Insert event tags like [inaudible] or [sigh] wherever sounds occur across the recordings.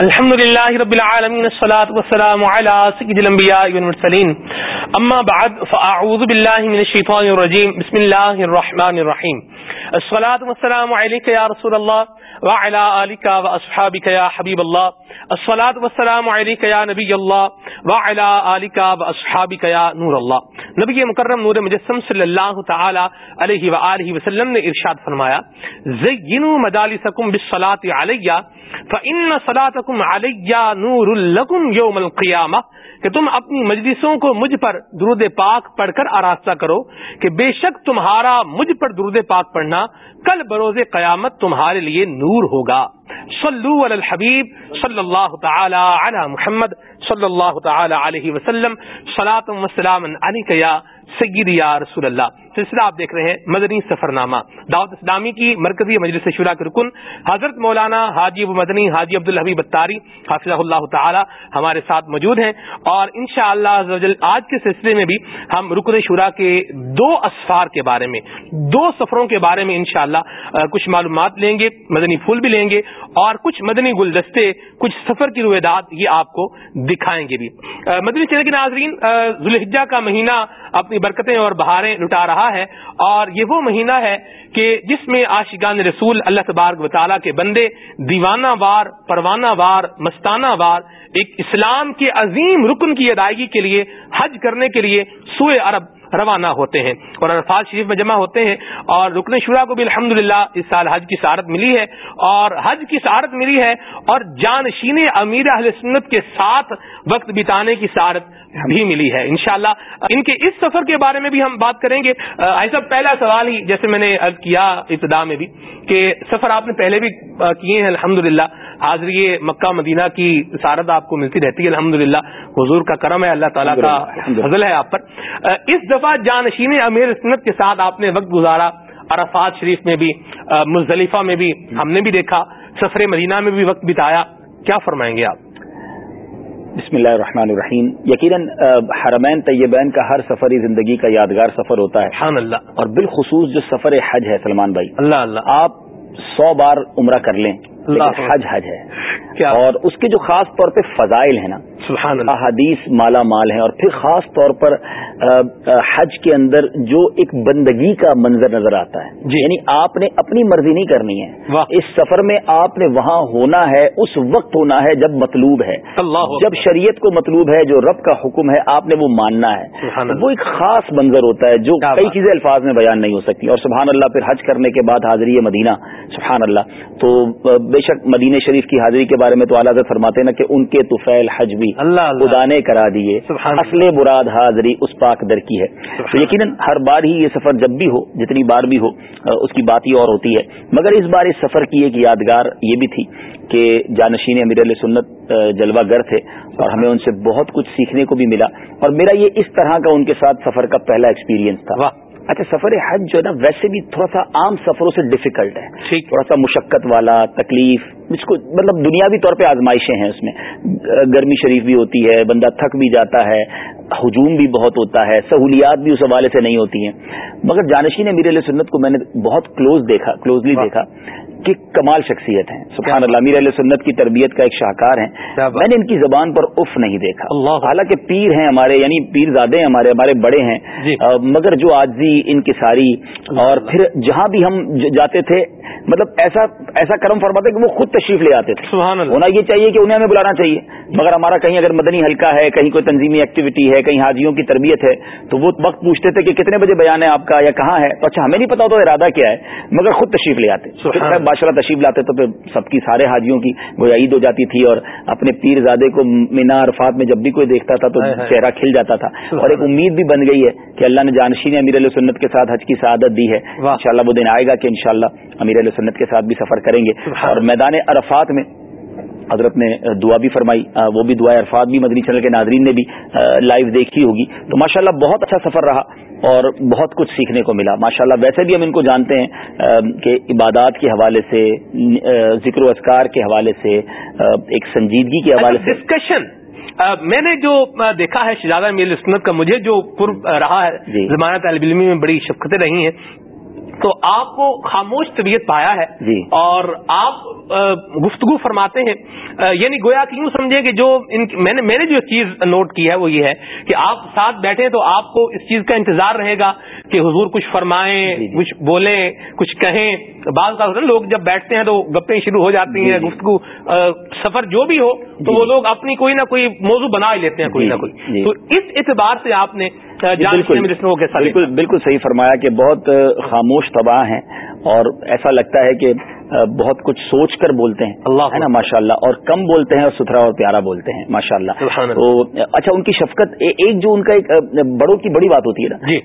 الحمد لله رب العالمين الصلاه والسلام على سيد الانبياء والمرسلين اما بعد فاعوذ بالله من الشيطان الرجيم بسم الله الرحمن الرحيم الصلاه والسلام عليك يا رسول الله وعلى آلك وأصحابك يا حبيب الله. الصلاة والسلام عليك يا نبي الله. وعلى آلك وأصحابك يا نور الله. نبی مکرم نور مجسم صلی اللہ تعالی علیہ وآلہ وسلم نے ارشاد فرمایا، زینوا مجالسکم بالصلاة علیہ فان صلاتکم علیہ نور لکم یوم القیامہ. کہ تم اپنی مجلسوں کو مجھ پر درود پاک پڑھ کر آراستہ کرو، کہ بے شک تمہارا مجھ پر درود پاک پڑھنا کل بروز قیامت تمہارے لیے نور ہوگا۔ صلو علی الحبیب صلی اللہ تعالی علی محمد صلی اللہ تعالی علیہ وسلم سلاۃ وسلام علی یا سید یا رسول اللہ۔ سلسلہ آپ دیکھ رہے ہیں، مدنی سفر نامہ دعوت اسلامی کی مرکزی مجلس شورا کے رکن، حضرت مولانا حاجی ابو مدنی، حاجی عبد الحبیب اتاری حافظ اللہ تعالی ہمارے ساتھ موجود ہیں۔ اور ان شاء اللہ آج کے سلسلے میں بھی ہم رکن شورا کے دو اسفار کے بارے میں، دو سفروں کے بارے میں انشاءاللہ کچھ معلومات لیں گے، مدنی پھول بھی لیں گے، اور کچھ مدنی گلدستے، کچھ سفر کی رویدات یہ آپ کو دکھائیں گے بھی۔ مدنی چینل کے ناظرین ذوالحجہ کا مہینہ اپنی برکتیں اور بہاریں لٹا رہا ہے اور یہ وہ مہینہ ہے کہ جس میں عاشقان رسول اللہ تبارک و تعالیٰ کے بندے دیوانہ وار، پروانہ وار، مستانہ وار، ایک اسلام کے عظیم رکن کی ادائیگی کے لیے، حج کرنے کے لیے سوئے عرب روانہ ہوتے ہیں اور عرفات شریف میں جمع ہوتے ہیں اور رکن شورا کو بھی الحمد اس سال حج کی سعارت ملی ہے اور حج کی سعارت ملی ہے اور جانشین امیر اہل سنت کے ساتھ وقت بتانے کی سعارت بھی ملی ہے۔ انشاءاللہ ان کے اس سفر کے بارے میں بھی ہم بات کریں گے۔ ایسا پہلا سوال ہی جیسے میں نے کیا ابتدا میں بھی کہ سفر آپ نے پہلے بھی کیے ہیں الحمد للہ حاضری مکہ مدینہ کی سارت آپ کو ملتی رہتی ہے الحمد حضور کا کرم ہے اللہ تعالیٰ کا فضل ہے آپ پر۔ اس دفعہ جانشین امیر سنت کے ساتھ آپ نے وقت گزارا عرفات شریف میں بھی مزدلفہ میں بھی ہم نے بھی دیکھا سفر مدینہ میں بھی وقت بتایا۔ کیا فرمائیں گے آپ؟ بسم اللہ الرحمن الرحیم۔ یقیناً حرمین طیبین کا ہر سفر زندگی کا یادگار سفر ہوتا ہے۔ اللہ۔ اور بالخصوص جو سفر حج ہے سلمان بھائی۔ اللہ اللہ۔ آپ سو بار عمرہ کر لیں۔ حج حج ہے۔ اور اس کے جو خاص طور پہ فضائل ہیں نا احادیث مالا مال ہیں اور پھر خاص طور پر حج کے اندر جو ایک بندگی کا منظر نظر آتا ہے جی. یعنی آپ نے اپنی مرضی نہیں کرنی ہے۔ اس سفر میں آپ نے وہاں ہونا ہے اس وقت ہونا ہے جب مطلوب ہے۔ اللہ جب شریعت کو مطلوب ہے جو رب کا حکم ہے آپ نے وہ ماننا ہے۔ وہ ایک خاص منظر ہوتا ہے جو کئی چیزیں الفاظ میں بیان نہیں ہو سکتی۔ اور سبحان اللہ پھر حج کرنے کے بعد حاضری مدینہ۔ سبحان اللہ. تو بے شک مدینہ شریف کی حاضری کے بارے میں تو اعلیٰ فرماتے ہیں نا کہ ان کے توفیل حج بھی اللہ خدا نے کرا دیے اصل براد حاضری اس پاک در کی ہے. تو یقیناً ہر بار ہی یہ سفر جب بھی ہو جتنی بار بھی ہو اس کی بات ہی اور ہوتی ہے. مگر اس بار اس سفر کی ایک یادگار یہ بھی تھی کہ جانشین امیر علیہ سنت جلوہ گر تھے اور ہمیں ان سے بہت کچھ سیکھنے کو بھی ملا. اور میرا یہ اس طرح کا ان کے ساتھ سفر کا پہلا ایکسپیرینس تھا. اچھا سفر حج جو ہے نا ویسے بھی تھوڑا سا عام سفروں سے ڈیفیکلٹ ہے۔ تھوڑا سا مشقت والا تکلیف اس کو مطلب دنیاوی طور پہ آزمائشیں ہیں اس میں۔ گرمی شریف بھی ہوتی ہے بندہ تھک بھی جاتا ہے ہجوم بھی بہت ہوتا ہے سہولیات بھی اس حوالے سے نہیں ہوتی ہیں۔ مگر جانشین امیر علیہ سنت کو میں نے بہت کلوز دیکھا کلوزلی دیکھا۔ کہ کمال شخصیت ہیں. سبحان اللہ امیر علیہ سنت کی تربیت کا ایک شاہکار ہیں. میں نے ان کی زبان پر اف نہیں دیکھا. حالانکہ پیر ہیں ہمارے یعنی پیر زادے ہیں ہمارے ہمارے بڑے ہیں. جی۔ مگر جو آجزی ان کی ساری اور پھر جہاں بھی ہم جاتے تھے مطلب ایسا ایسا کرم فرماتے کہ وہ خود تشریف لے آتے تھے. ہونا یہ چاہیے کہ انہیں ہمیں بلانا چاہیے. مگر ہمارا کہیں اگر مدنی ہلکا ہے کہیں کوئی تنظیمی ایکٹیویٹی ہے کہیں حاجیوں کی تربیت ہے تو وہ وقت پوچھتے تھے کہ کتنے بجے بیان ہے آپ کا یا کہاں ہے. تو اچھا ہمیں نہیں پتا ہوتا ارادہ کیا ہے مگر خود تشریف لے آتے. بادشاہ تشریف لاتے تو پھر سب کی سارے حاجیوں کی گویا عید ہو جاتی تھی اور اپنے پیر زادے کو مینا عرفات میں جب بھی کوئی دیکھتا تھا تو چہرہ کھل جاتا تھا اور ایک امید بھی بن گئی ہے کہ اللہ نے جانشین امیر علیہ سنت کے ساتھ حج کی سعادت دی ہے۔ ان وہ دن آئے گا کہ انشاءاللہ امیر علیہ سنت کے ساتھ بھی سفر کریں گے۔ اور میدان عرفات میں حضرت نے دعا بھی فرمائی وہ بھی دعا عرفات بھی مدنی چینل کے ناظرین نے بھی لائیو دیکھی ہوگی۔ تو ماشاءاللہ بہت اچھا سفر رہا۔ اور بہت کچھ سیکھنے کو ملا۔ ماشاءاللہ ویسے بھی ہم ان کو جانتے ہیں کہ عبادات کے حوالے سے ذکر و اذکار کے حوالے سے ایک سنجیدگی کے حوالے سے۔ ڈسکشن میں نے جو دیکھا ہے شہزادہ میل سنت کا مجھے جو قرب رہا ہے جی۔ زمانہ طالب علمی میں بڑی شفقتیں رہی ہیں تو آپ کو خاموش طبیعت پایا ہے جی۔ اور آپ گفتگو فرماتے ہیں۔ یعنی گویا کہ یوں سمجھے کہ جو میں نے میں نے جو چیز نوٹ کی ہے وہ یہ ہے کہ آپ ساتھ بیٹھے تو آپ کو اس چیز کا انتظار رہے گا کہ حضور کچھ فرمائیں جی، جی۔ کچھ بولیں کچھ کہیں۔ بعض کا لوگ جب بیٹھتے ہیں تو گپیں شروع ہو جاتی ہیں جی، گفتگو سفر جو بھی ہو تو وہ لوگ اپنی کوئی نہ کوئی موضوع بنا ہی لیتے ہیں کوئی نہ کوئی۔ تو اس اعتبار سے آپ نے بالکل۔ بالکل صحیح فرمایا کہ بہت خاموش تباہ ہیں۔ اور ایسا لگتا ہے کہ بہت کچھ سوچ کر بولتے ہیں اللہ ہے نا؟ ماشاء اللہ اور کم بولتے ہیں اور ستھرا اور پیارا بولتے ہیں ماشاء اللہ۔ تو اچھا ان کی شفقت ایک جو ان کا ایک بڑوں کی بڑی بات ہوتی ہے نا؟ جی۔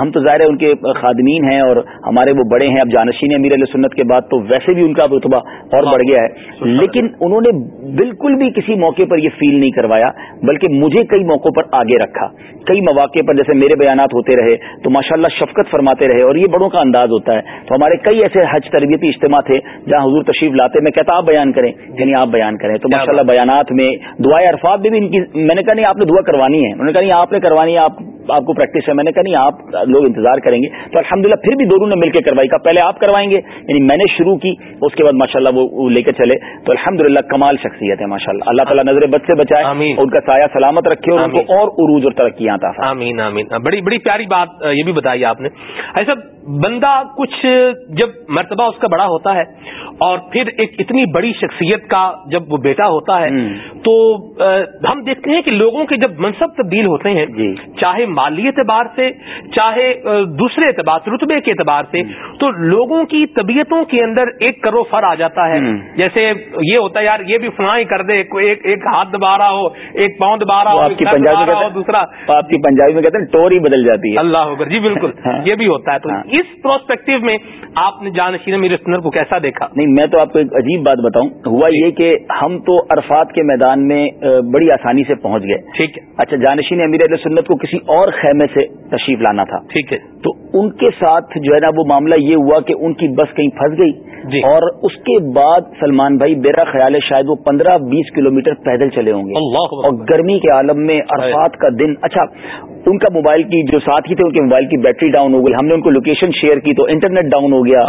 ہم تو ظاہر ہے ان کے خادمین ہیں اور ہمارے وہ بڑے ہیں اب جانشین امیر علیہ سنت کے بعد تو ویسے بھی ان کا رتبہ اور بڑھ گیا ہے۔ لیکن انہوں نے بالکل بھی کسی موقع پر یہ فیل نہیں کروایا بلکہ مجھے کئی موقعوں پر آگے رکھا۔ کئی مواقع پر جیسے میرے بیانات ہوتے رہے تو ماشاءاللہ شفقت فرماتے رہے اور یہ بڑوں کا انداز ہوتا ہے۔ تو ہمارے کئی ایسے حج تربیتی اجتماع تھے جہاں حضور تشریف لاتے میں کہتا آپ بیان کریں یعنی آپ بیان کریں۔ تو ماشاء اللہ بیانات میں دعائیں عرفات بھی, بھی ان کی میں نے کہا نہیں آپ نے دعا کروانی ہے۔ انہوں نے کہا نہیں آپ نے کروانی ہے آپ آپ کو پریکٹس ہے۔ میں نے کہا نہیں آپ لوگ انتظار کریں گے۔ تو الحمدللہ پھر بھی دونوں نے مل کے کروائی کا۔ پہلے آپ کروائیں گے یعنی میں نے شروع کی اس کے بعد ماشاء اللہ وہ لے کے چلے۔ تو الحمدللہ کمال شخصیت ہے ماشاء اللہ اللہ تعالیٰ نظر بد سے بچائے ان کا سایہ سلامت رکھے اور ان کو اور عروج اور ترقی آتا آمین آمین۔ بڑی بڑی پیاری بات یہ بھی بتائی آپ نے۔ ایسا بندہ کچھ جب مرتبہ اس کا بڑا ہوتا ہے اور پھر ایک اتنی بڑی شخصیت کا جب وہ بیٹا ہوتا ہے تو ہم دیکھتے ہیں کہ لوگوں کے جب منصب تبدیل ہوتے ہیں جی۔ چاہے مالی اعتبار سے چاہے دوسرے اعتبار سے رتبے کے اعتبار سے تو لوگوں کی طبیعتوں کے اندر ایک کرو فر آ جاتا ہے۔ جیسے یہ ہوتا ہے یار یہ بھی فلاں کر دے ایک ہاتھ دبا رہا ہو ایک پاؤں دبا رہا ہو دوسرا۔ آپ کی پنجابی میں کہتے ہیں ٹور ہی بدل جاتی ہے۔ اللہ جی بالکل۔ ہاں۔ یہ بھی ہوتا ہے۔ تو ہاں۔ اس پروسپیکٹو میں آپ نے جانشین میرے سنر کو کیسا دیکھا؟ نہیں میں تو آپ کو ایک عجیب بات بتاؤں۔ ہوا یہ کہ ہم تو عرفات کے میدان میں بڑی آسانی سے پہنچ گئے۔ ٹھیک ہے۔ اچھا جانشین امیر علیہ سنت کو کسی اور خیمے سے تشریف لانا تھا۔ ٹھیک ہے۔ تو ان کے ساتھ جو ہے نا وہ معاملہ یہ ہوا کہ ان کی بس کہیں پھنس گئی۔ جی۔ اور اس کے بعد سلمان بھائی میرا خیال ہے شاید وہ پندرہ بیس کلومیٹر پیدل چلے ہوں گے۔ اللہ اور گرمی کے عالم میں عرفات کا دن اچھا ان کا موبائل کی جو ساتھی تھے ان کے موبائل کی بیٹری ڈاؤن ہو گئی ہم نے ان کو لوکیشن شیئر کی تو انٹرنیٹ ڈاؤن ہو گیا۔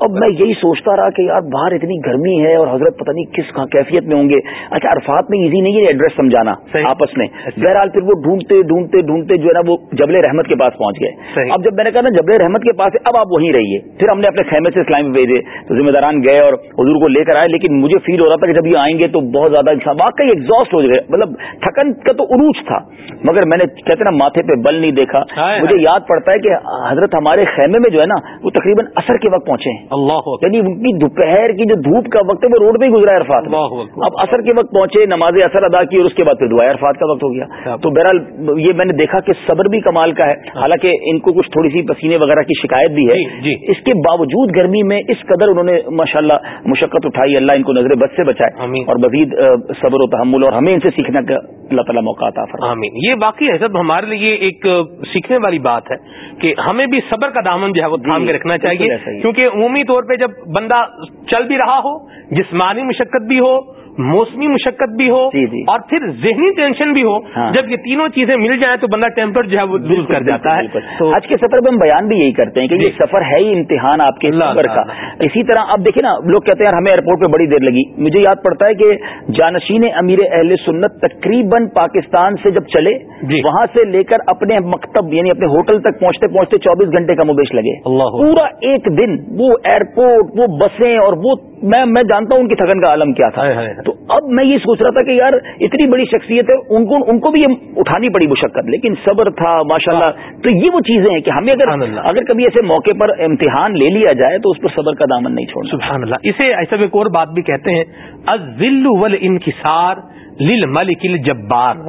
اب میں یہی سوچتا رہا کہ یار باہر اتنی گرمی ہے اور حضرت پتہ نہیں کس کیفیت میں ہوں گے۔ اچھا عرفات میں ایزی نہیں ہے ایڈریس سمجھانا آپس میں۔ اچھا۔ بہرحال پھر وہ ڈھونڈتے ڈھونڈتے ڈھونڈتے جو ہے نا وہ جبل رحمت کے پاس پہنچ گئے۔ اب جب میں نے کہا نا جبل رحمت کے پاس اب آپ وہیں رہیے۔ پھر ہم نے اپنے خیمے سے اسلام بھیجے تو ذمہ داران گئے اور حضور کو لے کر آئے۔ لیکن مجھے فیل ہو رہا تھا کہ جب یہ آئیں گے تو بہت زیادہ واقعی ایگزاسٹ ہو جائے۔ مطلب تھکن کا تو عروج تھا۔ مگر میں نے کہتے نا ماتھے پہ بل نہیں دیکھا. مجھے یاد پڑتا ہے کہ حضرت ہمارے خیمے میں جو ہے نا وہ تقریباً اثر کے وقت پہنچے ہیں. اللہ یعنی ان کی دوپہر کی جو دھوپ کا وقت ہے وہ روڈ پہ ہی گزرا عرفات اب اثر کے وقت پہنچے نماز اثر ادا کی اور اس کے بعد پھر دعا عرفات کا وقت ہو گیا. تو بہرحال یہ میں نے دیکھا کہ صبر بھی کمال کا ہے. حالانکہ ان کو کچھ تھوڑی سی پسینے وغیرہ کی شکایت بھی ہے. جی، جی۔ اس کے باوجود گرمی میں اس قدر انہوں نے ماشاء اللہ مشقت اٹھائی. اللہ ان کو نظر بد سے بچائے. اور مزید صبر و تحمل اور ہمیں ان سے سیکھنے کا اللہ تعالیٰ موقع آتا آمین. یہ باقی سب ہمارے لیے ایک سیکھنے والی بات ہے کہ ہمیں بھی صبر کا دامن جو ہے وہ تھام کے جی، رکھنا چاہیے کیونکہ عمومی طور پہ جب بندہ چل بھی رہا ہو جسمانی مشقت بھی ہو موسمی مشقت بھی ہو جی جی۔ اور پھر ذہنی ٹینشن بھی ہو۔ ہاں۔ جب یہ تینوں چیزیں مل جائیں تو بندہ ٹیمپر جو ہے وہ لوز کر جاتا ہے۔ آج کے سفر میں ہم بیان بھی یہی کرتے ہیں کہ یہ جی۔ سفر ہے ہی امتحان آپ کے سفر کا۔ اسی طرح اب دیکھیں نا لوگ کہتے ہیں ہمیں ایئرپورٹ پہ بڑی دیر لگی۔ مجھے یاد پڑتا ہے کہ جانشین امیر اہل سنت تقریباً پاکستان سے جب چلے۔ وہاں سے لے کر اپنے مکتب یعنی اپنے ہوٹل تک پہنچتے پہنچتے چوبیس گھنٹے کا مبیش لگے۔ پورا ایک دن وہ ایئرپورٹ وہ بسیں اور وہ میں جانتا ہوں ان کی تھکن کا عالم کیا تھا۔ تو اب میں یہ سوچ رہا تھا کہ یار اتنی بڑی شخصیت ہے ان کو ان کو بھی یہ اٹھانی پڑی مشقت لیکن صبر تھا ماشاء اللہ تو یہ وہ چیزیں ہیں کہ ہمیں اگر اگر کبھی ایسے موقع پر امتحان لے لیا جائے تو اس پر صبر کا دامن نہیں چھوڑنا۔ سبحان اللہ۔ اسے ایسا ایک اور بات بھی کہتے ہیں ازل انکسار لل ملک جبار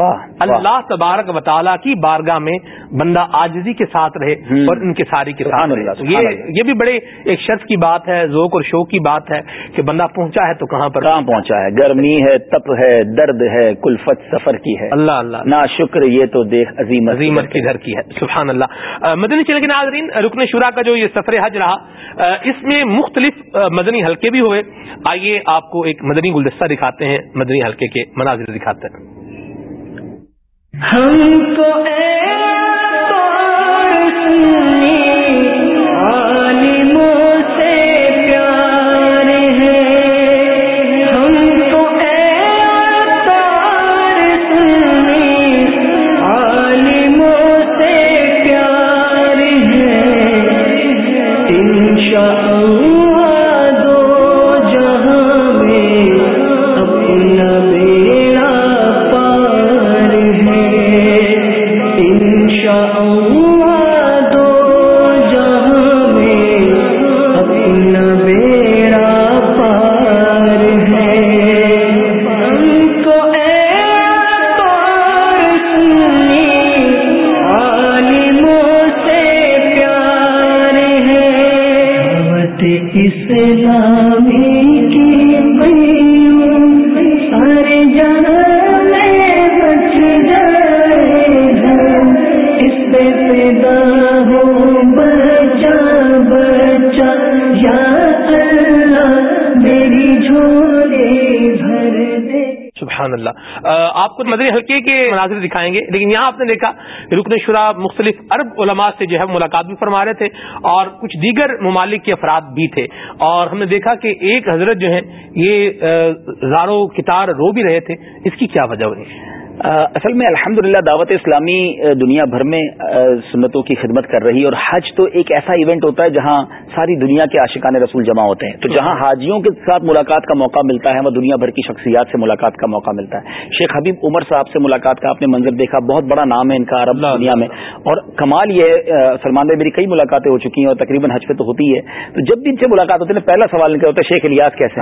اللہ تبارک و تعالیٰ کی بارگاہ میں بندہ آجزی کے ساتھ رہے اور ان کے ساری کے ساتھ رہے. یہ بھی بڑے ایک شرط کی بات ہے ذوق اور شوق کی بات ہے کہ بندہ پہنچا ہے تو کہاں پر؟ کہاں پہنچا ہے؟ گرمی ہے تپ ہے درد ہے کلفت سفر کی ہے. اللہ اللہ. نا شکر یہ تو دیکھ عظیم عظیمت کی گھر کی ہے. سبحان اللہ. مدنی چلے کے ناظرین رکن شورا کا جو یہ سفر حج رہا اس میں مختلف مدنی حلقے بھی ہوئے. آئیے آپ کو ایک مدنی گلدستہ دکھاتے ہیں مدنی حلقے کے مناظر دکھاتے ہیں۔ سبحان اللہ. آپ کو مدنی حلقے کے مناظر دکھائیں گے، لیکن یہاں آپ نے دیکھا رکن شرا مختلف عرب علماء سے جو ہے ملاقات بھی فرما رہے تھے اور کچھ دیگر ممالک کے افراد بھی تھے۔ اور ہم نے دیکھا کہ ایک حضرت جو ہے یہ زاروں کتار رو بھی رہے تھے۔ اس کی کیا وجہ ہوئی؟ اصل میں الحمد دعوت اسلامی دنیا بھر میں سنتوں کی خدمت کر رہی ہے اور حج تو ایک ایسا ایونٹ ہوتا ہے جہاں ساری دنیا کے عاشقان رسول جمع ہوتے ہیں۔ تو جہاں حاجیوں کے ساتھ ملاقات کا موقع ملتا ہے وہ دنیا بھر کی شخصیات سے ملاقات کا موقع ملتا ہے۔ شیخ حبیب عمر صاحب سے ملاقات کا آپ نے منظر دیکھا بہت بڑا نام ہے ان کا عرب دنیا میں۔ اور کمال یہ سلمان بھائی میری کئی ملاقاتیں ہو چکی ہیں اور تقریباً حج پہ تو ہوتی ہے۔ تو جب بھی ان سے ملاقات ہوتی ہے پہلا سوال ہوتا ہے شیخ الیاس کیسے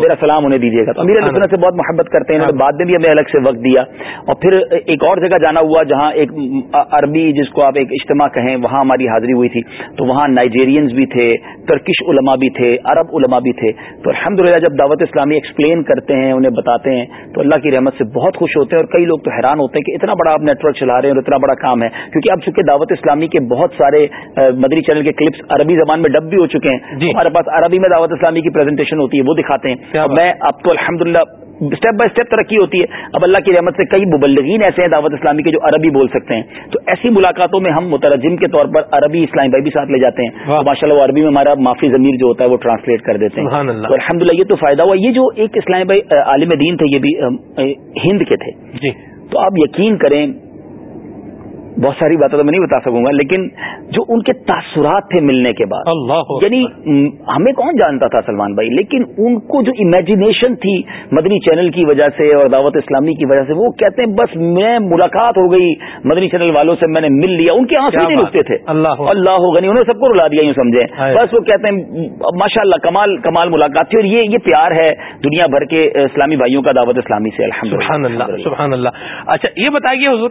میرا سلام انہیں دیجیے گا۔ تو امیر سے بہت محبت کرتے ہیں بعد میں بھی ہمیں الگ سے وقت دیا۔ اور پھر ایک اور جگہ جانا ہوا جہاں ایک عربی جس کو آپ ایک اجتماع کہیں وہاں ہماری حاضری ہوئی تھی۔ تو وہاں نائجیرینز بھی تھے ترکش علماء بھی تھے عرب علماء بھی تھے۔ تو الحمد جب دعوت اسلامی ایکسپلین کرتے ہیں انہیں بتاتے ہیں تو اللہ کی رحمت سے بہت خوش ہوتے ہیں۔ اور کئی لوگ تو حیران ہوتے ہیں کہ اتنا بڑا آپ نیٹ ورک چلا رہے ہیں اور اتنا بڑا کام ہے۔ کیونکہ اب چونکہ دعوت اسلامی کے بہت سارے مدری چینل کے کلپس عربی زبان میں ڈب بھی ہو چکے ہیں۔ جی۔ ہمارے پاس عربی میں دعوت اسلامی کی پریزنٹیشن ہوتی ہے وہ دکھاتے ہیں۔ میں اب تو الحمد اسٹیپ بائی اسٹیپ ترقی ہوتی ہے۔ اب اللہ کی رحمت سے کئی مبلغین ایسے ہیں دعوت اسلامی کے جو عربی بول سکتے ہیں۔ تو ایسی ملاقاتوں میں ہم مترجم کے طور پر عربی اسلامی بھائی بھی ساتھ لے جاتے ہیں۔ ماشاء اللہ وہ عربی میں ہمارا معافی ضمیر جو ہوتا ہے وہ ٹرانسلیٹ کر دیتے ہیں۔ الحمد للہ یہ تو فائدہ ہوا۔ یہ جو ایک اسلامی بھائی عالم دین تھے یہ بھی ہند کے تھے۔ جی۔ تو آپ یقین کریں بہت ساری باتیں تو میں نہیں بتا سکوں گا لیکن جو ان کے تاثرات تھے ملنے کے بعد اللہ یعنی ہمیں کون جانتا تھا سلمان بھائی؟ لیکن ان کو جو امیجنیشن تھی مدنی چینل کی وجہ سے اور دعوت اسلامی کی وجہ سے وہ کہتے ہیں بس میں ملاقات ہو گئی مدنی چینل والوں سے میں نے مل لیا۔ ان کے آنسو نہیں رکتے تھے۔ اللہ اللہ نہیں انہوں نے سب کو رلا دیا یوں سمجھے بس وہ کہتے ہیں ماشاء اللہ کمال کمال ملاقات تھی اور یہ یہ پیار ہے دنیا بھر کے اسلامی بھائیوں کا دعوت اسلامی سے۔ الحمد اچھا یہ بتائیے حضور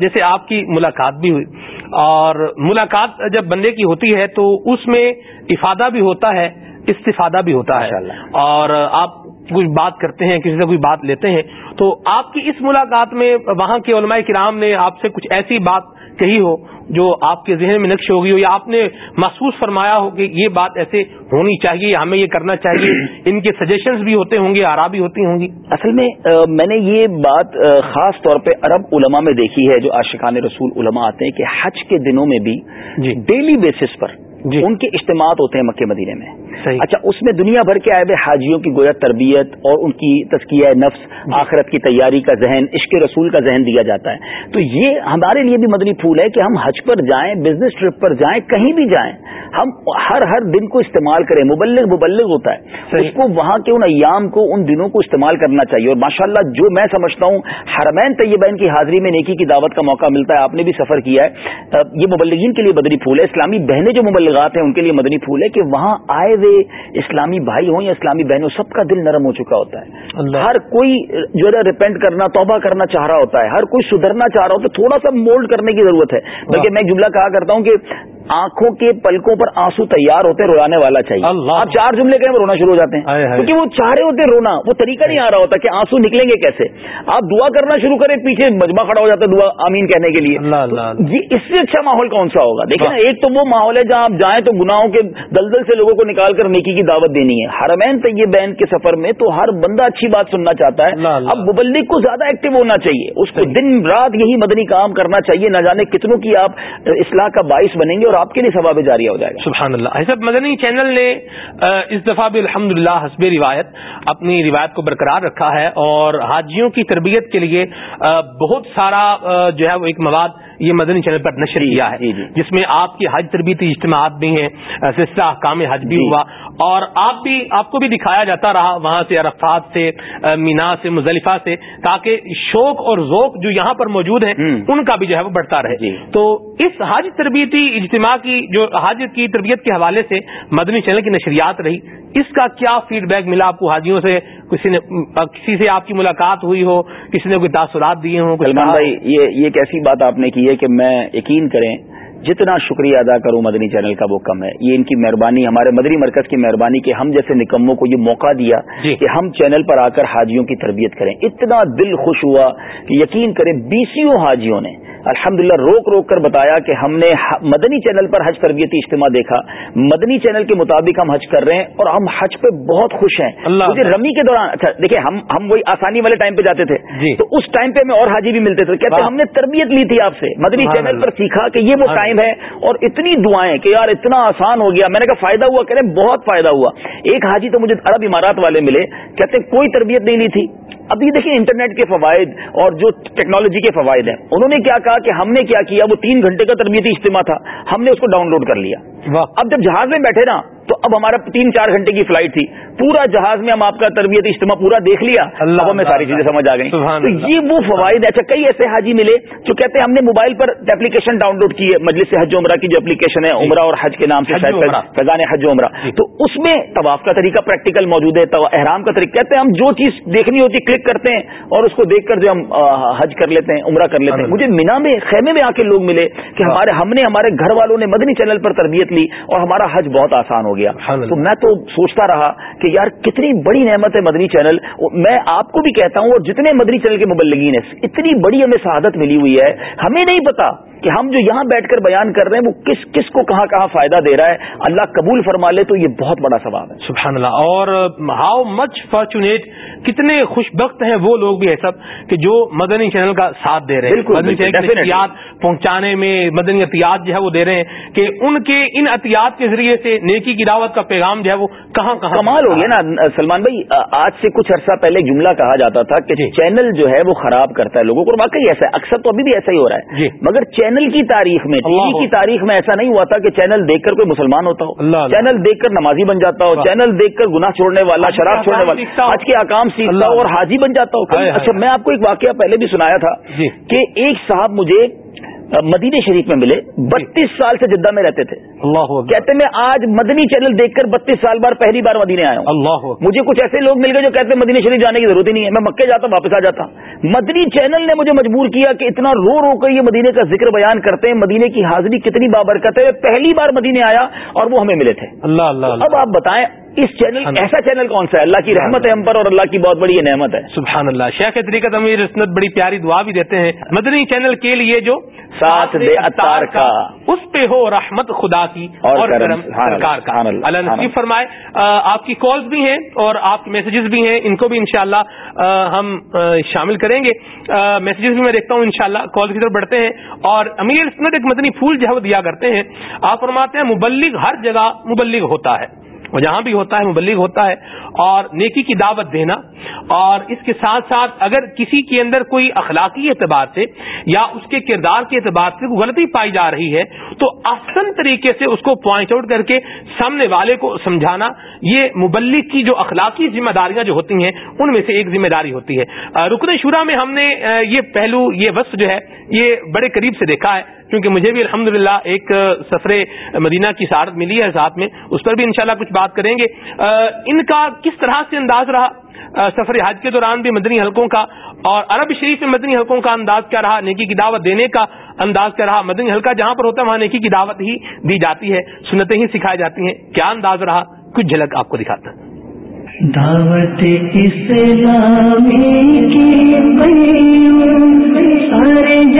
جیسے آپ کی ملاقات بھی ہوئی۔ اور ملاقات جب بندے کی ہوتی ہے تو اس میں افادہ بھی ہوتا ہے استفادہ بھی ہوتا ہے۔ اور آپ کچھ بات کرتے ہیں کسی سے کوئی بات لیتے ہیں تو آپ کی اس ملاقات میں وہاں کے علماء کرام نے آپ سے کچھ ایسی بات کہی ہو جو آپ کے ذہن میں نقش ہوگی ہو یا آپ نے محسوس فرمایا ہو کہ یہ بات ایسے ہونی چاہیے ہمیں یہ کرنا چاہیے ان کے سجیشنز بھی ہوتے ہوں گے آرا بھی ہوتی ہوں گی اصل میں میں نے یہ بات خاص طور پہ عرب علماء میں دیکھی ہے جو عاشقان رسول علماء آتے ہیں کہ حج کے دنوں میں بھی ڈیلی جی۔ بیسس پر ان کے اجتماعات ہوتے ہیں مکہ مدینے میں۔ اچھا اس میں دنیا بھر کے آئے ہوئے حاجیوں کی گویا تربیت اور ان کی تزکیہ نفس جی۔ آخرت کی تیاری کا ذہن عشق رسول کا ذہن دیا جاتا ہے۔ تو یہ ہمارے لیے بھی مدنی پھول ہے کہ ہم حج پر جائیں بزنس ٹرپ پر جائیں کہیں بھی جائیں ہم ہر ہر دن کو استعمال کریں مبلغ مبلغ ہوتا ہے۔ اس کو وہاں کے ان ایام کو ان دنوں کو استعمال کرنا چاہیے۔ اور ماشاء اللہ جو میں سمجھتا ہوں حرمین طیبین کی حاضری میں نیکی کی دعوت کا موقع ملتا ہے آپ نے بھی سفر کیا ہے۔ یہ مبلغین کے لیے مدنی پھول ہے۔ اسلامی بہنیں جو مبلغات ہیں ان کے لیے مدنی پھول ہے کہ وہاں آئے ہوئے اسلامی بھائی ہوں یا اسلامی بہنوں سب کا دل نرم ہو چکا ہوتا ہے۔ ہر کوئی جو ہے ریپینٹ کرنا توبہ کرنا چاہ رہا ہوتا ہے۔ ہر کوئی سدھرنا چاہ رہا ہوتا ہے تھوڑا سا مولڈ کرنے کی ضرورت ہے۔ بلکہ میں جملہ کہا کرتا ہوں کہ آنکھوں کے پلکوں پر آنسو تیار ہوتے رولانے والا چاہیے۔ آپ چار جملے کہیں رونا شروع ہو جاتے ہیں۔ کیونکہ وہ چاہ رہے ہوتے رونا وہ طریقہ نہیں آ رہا ہوتا کہ آنسو نکلیں گے کیسے۔ آپ دعا کرنا شروع کریں پیچھے مجمع کھڑا ہو جاتا ہے دعا آمین کہنے کے لیے۔ جی اس سے اچھا ماحول کون سا ہوگا؟ دیکھیں نا ایک تو وہ ماحول ہے جہاں آپ جائیں تو گناہوں کے دلدل سے لوگوں کو نکال کر نیکی کی دعوت دینی ہے۔ حرمین طیب بین کے سفر میں تو ہر بندہ اچھی بات سننا چاہتا ہے۔ اب مبلک کو زیادہ ایکٹیو ہونا چاہیے۔ اس کو دن رات یہی مدنی کام کرنا چاہیے۔ نہ جانے کتنوں کی آپ اصلاح کا باعث بنیں گے اور اور آپ کے لیے ثواب جاری ہو جائے گا۔ سبحان اللہ۔ حسب مدنی چینل نے اس دفعہ بھی الحمد للہ حسب روایت، اپنی روایت کو برقرار رکھا ہے اور حاجیوں کی تربیت کے لیے بہت سارا جو ہے وہ ایک مواد یہ مدنی چینل پر نشر جی، کیا ہے۔ جی، جی۔ جس میں آپ کی حج تربیتی اجتماعات بھی ہیں سلسلہ کام حج بھی ہوا۔ اور آپ بھی آپ کو بھی دکھایا جاتا رہا وہاں سے عرفات سے مینا سے مزلفہ سے تاکہ شوق اور ذوق جو یہاں پر موجود ہیں ان کا بھی جو ہے وہ بڑھتا رہے۔ تو اس حج تربیتی اجتماع کی جو حج کی تربیت کے حوالے سے مدنی چینل کی نشریات رہی اس کا کیا فیڈ بیک ملا آپ کو حاجیوں سے؟ کسی نے کسی سے آپ کی ملاقات ہوئی ہو کسی نے کوئی تاثرات دیے ہوں سلمان بھائی یہ ایک ایسی بات آپ نے کی ہے کہ میں یقین کریں جتنا شکریہ ادا کروں مدنی چینل کا وہ کم ہے۔ یہ ان کی مہربانی ہمارے مدنی مرکز کی مہربانی کہ ہم جیسے نکموں کو یہ موقع دیا جی۔ کہ ہم چینل پر آ کر حاجیوں کی تربیت کریں۔ اتنا دل خوش ہوا کہ یقین کریں بیسوں حاجیوں نے الحمدللہ روک روک کر بتایا کہ ہم نے مدنی چینل پر حج تربیتی اجتماع دیکھا۔ مدنی چینل کے مطابق ہم حج کر رہے ہیں اور ہم حج پہ بہت خوش ہیں۔ مجھے رمی کے دوران اچھا دیکھیں ہم ہم وہی آسانی والے ٹائم پہ جاتے تھے۔ جی۔ تو اس ٹائم پہ ہمیں اور حاجی بھی ملتے تھے۔ کہتے ہم نے تربیت لی تھی آپ سے۔ مدنی چینل پر سیکھا کہ یہ وہ ٹائم ہے اور اتنی دعائیں کہ یار اتنا آسان ہو گیا۔ میں نے کہا فائدہ ہوا، کہہ رہے بہت فائدہ ہوا۔ ایک حاجی تو مجھے عرب امارات والے ملے، کہتے کوئی تربیت نہیں لی تھی۔ اب یہ دیکھیں انٹرنیٹ کے فوائد اور جو ٹیکنالوجی کے فوائد ہیں انہوں نے کیا کہا کہ ہم نے کیا کیا وہ تین گھنٹے کا تربیتی اجتماع تھا ہم نے اس کو ڈاؤن لوڈ کر لیا۔ اب جب جہاز میں بیٹھے نا تو اب ہمارا تین چار گھنٹے کی فلائٹ تھی۔ پورا جہاز میں ہم آپ کا تربیت اجتماع پورا دیکھ لیا اب ہمیں ساری چیزیں سمجھ آ گئی تو یہ وہ فوائد اچھا کئی ایسے حاجی ملے جو کہتے ہیں ہم نے موبائل پر اپلیکیشن ڈاؤن لوڈ کی ہے مجلس حج عمرہ کی جو اپلیکیشن ہے عمرہ اور حج کے نام سے فیضان حج عمرہ۔ جی۔ تو اس میں طواف کا طریقہ پریکٹیکل موجود ہے احرام کا طریقہ کہتے ہیں ہم جو چیز دیکھنی ہوتی ہے کلک کرتے ہیں اور اس کو دیکھ کر جو ہم حج کر لیتے ہیں عمرہ کر لیتے ہیں۔ مجھے مینا میں خیمے میں آ کے لوگ ملے کہ ہمارے ہم نے ہمارے گھر والوں نے مدنی چینل پر تربیت لی اور ہمارا حج بہت آسان ہو گیا۔ تو میں تو سوچتا رہا کہ یار کتنی بڑی نعمت ہے مدنی چینل۔ میں آپ کو بھی کہتا ہوں اور جتنے مدنی چینل کے مبلگین ہیں اتنی بڑی ہمیں شہادت ملی ہوئی ہے۔ ہمیں نہیں پتا کہ ہم جو یہاں بیٹھ کر بیان کر رہے ہیں وہ کس کس کو کہاں کہاں فائدہ دے رہا ہے؟ اللہ قبول فرما لے تو یہ بہت بڑا سوال ہے۔ سبحان اللہ اور ہاؤ مچ فارچونیٹ کتنے خوش بخت ہیں وہ لوگ بھی ہے سب کہ جو مدنی چینل کا ساتھ دے رہے ہیں۔ مدنی چینل احتیاط پہنچانے میں مدنی احتیاط جو ہے وہ دے رہے ہیں کہ ان کے ان احتیاط کے ذریعے سے نیکی کی دعوت کا پیغام جو ہے وہ کہاں کہاں کمال ہو گیا نا سلمان بھائی آج سے کچھ عرصہ پہلے جملہ کہا جاتا تھا کہ جی۔ چینل جو ہے وہ خراب کرتا ہے لوگوں کو واقعی ایسا ہے اکثر تو ابھی بھی ایسا ہی ہو رہا ہے۔ جی۔ مگر چینل کی تاریخ میں ٹی وی کی تاریخ میں ایسا نہیں ہوا تھا کہ چینل دیکھ کر کوئی مسلمان ہوتا ہو۔ چینل دیکھ کر نمازی بن جاتا ہو چینل دیکھ کر گناہ چھوڑنے والا شراب چھوڑنے والا۔ آج کے آکام سیکھتا ہو اور حاجی بن جاتا ہو۔ اچھا میں آپ کو ایک واقعہ پہلے بھی سنایا تھا جی۔ کہ ایک صاحب مجھے مدینہ شریف میں ملے بتیس سال سے جدہ میں رہتے تھے۔ اللہ کہتے میں آج مدنی چینل دیکھ کر بتیس سال بار پہلی بار مدینے آیا ہوں۔ اللہ مجھے کچھ ایسے لوگ مل گئے جو کہتے ہیں مدینہ شریف جانے کی ضرورت ہی نہیں ہے میں مکے جاتا ہوں واپس آ جاتا مدنی چینل نے مجھے مجبور کیا کہ اتنا رو رو کر یہ مدینے کا ذکر بیان کرتے ہیں مدینے کی حاضری کتنی بابرکت ہے۔ پہلی بار مدینے آیا اور وہ ہمیں ملے تھے۔ اللہ اللہ۔ اب آپ بتائیں اس چینل ایسا چینل کون سا ہے؟ اللہ کی رحمت ہے ہم پر اور اللہ کی بہت بڑی نعمت ہے۔ سبحان اللہ. شیخ طریقہ امیر اسنت بڑی پیاری دعا بھی دیتے ہیں۔ مدنی چینل کے لیے جو ساتھ دے اتار کا۔ اس پہ ہو رحمت خدا کی اور سرکار کا۔ اللہ نصیب فرمائے۔ آپ کی کالز بھی ہیں اور آپ کے میسجز بھی ہیں۔ ان کو بھی انشاءاللہ ہم شامل کریں گے۔ میسجز بھی میں دیکھتا ہوں انشاءاللہ شاء کال کی طرف بڑھتے ہیں۔ اور امیر اسنت ایک مدنی پھول جو وہ دیا کرتے ہیں۔ آپ فرماتے ہیں مبلغ ہر جگہ مبلغ ہوتا ہے۔ وہ جہاں بھی ہوتا ہے مبلغ ہوتا ہے اور نیکی کی دعوت دینا اور اس کے ساتھ ساتھ اگر کسی کے اندر کوئی اخلاقی اعتبار سے یا اس کے کردار کے اعتبار سے کوئی غلطی پائی جا رہی ہے تو آسن طریقے سے اس کو پوائنٹ آؤٹ کر کے سامنے والے کو سمجھانا یہ مبلغ کی جو اخلاقی ذمہ داریاں جو ہوتی ہیں، ان میں سے ایک ذمہ داری ہوتی ہے۔ رکن شورا میں ہم نے یہ پہلو، یہ وصف جو ہے، یہ بڑے قریب سے دیکھا ہے۔ کیونکہ مجھے بھی الحمد ایک سفر مدینہ کی سعادت ملی ہے ساتھ میں، اس پر بھی انشاءاللہ کچھ بات کریں گے۔ ان کا کس طرح سے انداز رہا؟ سفر حج کے دوران بھی مدنی حلقوں کا، اور عرب شریف میں مدنی حلقوں کا انداز کیا رہا؟ نیکی کی دعوت دینے کا انداز کیا رہا؟ مدنی حلقہ جہاں پر ہوتا ہے، وہاں نیکی کی دعوت ہی دی جاتی ہے، سنتیں ہی سکھائی جاتی ہیں۔ کیا انداز رہا؟ کچھ جھلک آپ کو دکھاتا۔ دعوت اسلامی کی سارے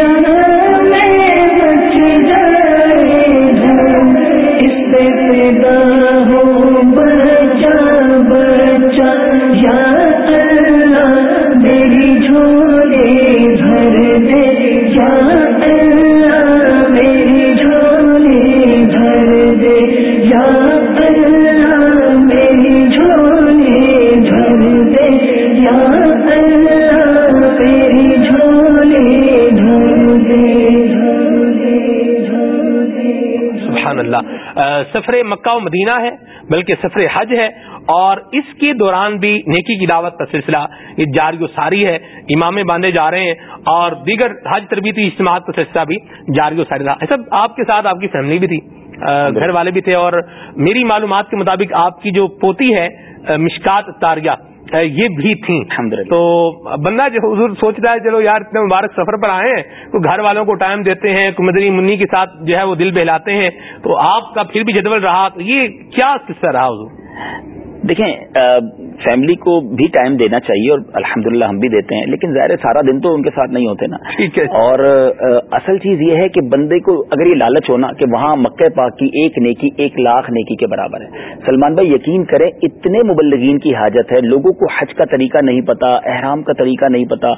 مکہ و مدینہ ہے بلکہ سفر حج ہے اور اس کے دوران بھی نیکی کی دعوت کا سلسلہ یہ جاری و ساری ہے امام باندھے جا رہے ہیں اور دیگر حج تربیتی اجتماعات کا سلسلہ بھی جاری و ساری رہا۔ ایسا آپ کے ساتھ آپ کی فیملی بھی تھی گھر والے بھی تھے اور میری معلومات کے مطابق آپ کی جو پوتی ہے مشکات تاریہ یہ بھی تھیں۔ تو بندہ جو حضور سوچتا ہے چلو یار اتنے مبارک سفر پر آئے ہیں تو گھر والوں کو ٹائم دیتے ہیں مدنی منی کے ساتھ جو ہے وہ دل بہلاتے ہیں تو آپ کا پھر بھی جدول رہا تو یہ کیا قصہ رہا حضور؟ دیکھیں فیملی کو بھی ٹائم دینا چاہیے اور الحمد ہم بھی دیتے ہیں لیکن ظاہر سارا دن تو ان کے ساتھ نہیں ہوتے نا۔ ٹھیک ہے۔ اور اصل چیز یہ ہے کہ بندے کو اگر یہ لالچ ہونا کہ وہاں مکہ پاک کی ایک نیکی ایک لاکھ نیکی کے برابر ہے۔ سلمان بھائی یقین کریں اتنے مبلغین کی حاجت ہے لوگوں کو حج کا طریقہ نہیں پتا احرام کا طریقہ نہیں پتا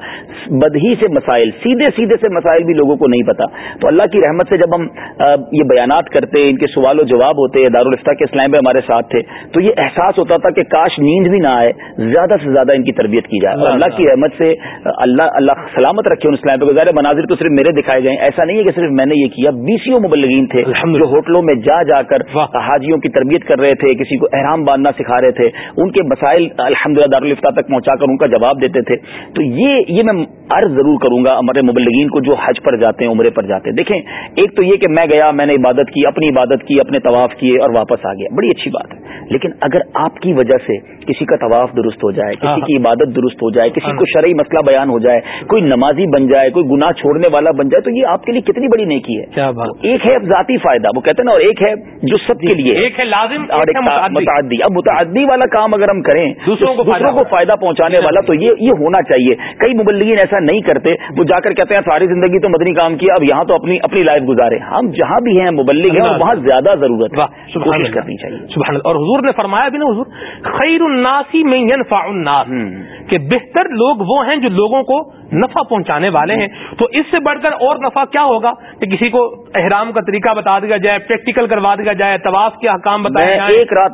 بدہی سے مسائل سیدھے سیدھے سے مسائل بھی لوگوں کو نہیں پتا۔ تو اللہ کی رحمت سے جب ہم یہ بیانات کرتے ان کے سوال و جواب ہوتے دارالفتہ کے اسلام میں ہمارے ساتھ تھے تو یہ احساس ہوتا تھا کہ کاش نیند بھی نہ آئے زیادہ سے زیادہ ان کی تربیت کی جائے۔ اور اللہ کی رحمت سے اللہ اللہ سلامت رکھے ان اسلام پہ۔ ظاہر مناظر تو صرف میرے دکھائے گئے ایسا نہیں ہے کہ صرف میں نے یہ کیا۔ بیسوں مبلغین تھے جو ہوٹلوں میں جا جا کر حاجیوں کی تربیت کر رہے تھے کسی کو احرام باندھنا سکھا رہے تھے ان کے مسائل الحمد للہ دارالفتہ تک پہنچا کر ان کا جواب دیتے تھے۔ تو یہ یہ میں عرض ضرور کروں گا ہمارے مبلغین کو جو حج پر جاتے ہیں عمرے پر جاتے ہیں۔ دیکھیں ایک تو یہ کہ میں گیا میں نے عبادت کی اپنی عبادت کی اپنے طواف کیے اور واپس آ گیا۔ بڑی اچھی بات ہے۔ لیکن اگر آپ کی وجہ سے کسی کا طواف درست ہو جائے کسی کی عبادت درست ہو جائے کسی کو شرعی مسئلہ بیان ہو جائے کوئی نمازی بن جائے کوئی گناہ چھوڑنے والا بن جائے تو یہ آپ کے لیے کتنی بڑی نیکی ہے۔ ایک ہے ذاتی فائدہ وہ کہتے ہیں نا اور ایک ہے جو سب کے لیے۔ ایک ہے لازم اور متعدی۔ اب متعدی والا کام اگر ہم کریں دوسروں کو فائدہ پہنچانے والا تو یہ ہونا چاہیے۔ کئی مبلگین ایسا نہیں کرتے وہ جا کر کہتے ہیں ساری زندگی تو مدنی کام کیا اب یہاں تو اپنی اپنی لائف گزارے۔ ہم جہاں بھی ہیں مبلغ ہیں وہاں زیادہ ضرورت کوشش کرنی چاہیے۔ اور حضور نے فرمایا بھی نا حضور خیر الناسی میں ينفع الناس کہ بہتر لوگ وہ ہیں جو لوگوں کو نفع پہنچانے والے ہیں۔ تو اس سے بڑھ کر اور نفع کیا ہوگا؟ کہ کسی کو احرام کا طریقہ بتا دیا جائے پریکٹیکل کروا دیا جائے طواف کے حکام بتایا جائے ایک رات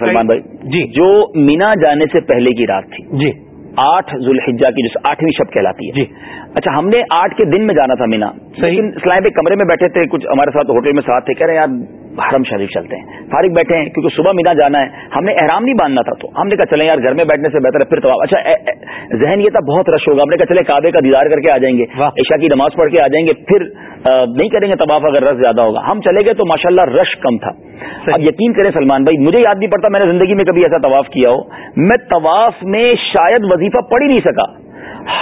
سلمان بھائی۔ جی۔ جو مینا جانے سے پہلے کی رات تھی۔ جی۔ آٹھ ذوالحجہ کی جو آٹھویں شب کہلاتی ہے۔ جی۔ اچھا ہم نے آٹھ کے دن میں جانا تھا مینا لیکن اسلام کمرے میں بیٹھے تھے کچھ ہمارے ساتھ ہوٹل میں ساتھ تھے کہہ رہے ہیں یار حرم شریف چلتے ہیں۔ فارغ بیٹھے ہیں کیونکہ صبح مینا جانا ہے۔ ہم نے احرام نہیں باندھنا تھا تو۔ ہم نے کہا چلیں یار گھر میں بیٹھنے سے بہتر ہے پھر تو اچھا ذہن یہ تھا بہت رش ہوگا۔ ہم نے کہا چلے کعبے کا دیدار کر کے آ جائیں گے۔ عشا کی نماز پڑھ کے آ جائیں گے۔ پھر نہیں کریں گے طواف اگر رش زیادہ ہوگا۔ ہم چلے گئے تو ماشاء اللہ رش کم تھا۔ اب یقین کریں سلمان بھائی مجھے یاد نہیں پڑتا میں نے زندگی میں کبھی ایسا طواف کیا ہو۔ میں طواف میں شاید وظیفہ پڑھ ہی نہیں سکا۔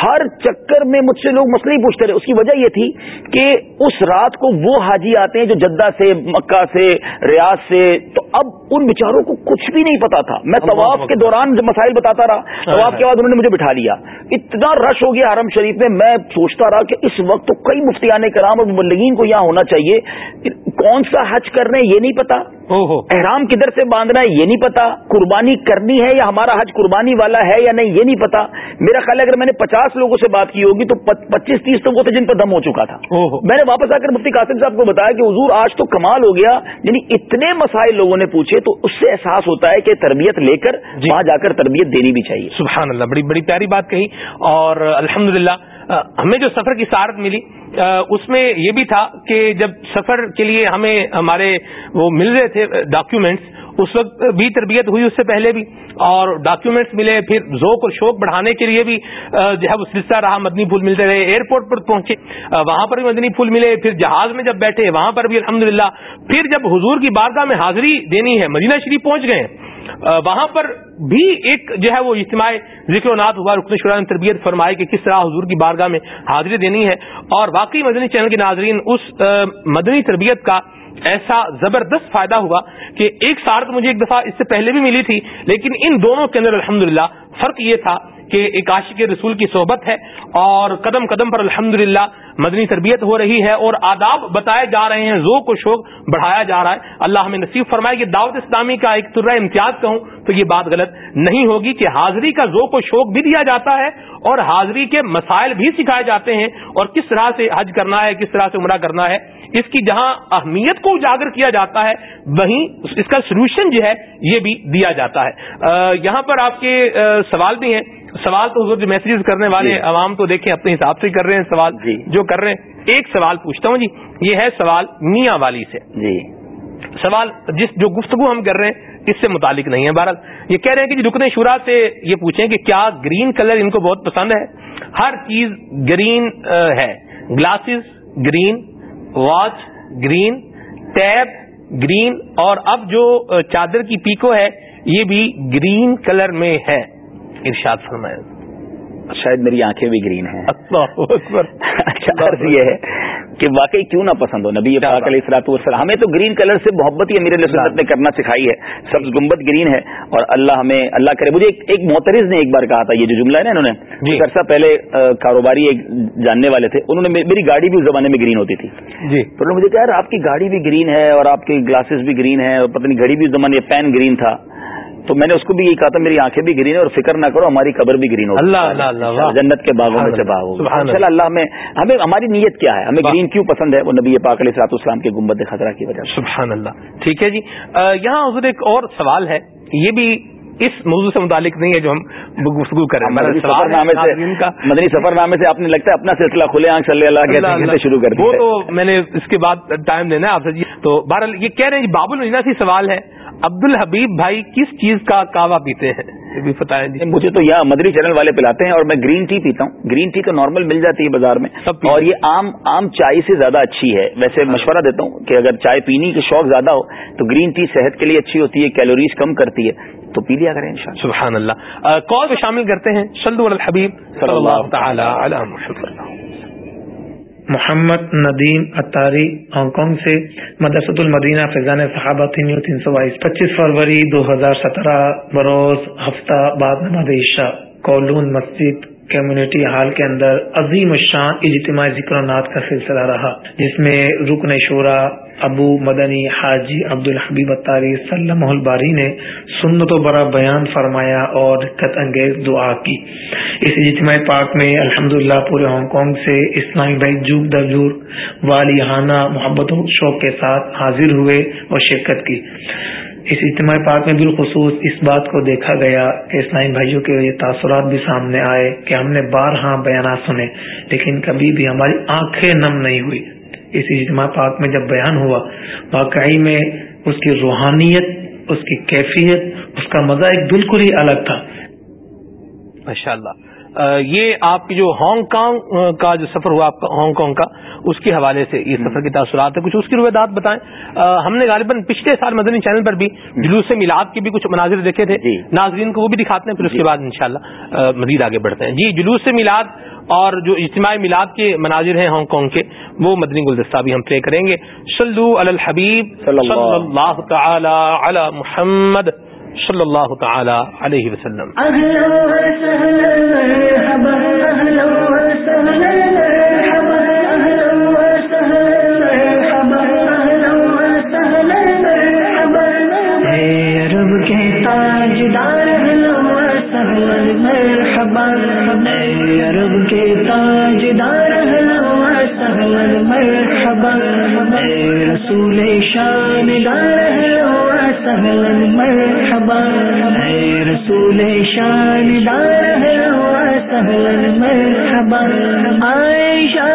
ہر چکر میں مجھ سے لوگ مسئلے ہی پوچھتے رہے۔ اس کی وجہ یہ تھی کہ اس رات کو وہ حاجی آتے ہیں جو جدہ سے مکہ سے ریاض سے۔ تو اب ان بیچاروں کو کچھ بھی نہیں پتا تھا۔ میں طواف کے دوران جب مسائل بتاتا رہا طواف کے بعد انہوں نے مجھے بٹھا لیا۔ اتنا رش ہو گیا حرم شریف میں۔ میں سوچتا رہا کہ اس وقت تو کئی مفتیان کرام اور مبلغین کو یہاں ہونا چاہیے۔ کون سا حج کرنا ہے یہ نہیں پتا۔ احرام کدھر سے باندھنا ہے یہ نہیں پتا قربانی کرنی ہے یا ہمارا حج قربانی والا ہے یا نہیں یہ نہیں پتا۔ میرا خیال اگر میں نے پچاس لوگوں سے بات کی ہوگی تو پچیس تیس تو وہ تھے جن پر دم ہو چکا تھا۔ میں نے واپس آ کر مفتی قاسم صاحب کو بتایا کہ حضور آج تو کمال ہو گیا یعنی اتنے مسائل لوگوں نے پوچھے تو اس سے احساس ہوتا ہے کہ تربیت لے کر جی۔ وہاں جا کر تربیت دینی بھی چاہیے۔ سبحان اللہ بڑی بڑی پیاری بات کہی اور الحمد ہمیں جو سفر کی سارت ملی اس میں یہ بھی تھا کہ جب سفر کے لیے ہمیں ہمارے وہ مل رہے تھے ڈاکیومینٹس اس وقت بھی تربیت ہوئی اس سے پہلے بھی، اور ڈاکیومینٹس ملے، پھر ذوق اور شوق بڑھانے کے لیے بھی جو ہے وہ سلسلہ رہا، مدنی پھول ملتے رہے ایئرپورٹ پر پہنچے وہاں پر بھی مدنی پھول ملے، پھر جہاز میں جب بیٹھے، وہاں پر بھی الحمد پھر جب حضور کی بارگاہ میں حاضری دینی ہے، مدینہ شریف پہنچ گئے ہیں وہاں پر بھی ایک جو ہے وہ اجتماع ذکر و نات ہوا رکن شرح نے تربیت فرمائی کہ کس طرح حضور کی بارگاہ میں حاضری دینی ہے۔ اور واقعی مدنی چینل کے ناظرین، اس مدنی تربیت کا ایسا زبردست فائدہ ہوا کہ ایک سارت مجھے ایک دفعہ اس سے پہلے بھی ملی تھی، لیکن ان دونوں کے اندر الحمد فرق یہ تھا کہ ایک عاشق رسول کی صحبت ہے اور قدم قدم پر الحمد مدنی تربیت ہو رہی ہے اور آداب بتائے جا رہے ہیں، ذوق و شوق بڑھایا جا رہا ہے۔ اللہ ہمیں نصیب فرمائے کہ دعوت اسلامی کا ایک ترہ امتیاز کہوں تو یہ بات غلط نہیں ہوگی کہ حاضری کا ذوق و شوق بھی دیا جاتا ہے اور حاضری کے مسائل بھی سکھائے جاتے ہیں اور کس طرح سے حج کرنا ہے، کس طرح سے عمرہ کرنا ہے، اس کی جہاں اہمیت کو اجاگر کیا جاتا ہے، وہیں اس کا سولوشن جو ہے یہ بھی دیا جاتا ہے۔ یہاں پر آپ کے سوال بھی ہیں۔ سوال تو جو میسجز کرنے والے جی۔ عوام تو دیکھیں اپنے حساب سے کر رہے ہیں سوال۔ جی۔ جو کر رہے ہیں ایک سوال پوچھتا ہوں جی یہ ہے سوال میاں والی سے۔ جی۔ سوال جس جو گفتگو ہم کر رہے ہیں اس سے متعلق نہیں ہے۔ بہرحال یہ کہہ رہے ہیں کہ جی رکن شورا سے یہ پوچھیں کہ کیا گرین کلر ان کو بہت پسند ہے؟ ہر چیز گرین ہے۔ Glasses green watch green tape green اور اب جو چادر کی پیکو ہے یہ بھی گرین کلر میں ہے۔ ارشاد فرمائے شاید میری آنکھیں بھی گرین ہیں۔ اچھا یہ ہے کہ واقعی کیوں نہ پسند ہو نبی پاک علیہ السلاط والسلام۔ ہمیں تو گرین کلر سے محبت ہی میرے سنت نے کرنا سکھائی ہے۔ سب گمبت گرین ہے اور اللہ ہمیں اللہ کرے۔ مجھے ایک محترز نے ایک بار کہا تھا یہ جو جملہ ہے نا انہوں نے جی۔ عرصہ پہلے کاروباری ایک جاننے والے تھے۔ انہوں نے میری گاڑی بھی اس زمانے میں گرین ہوتی تھی۔ جی۔ تو مجھے کہا آپ کی گاڑی بھی گرین ہے اور آپ کی گلاسز بھی گرین ہے اور پتہ نہیں گھڑی بھی اس زمانے پین گرین تھا۔ تو میں نے اس کو بھی یہ کہا تھا میری آنکھیں بھی گرین ہے اور فکر نہ کرو ہماری قبر بھی گرین ہو اللہ اللہ جنت کے باغوں میں سے باغ ہوگا اللہ۔ میں ہمیں ہماری نیت کیا ہے؟ ہمیں گرین کیوں پسند ہے؟ وہ نبی پاک علیہ سات اسلام کے گمبد خطرہ کی وجہ سے۔ سبحان اللہ۔ ٹھیک ہے جی۔ یہاں حضور ایک اور سوال ہے۔ یہ بھی اس موضوع سے متعلق نہیں ہے جو ہم گفتگو کریں۔ سفر نامے سے مدنی سفر نامے سے آپ نے لگتا ہے اپنا سلسلہ کھلے آنکھ صلی اللہ شروع کر وہ تو میں نے اس کے بعد ٹائم دینا ہے آپ سے جی۔ تو بہرحال یہ کہہ رہے ہیں باب المینا سی سوال ہے۔ عبد الحبیب بھائی کس چیز کا کعوہ پیتے ہیں؟ یہ بھی بتائیں جی۔ مجھے تو یہاں مدری چینل والے پلاتے ہیں اور میں گرین ٹی پیتا ہوں۔ گرین ٹی تو نارمل مل جاتی ہے بازار میں۔ اور یہ عام عام چائے سے زیادہ اچھی ہے۔ ویسے ہاں۔ مشورہ دیتا ہوں کہ اگر چائے پینے کے شوق زیادہ ہو تو گرین ٹی صحت کے لیے اچھی ہوتی ہے کیلوریز کم کرتی ہے۔ تو پی لیا کریں سبحان اللہ۔ کال کو شامل کرتے ہیں؟ الحبیب۔ صلی اللہ تعالی علیہ محمد ندیم اتاری، ہانگ کانگ سے مدرسۃ المدینہ فیضان صحابہ تین سو بائیس، پچیس فروری دو ہزار سترہ، بروز ہفتہ بعد نماز عشاء، کولون مسجد کمیونٹی ہال کے اندر عظیم الشان اجتماعی ذکر و نعت کا سلسلہ رہا، جس میں رکن شورا ابو مدنی حاجی عبد الحبیب اتاری سلم الباری نے سنت و برا بیان فرمایا اور دقت انگیز دعا کی۔ اس اجتماعی پاک میں الحمد پورے ہانگ کانگ سے اسلامی بھائی جوب دجور والیحانہ محبت و شوق کے ساتھ حاضر ہوئے اور شرکت کی۔ اس اجتماع پاک میں بالخصوص اس بات کو دیکھا گیا کہ اسلامی بھائیوں کے یہ تاثرات بھی سامنے آئے کہ ہم نے بارہا بیانات سنے، لیکن کبھی بھی ہماری آنکھیں نم نہیں ہوئی۔ اس اجتماع پاک میں جب بیان ہوا، واقعی میں اس کی روحانیت، اس کی کیفیت، اس کا مزہ ایک بالکل ہی الگ تھا۔ ماشاء اللہ یہ آپ کی جو ہانگ کانگ کا جو سفر ہوا آپ کا ہانگ کانگ کا اس کے حوالے سے یہ سفر کی تاثرات ہے کچھ اس کی روایات بتائیں۔ ہم نے غالباً پچھلے سال مدنی چینل پر بھی جلوس میلاد کے بھی کچھ مناظر دیکھے تھے۔ جی۔ ناظرین کو وہ بھی دکھاتے ہیں پھر اس کے جی۔ بعد انشاءاللہ مزید آگے بڑھتے ہیں۔ جی جلوس میلاد اور جو اجتماعی میلاد کے مناظر ہیں ہانگ کانگ کے وہ مدنی گلدستہ بھی ہم پلے کریں گے۔ سلو الحبیب اللہ تعالی علی محمد۔ صلی اللہ تعالی علیہ وسلم عرب کے تاجدار مرحبا رسول شان دار رسول شان دار سہلن مرحبا۔ عائشہ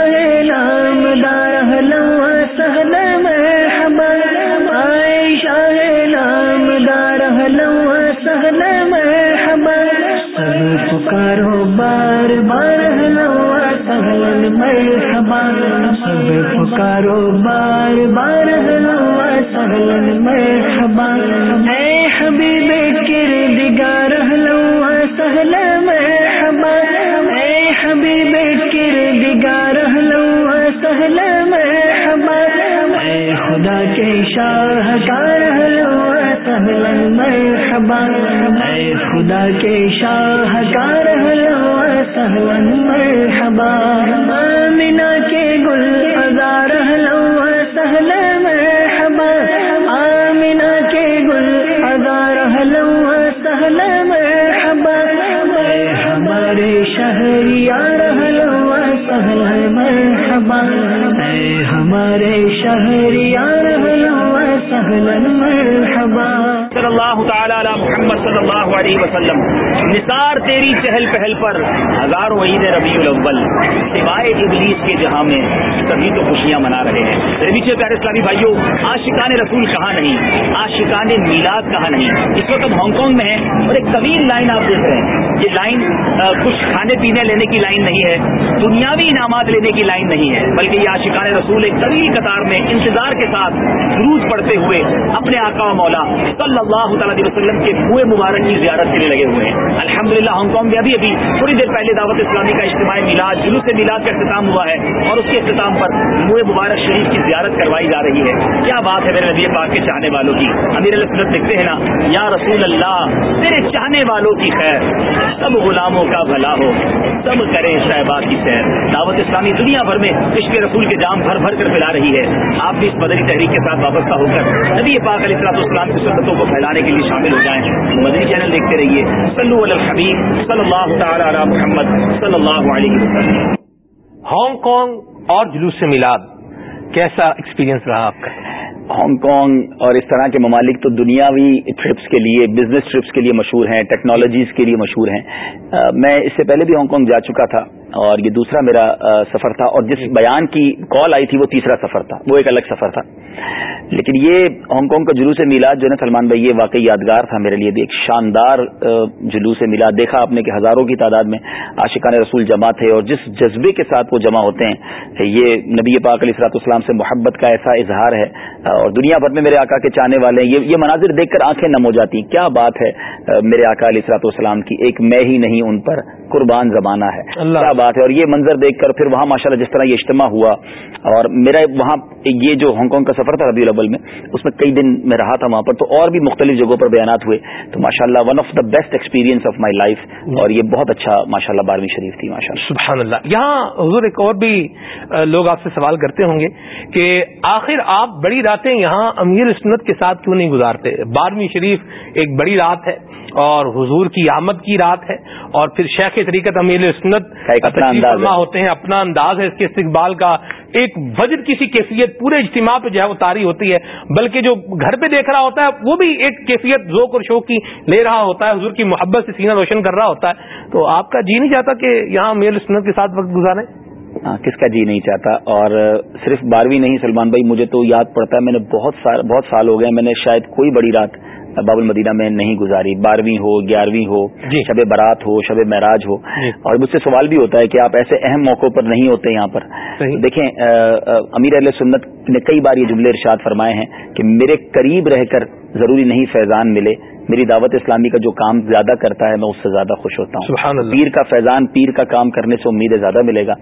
نام دار لو سہل مرحبا۔ عائشہ نام دار لو سہل مرحبا۔ سب پکارو بار بار لو سہلن مرحبا۔ سب پکارو بار بار سہلن مرحبا۔ کے شاہکار سہلن مرحبا۔ اے خدا کے شاہکار لو سہلن مرحبا۔ آمینہ کے گل ہزار لو سہل مرحبا۔ آمینہ کے گل ہزار لو سہل مرحبا۔ اے ہمارے شہریار لو سہل مرحبا۔ اے ہمارے شہریار لو مرحبا صلی اللہ تعالی علی محمد صلی اللہ علیہ وسلم. نثار تیری چہل پہل پر ہزاروں عید ربیع الاول. لقائے ابلیس کے جہاں میں سبھی تو خوشیاں منا رہے ہیں. پیچھے پیارے اسلامی بھائیوں آشقان رسول کہاں نہیں؟ آشقان میلاد کہاں نہیں؟ اس وقت ہم ہانگ کانگ میں ہیں اور ایک طویل لائن آپ دیکھ رہے ہیں. یہ لائن کچھ کھانے پینے لینے کی لائن نہیں ہے، دنیاوی انعامات لینے کی لائن نہیں ہے، بلکہ یہ آشقان رسول ایک طویل قطار میں انتظار کے ساتھ روز پڑھتے ہوئے اپنے آقا و مولا صلی اللہ تعالی وسلم کے کنویں مبارک کی زیارت کے لیے لگے ہوئے ہیں۔ الحمد للہ ہانگ کانگ میں ابھی ابھی تھوڑی دیر پہلے دعوت اسلامی کا اجتماعی میلاد، جلوس میلاد کا اختتام ہوا ہے اور اس کے اختتام پر کنویں مبارک شریف کی زیارت کروائی جا رہی ہے۔ کیا بات ہے میرے نبی پاک کے چاہنے والوں کی؟ امیر علیہ دیکھتے ہیں نا، یا رسول اللہ، تیرے چاہنے والوں کی خیر۔ سب غلاموں کا بھلا ہو، سب کرے شہباد کی سیر۔ دعوت اسلامی دنیا بھر میں عشق رسول کے جام بھر بھر کر پھیلا رہی ہے۔ آپ بھی اس مدنی تحریک کے ساتھ وابستہ ہو کر نبی پاک علیہ السلام اسلام کی سنتوں کو پھیلانے کے لیے شامل ہو جائیں۔ مدنی چینل دیکھتے رہیے۔ صلو علی الحبیب صلی اللہ تعالی علی محمد صلی اللہ علیہ وسلم۔ ہانگ کانگ اور جلوس سے میلاد کیسا ایکسپیرینس رہا آپ کا؟ ہانگ کانگ اور اس طرح کے ممالک تو دنیاوی ٹرپس کے لیے بزنس ٹرپس کے لیے مشہور ہیں ٹیکنالوجیز کے لیے مشہور ہیں۔ میں اس سے پہلے بھی ہانگ کانگ جا چکا تھا۔ اور یہ دوسرا میرا سفر تھا اور جس بیان کی کال آئی تھی وہ تیسرا سفر تھا، وہ ایک الگ سفر تھا۔ لیکن یہ ہانگ کانگ کا جلوس میلاد جو ہے نا سلمان بھائی، یہ واقعی یادگار تھا میرے لیے بھی ایک شاندار جلوس میلاد۔ دیکھا آپ نے کہ ہزاروں کی تعداد میں عاشقان رسول جمع تھے اور جس جذبے کے ساتھ وہ جمع ہوتے ہیں، یہ نبی پاک علیہ السلاط اسلام سے محبت کا ایسا اظہار ہے۔ اور دنیا بھر میں میرے آقا کے چاہنے والے ہیں، یہ مناظر دیکھ کر آنکھیں نم ہو جاتی۔ کیا بات ہے میرے آقا علیہ السلاط والسلام کی، ایک میں ہی نہیں ان پر۔ قربان زمانہ ہے۔ کیا بات ہے؟ اور یہ منظر دیکھ کر پھر وہاں ماشاءاللہ جس طرح یہ اجتماع ہوا اور میرا وہاں یہ جو ہانگ کانگ کا سفر تھا ربیع الاول میں اس میں کئی دن میں رہا تھا وہاں پر تو اور بھی مختلف جگہوں پر بیانات ہوئے۔ تو ماشاء اللہ one of the best experience of my life اور یہ بہت اچھا ماشاء اللہ بارہویں شریف تھی ماشاء سبحان اللہ یہاں حضور ایک اور بھی لوگ آپ سے سوال کرتے ہوں گے کہ آخر آپ بڑی راتیں یہاں امیر سنت کے ساتھ کیوں نہیں گزارتے؟ بارہویں شریف ایک بڑی رات ہے اور حضور کی آمد کی رات ہے اور پھر شیخ طریقت امیر سنت ہوتے ہیں اپنا انداز ہے اس کے استقبال کا۔ ایک وجد کسی کیفیت پورے اجتماع پہ جو ہے وہ تاری ہوتی ہے بلکہ جو گھر پہ دیکھ رہا ہوتا ہے وہ بھی ایک کیفیت ذوق اور شوق کی لے رہا ہوتا ہے۔ حضور کی محبت سے سینہ روشن کر رہا ہوتا ہے۔ تو آپ کا جی نہیں چاہتا کہ یہاں امیر سنت کے ساتھ وقت گزارے کس کا جی نہیں چاہتا؟ اور صرف بارہویں نہیں سلمان بھائی مجھے تو یاد پڑتا ہے میں نے بہت سال بہت سال ہو گئے میں نے شاید کوئی بڑی رات باب المدینہ میں نہیں گزاری بارہویں ہو گیارہویں ہو جی۔ شب برات ہو شب معراج ہو۔ جی۔ اور مجھ سے سوال بھی ہوتا ہے کہ آپ ایسے اہم موقعوں پر نہیں ہوتے یہاں پر۔ دیکھیں امیر علیہ سنت نے کئی بار یہ جملے ارشاد فرمائے ہیں کہ میرے قریب رہ کر ضروری نہیں فیضان ملے۔ میری دعوت اسلامی کا جو کام زیادہ کرتا ہے میں اس سے زیادہ خوش ہوتا ہوں۔ پیر کا فیضان پیر کا کام کرنے سے امید زیادہ ملے گا۔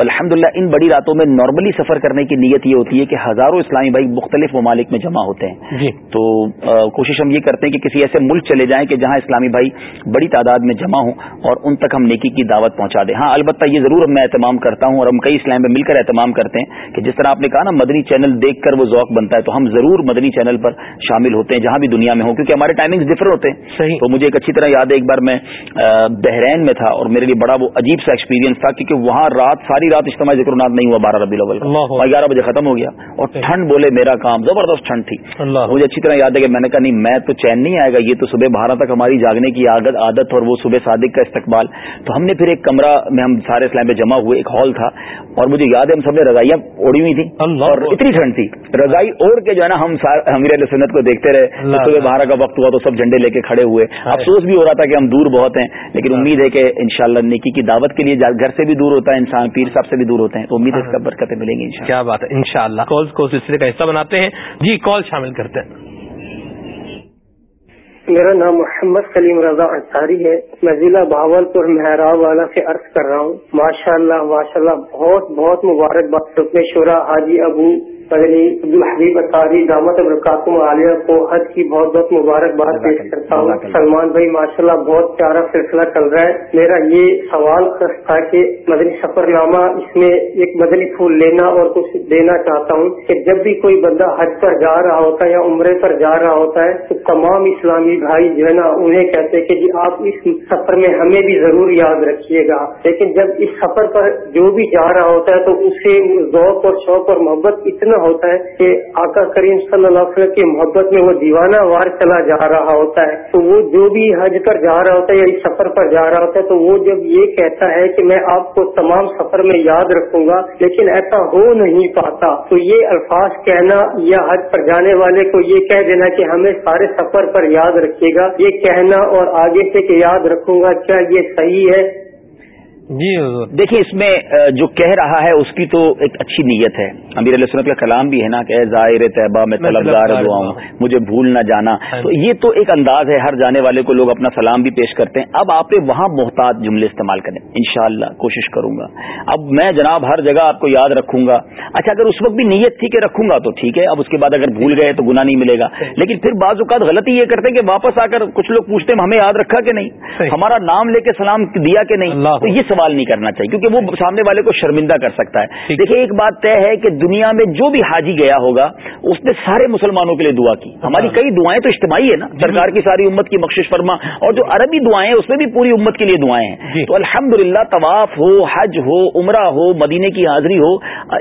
الحمد للہ ان بڑی راتوں میں نارملی سفر کرنے کی نیت یہ ہوتی ہے کہ ہزاروں اسلامی بھائی مختلف ممالک میں جمع ہوتے ہیں۔ جی۔ تو کوشش ہم یہ کرتے ہیں کہ کسی ایسے ملک چلے جائیں کہ جہاں اسلامی بھائی بڑی تعداد میں جمع ہوں اور ان تک ہم نیکی کی دعوت پہنچا دیں۔ ہاں البتہ یہ ضرور میں اہتمام کرتا ہوں اور ہم کئی اسلام میں مل کر اہتمام کرتے ہیں کہ جس طرح آپ نے کہا نا مدنی چینل دیکھ کر وہ ذوق بنتا ہے تو ہم ضرور مدنی چینل پر شامل ہوتے ہیں جہاں بھی دنیا میں ہوں کیونکہ ہمارے ٹائمنگ ڈفرنٹ ہوتے ہیں. تو مجھے ایک اچھی طرح یاد ہے ایک بار میں بحرین میں تھا اور میرے لیے بڑا وہ عجیب سا ایکسپیرینس تھا کیونکہ وہاں رات ساری رات اجتماع ذکر نات نہیں ہوا بارہ ربی الاول کا. گیارہ بجے ختم ہو گیا اور ٹھنڈ بولے میرا کام زبردست ٹھنڈ تھی. مجھے اچھی طرح یاد ہے کہ میں نے کہا نہیں میں تو چین نہیں آئے گا یہ تو صبح بارہ تک ہماری جاگنے کی عادت عادت اور وہ صبح صادق کا استقبال. تو ہم نے پھر ایک کمرہ میں ہم سارے اسلام میں جمع ہوئے ایک ہال تھا اور مجھے یاد ہے ہم سب نے رضائیاں اوڑی ہوئی تھی اور اتنی ٹھنڈ تھی. رضائی اوڑھ کے جو ہے نا ہم امیر سنت کو دیکھتے رہے صبح بارہ کا وقت ہوا تو سب جھنڈے لے کے کھڑے ہوئے۔ افسوس بھی ہو رہا تھا کہ ہم دور بہت ہیں لیکن امید ہے کہ انشاءاللہ نیکی کی دعوت کے لیے گھر سے بھی دور ہوتا ہے انسان پیر صاحب سے بھی دور ہوتے ہیں۔ تو امید ہے اس کا برکتیں ملیں گی کیا بات ہے انشاءاللہ۔ کالز کو سلسلے کا حصہ بناتے ہیں۔ جی کال شامل کرتے ہیں۔ میرا نام محمد سلیم رضا انصاری ہے۔ میں ضلع بھاول پور محراب والا سے عرض کر رہا ہوں۔ ماشاء اللہ ماشاء اللہ بہت بہت مبارکباد۔ رکن شورا حاجی ابو پہلی عبدالحبیب اطاری دامت القاسم عالیہ کو حج کی بہت بہت مبارکباد پیش کرتا ہوں. سلمان بھائی ماشاء اللہ بہت پیارا سلسلہ چل رہا ہے. میرا یہ سوال تھا کہ مدنی سفر نامہ اس میں ایک مدنی پھول لینا اور کچھ دینا چاہتا ہوں کہ جب بھی کوئی بندہ حج پر جا رہا ہوتا ہے یا عمرے پر جا رہا ہوتا ہے تو تمام اسلامی بھائی جو ہے نا انہیں کہتے کہ جی آپ اس سفر میں ہمیں بھی ضرور یاد رکھیے گا۔ لیکن جب اس سفر پر جو بھی جا رہا ہوتا ہے تو اسے ذوق اور شوق اور محبت اتنا ہوتا ہے کہ آقا کریم صلی اللہ علیہ وسلم کی محبت میں وہ دیوانہ وار چلا جا رہا ہوتا ہے۔ تو وہ جو بھی حج پر جا رہا ہوتا ہے یا اس سفر پر جا رہا ہوتا ہے، تو وہ جب یہ کہتا ہے کہ میں آپ کو تمام سفر میں یاد رکھوں گا، لیکن ایسا ہو نہیں پاتا۔ تو یہ الفاظ کہنا یا حج پر جانے والے کو یہ کہہ دینا کہ ہمیں سارے سفر پر یاد رکھیے گا۔ یہ کہنا اور آگے سے کہ یاد رکھوں گا کیا یہ صحیح ہے؟ جی دیکھیے اس میں جو کہہ رہا ہے اس کی تو ایک اچھی نیت ہے۔ امیر علیہ سنت کا کلام بھی ہے نا کہ ظاہر طیبہ میں طلبگار دعا ہوں۔ مجھے بھول نہ جانا۔ ہاں تو یہ تو ایک انداز ہے ہر جانے والے کو لوگ اپنا سلام بھی پیش کرتے ہیں۔ اب آپ وہاں محتاط جملے استعمال کریں۔ انشاءاللہ کوشش کروں گا۔ اب میں جناب ہر جگہ آپ کو یاد رکھوں گا۔ اچھا اگر اس وقت بھی نیت تھی کہ رکھوں گا تو ٹھیک ہے اب اس کے بعد اگر بھول گئے تو گنا نہیں ملے گا۔ لیکن پھر بعض اوقات غلطی یہ کرتے ہیں کہ واپس آ کر کچھ لوگ پوچھتے ہیں ہمیں یاد رکھا کہ نہیں؟ ہمارا نام لے کے سلام دیا کہ نہیں؟ تو یہ سوال نہیں کرنا چاہیے کیونکہ وہ سامنے والے کو شرمندہ کر سکتا ہے۔ دیکھیے ایک بات طے ہے کہ دنیا میں جو بھی حاجی گیا ہوگا اس نے سارے مسلمانوں کے لیے دعا کی۔ ہماری کئی دعائیں تو اجتماعی ہے نا۔ سرکار کی ساری امت کی بخش فرما اور جو عربی دعائیں اس میں بھی پوری امت کے لیے دعائیں ہیں۔ تو الحمد للہ طواف ہو حج ہو عمرہ ہو مدینے کی حاضری ہو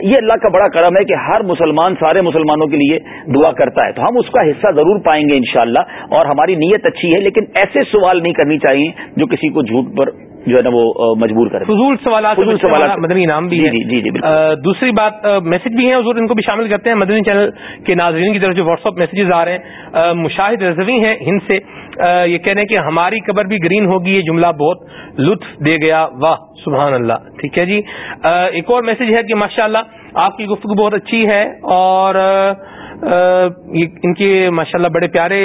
یہ اللہ کا بڑا کرم ہے کہ ہر مسلمان سارے مسلمانوں کے لیے دعا کرتا ہے۔ تو ہم اس کا حصہ ضرور پائیں گے انشاءاللہ اور ہماری نیت اچھی ہے لیکن ایسے سوال نہیں کرنی چاہیے جو کسی کو جھوٹ پر جو ہے نا وہ مجبور کرے فضول سوالات فضول سوالات۔ مدنی نام بھی جی جی جی جی دوسری بات میسج بھی ہیں حضور ان کو بھی شامل کرتے ہیں۔ مدنی چینل کے ناظرین کی طرف جو واٹس ایپ میسیجز آ رہے ہیں مشاہد رضوی ہیں ہند سے۔ یہ کہہ رہے ہیں کہ ہماری قبر بھی گرین ہوگی یہ جملہ بہت لطف دے گیا۔ واہ سبحان اللہ۔ ٹھیک ہے جی۔ ایک اور میسج ہے کہ ماشاء اللہ آپ کی گفتگو بہت اچھی ہے اور ان کے ماشاء اللہ بڑے پیارے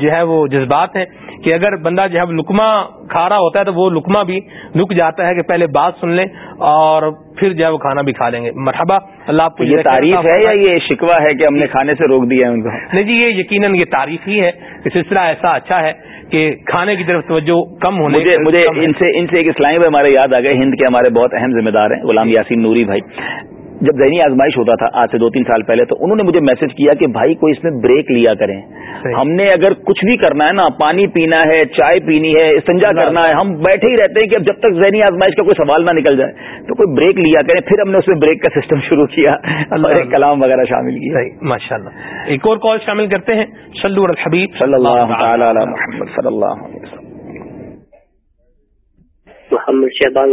جو ہے وہ جذبات ہیں۔ کہ اگر بندہ جو ہے لکما کھا رہا ہوتا ہے تو وہ لکما بھی رک جاتا ہے کہ پہلے بات سن لیں اور پھر جو ہے وہ کھانا بھی کھا لیں گے۔ مرحبا اللہ آپ کو یہ تعریف ہے یا یہ شکوہ ہے کہ ہم نے کھانے سے روک دیا ہے ان کو؟ نہیں جی یہ یقیناً یہ تعریف ہی ہے۔ کہ سلسلہ ایسا اچھا ہے کہ کھانے کی طرف توجہ کم ہونے مجھے مجھے۔ ان سے ان سے ایک اسلامی ہمارے یاد آ گئے۔ ہند کے ہمارے بہت اہم ذمہ دار ہیں غلام یاسین نوری بھائی۔ جب ذہنی آزمائش ہوتا تھا آج سے دو تین سال پہلے تو انہوں نے مجھے میسج کیا کہ بھائی کوئی اس میں بریک لیا کریں۔ ہم نے اگر کچھ بھی کرنا ہے نا پانی پینا ہے چائے پینی ہے استنجا کرنا ہے ہم بیٹھے ہی رہتے ہیں کہ اب جب تک ذہنی آزمائش کا کوئی سوال نہ نکل جائے تو کوئی بریک لیا کریں۔ پھر ہم نے اس میں بریک کا سسٹم [laughs] شروع کیا اور ایک کلام وغیرہ شامل کیا۔ ماشاء اللہ ایک اور کال شامل کرتے ہیں۔ شلو الحبیب۔ صلی اللہ تعالی محمد صلی اللہ علیہ وسلم۔ محمد شہباز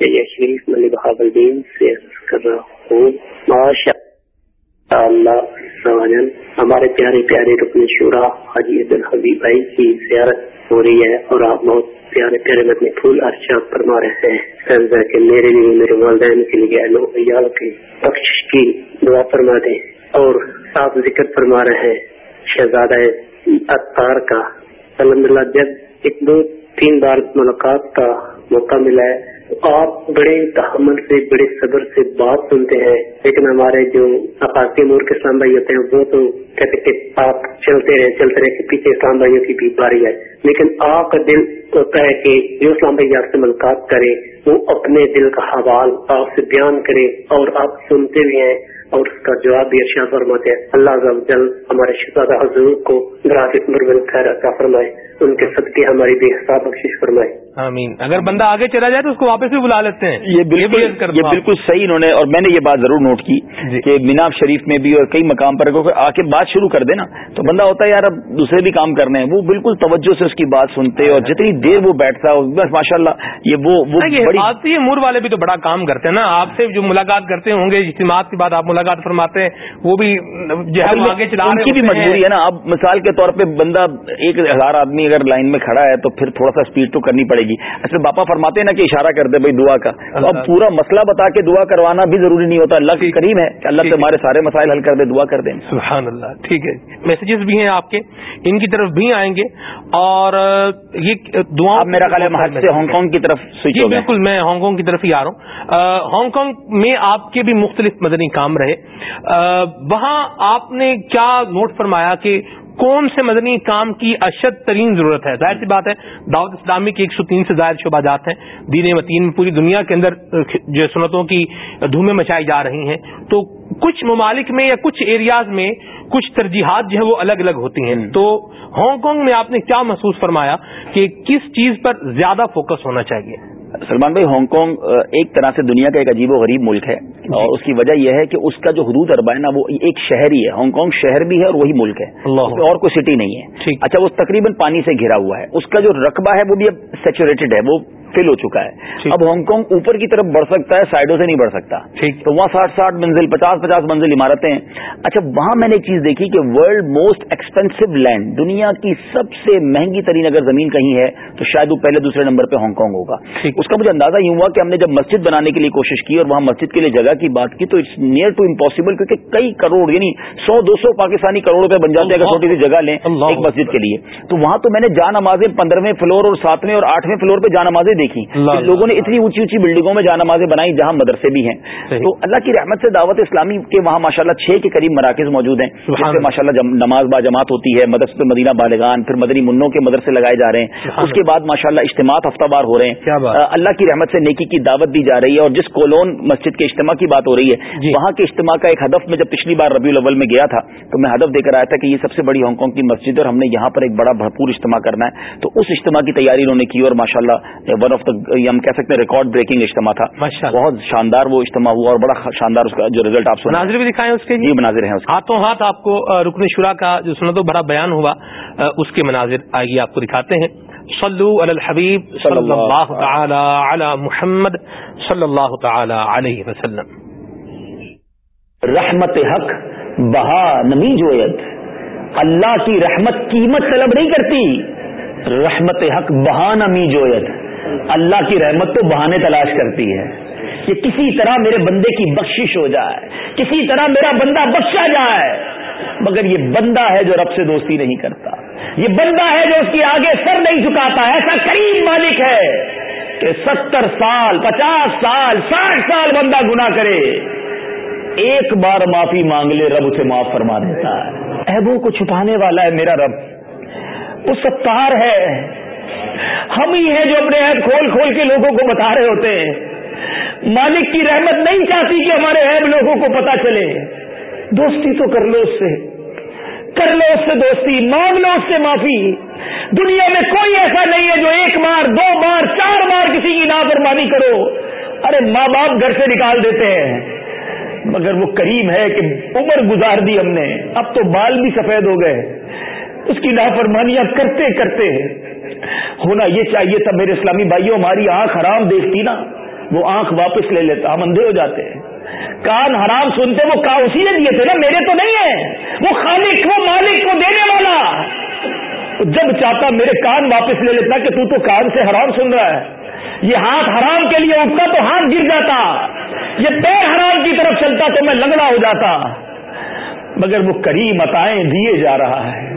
جیا شریف ملی بہاولدین سے عرض کر رہا ہوں ماشاء اللہ ہمارے پیارے پیارے رکن شورا، حاجی عبد الحبیب بھائی کی زیارت ہو رہی ہے اور آپ بہت پیارے پیارے مدنی پھول ارچہ فرما رہے ہیں۔ سرزا کے میرے لیے، میرے والدین کے لیے، اہل کی بخش کی دعا فرما دیں۔ اور آپ ذکر فرما رہے ہیں، شہزادہ اطار کا۔ الحمد للہ جب ایک دو تین بار ملاقات کا موقع ملا ہے آپ بڑے تحمل سے، بڑے صبر سے بات سنتے ہیں، لیکن ہمارے جو ثقافتی نور کے اسلام بھائی ہوتے ہیں وہ تو کہتے کہ آپ چلتے رہے چلتے رہے کہ پیچھے اسلام بھائیوں کی بھی باری ہے۔ لیکن آپ کا دل ہوتا ہے کہ جو اسلام بھائی آپ سے ملاقات کرے، وہ اپنے دل کا حوال آپ سے بیان کرے اور آپ سنتے بھی ہیں اور اس کا جواب بھی ارشاد فرماتے ہیں۔ اللہ عز و جل ہمارے شہزادہ حضور کو عطا فرمائے ان کے صدقے ہماری بے حساب بخشش فرمائے۔ آمین۔ اگر بندہ آگے چلا جائے تو اس کو واپس بھی بلا لیتے ہیں۔ یہ بالکل یہ بالکل صحیح انہوں نے اور میں نے یہ بات ضرور نوٹ کی جی۔ کہ میناب شریف میں بھی اور کئی مقام پر آ کے بات شروع کر دے نا تو بندہ ہوتا ہے یار اب دوسرے بھی کام کرنے ہیں۔ وہ بالکل توجہ سے اس کی بات سنتے اور جتنی دیر وہ بیٹھتا ہے بس ماشاء اللہ یہ وہ بڑی بات یہ مور والے بھی تو بڑا کام کرتے ہیں نا۔ آپ سے جو ملاقات کرتے ہوں گے اجتماعات کے بعد آپ ملاقات فرماتے ہیں وہ بھی جو ہے آگے چلا کی بھی۔ مجبوری ہے نا۔ اب مثال کے طور پہ بندہ ایک ہزار آدمی اگر لائن میں کھڑا ہے تو پھر تھوڑا سا اسپیڈ تو کرنی پڑے گی۔ اچھا باپا فرماتے ہیں نا کہ اشارہ کر دے بھائی دعا کا۔ تو اب پورا مسئلہ بتا کے دعا کروانا بھی ضروری نہیں ہوتا۔ اللہ کے کریم ہے کہ اللہ سے ہمارے سارے مسائل حل کر دے دعا کر دیں سبحان اللہ ٹھیک ہے۔ میسیجز بھی ہیں آپ کے۔ ان کی طرف بھی آئیں گے۔ اور یہ دعا میرا خیال ہے ہانگ کانگ کی طرف سوئچ جی ہو بالکل میں ہانگ کانگ کی طرف ہی آ رہا ہوں۔ ہانگ کانگ میں آپ کے بھی مختلف مدنی کام رہے۔ وہاں آپ نے کیا نوٹ فرمایا کہ کون سے مدنی کام کی اشد ترین ضرورت ہے؟ ظاہر سی بات ہے دعوت اسلامی کے ایک سو تین سے زائد شعبہ جات ہیں۔ دین متین میں پوری دنیا کے اندر جو سنتوں کی دھومیں مچائی جا رہی ہیں۔ تو کچھ ممالک میں یا کچھ ایریاز میں کچھ ترجیحات جو ہے وہ الگ الگ ہوتی ہیں۔ تو ہانگ کانگ میں آپ نے کیا محسوس فرمایا کہ کس چیز پر زیادہ فوکس ہونا چاہیے؟ سلمان بھائی ہانگ کانگ ایک طرح سے دنیا کا ایک عجیب و غریب ملک ہے اور اس کی وجہ یہ ہے کہ اس کا جو حدود اربا ہے نا وہ ایک شہر ہی ہے۔ ہانگ کانگ شہر بھی ہے اور وہی ملک ہے۔ اور کوئی سٹی نہیں ہے۔ اچھا وہ تقریباً پانی سے گھرا ہوا ہے۔ اس کا جو رقبہ ہے وہ بھی اب سیچوریٹڈ ہے۔ وہ فل ہو چکا ہے۔ اب ہانگ کانگ اوپر کی طرف بڑھ سکتا ہے سائڈوں سے نہیں بڑھ سکتا۔ تو وہاں ساٹھ ساٹھ منزل پچاس پچاس منزل عمارتیں ہیں۔ اچھا وہاں میں نے ایک چیز دیکھی کہ ورلڈ موسٹ ایکسپینسو لینڈ دنیا کی سب سے مہنگی ترین اگر زمین کہیں ہے تو شاید وہ پہلے دوسرے نمبر پہ ہانگ کانگ ہوگا۔ اس کا مجھے اندازہ یہ ہوا کہ ہم نے جب مسجد بنانے کے لیے کوشش کی اور وہاں مسجد کے لیے جگہ کی بات کی تو اٹس نیئر ٹو امپاسبل کیونکہ کئی کروڑ یعنی سو دو سو پاکستانی کروڑ روپے بن جاتے ہیں اگر چھوٹی سی جگہ لیں ایک مسجد کے لیے۔ تو وہاں تو میں نے جا نمازیں پندرہویں فلور اور ساتویں اور آٹھویں فلور پہ جا نمازیں دیکھی لوگوں لوگوں نے اتنی اونچی اونچی بلڈنگوں میں جان نمازیں بنائی جہاں مدرسے بھی ہیں۔ تو اللہ کی رحمت سے دعوت اسلامی کے وہاں ماشاء اللہ چھ کے قریب مراکز موجود ہیں جس ماشاء اللہ۔ نماز با جماعت ہوتی ہے مدرسے مدینہ بالغان پھر مدنی منوں کے مدرسے لگائے جا رہے ہیں۔ اس کے بعد ماشاء اللہ اجتماع ہفتہ بار ہو رہے ہیں۔ اللہ کی رحمت سے نیکی کی دعوت دی جا رہی ہے اور جس کولون مسجد کے اجتماع کی بات ہو رہی ہے جی۔ وہاں کے اجتماع کا ایک ہدف میں جب پچھلی بار ربیع الاول میں گیا تھا تو میں ہدف دے کر آیا تھا کہ یہ سب سے بڑی ہانگ کانگ کی مسجد اور ہم نے یہاں پر ایک بڑا بھرپور اجتماع کرنا ہے۔ تو اس اجتماع کی تیاری انہوں نے کی اور ماشاء اللہ ون آف دا ہم کہہ سکتے ہیں ریکارڈ بریکنگ اجتماع تھا۔ بہت شاندار وہ اجتماع ہوا اور بڑا شاندار اس کا جو ریزلٹ آپ مناظر بھی دکھائے اس کے جی؟ مناظر ہیں ہاتھوں ہاتھ آپ کو رکن شورا کا جو سنت و بڑا بیان ہوا اس کے مناظر آئیے آپ کو دکھاتے ہیں۔ صلو علی الحبیب صلی اللہ تعالی علی محمد صلی اللہ تعالی علیہ وسلم۔ رحمت حق بہا نمی جویت۔ اللہ کی رحمت قیمت طلب نہیں کرتی۔ رحمت حق بہا نمی جویت۔ اللہ کی رحمت تو بہانے تلاش کرتی ہے کہ کسی طرح میرے بندے کی بخشش ہو جائے، کسی طرح میرا بندہ بخشا جائے۔ مگر یہ بندہ ہے جو رب سے دوستی نہیں کرتا۔ یہ بندہ ہے جو اس کی آگے سر نہیں جھکاتا، ایسا کریم مالک ہے کہ ستر سال، پچاس سال، ساٹھ سال بندہ گنا کرے۔ ایک بار معافی مانگ لے، رب اسے معاف فرما دیتا ہے۔ احبو کو چھپانے والا ہے میرا رب۔ وہ ستار ہے۔ ہم ہی ہیں جو اپنے عیب کھول کھول کے لوگوں کو بتا رہے ہوتے ہیں۔ مالک کی رحمت نہیں چاہتی کہ ہمارے عیب لوگوں کو پتا چلے۔ دوستی تو کر لو اس سے۔ کر لو اس سے دوستی، مانگ لو اس سے معافی۔ دنیا میں کوئی ایسا نہیں ہے جو ایک بار دو بار چار بار کسی کی نافرمانی کرو۔ ارے ماں باپ گھر سے نکال دیتے ہیں۔ مگر وہ کریم ہے کہ عمر گزار دی ہم نے۔ اب تو بال بھی سفید ہو گئے۔ اس کی نافرمانیاں کرتے کرتے ہونا یہ چاہیے تھا، میرے اسلامی بھائیوں، ہماری آنکھ حرام دیکھتی نا، وہ آنکھ واپس لے لیتا، ہم اندھے ہو جاتے ہیں۔ کان حرام سنتے، وہ کا اسی نے دیے تھے نا، میرے تو نہیں ہے وہ خالق، وہ مالک، وہ دینے والا۔ جب چاہتا میرے کان واپس لے لیتا کہ تو تو کان سے حرام سن رہا ہے۔ یہ ہاتھ حرام کے لیے اٹھتا تو ہاتھ گر جاتا۔ یہ پیر حرام کی طرف چلتا تو میں لنگڑا ہو جاتا۔ مگر وہ کریم عطائیں دیے جا رہا ہے۔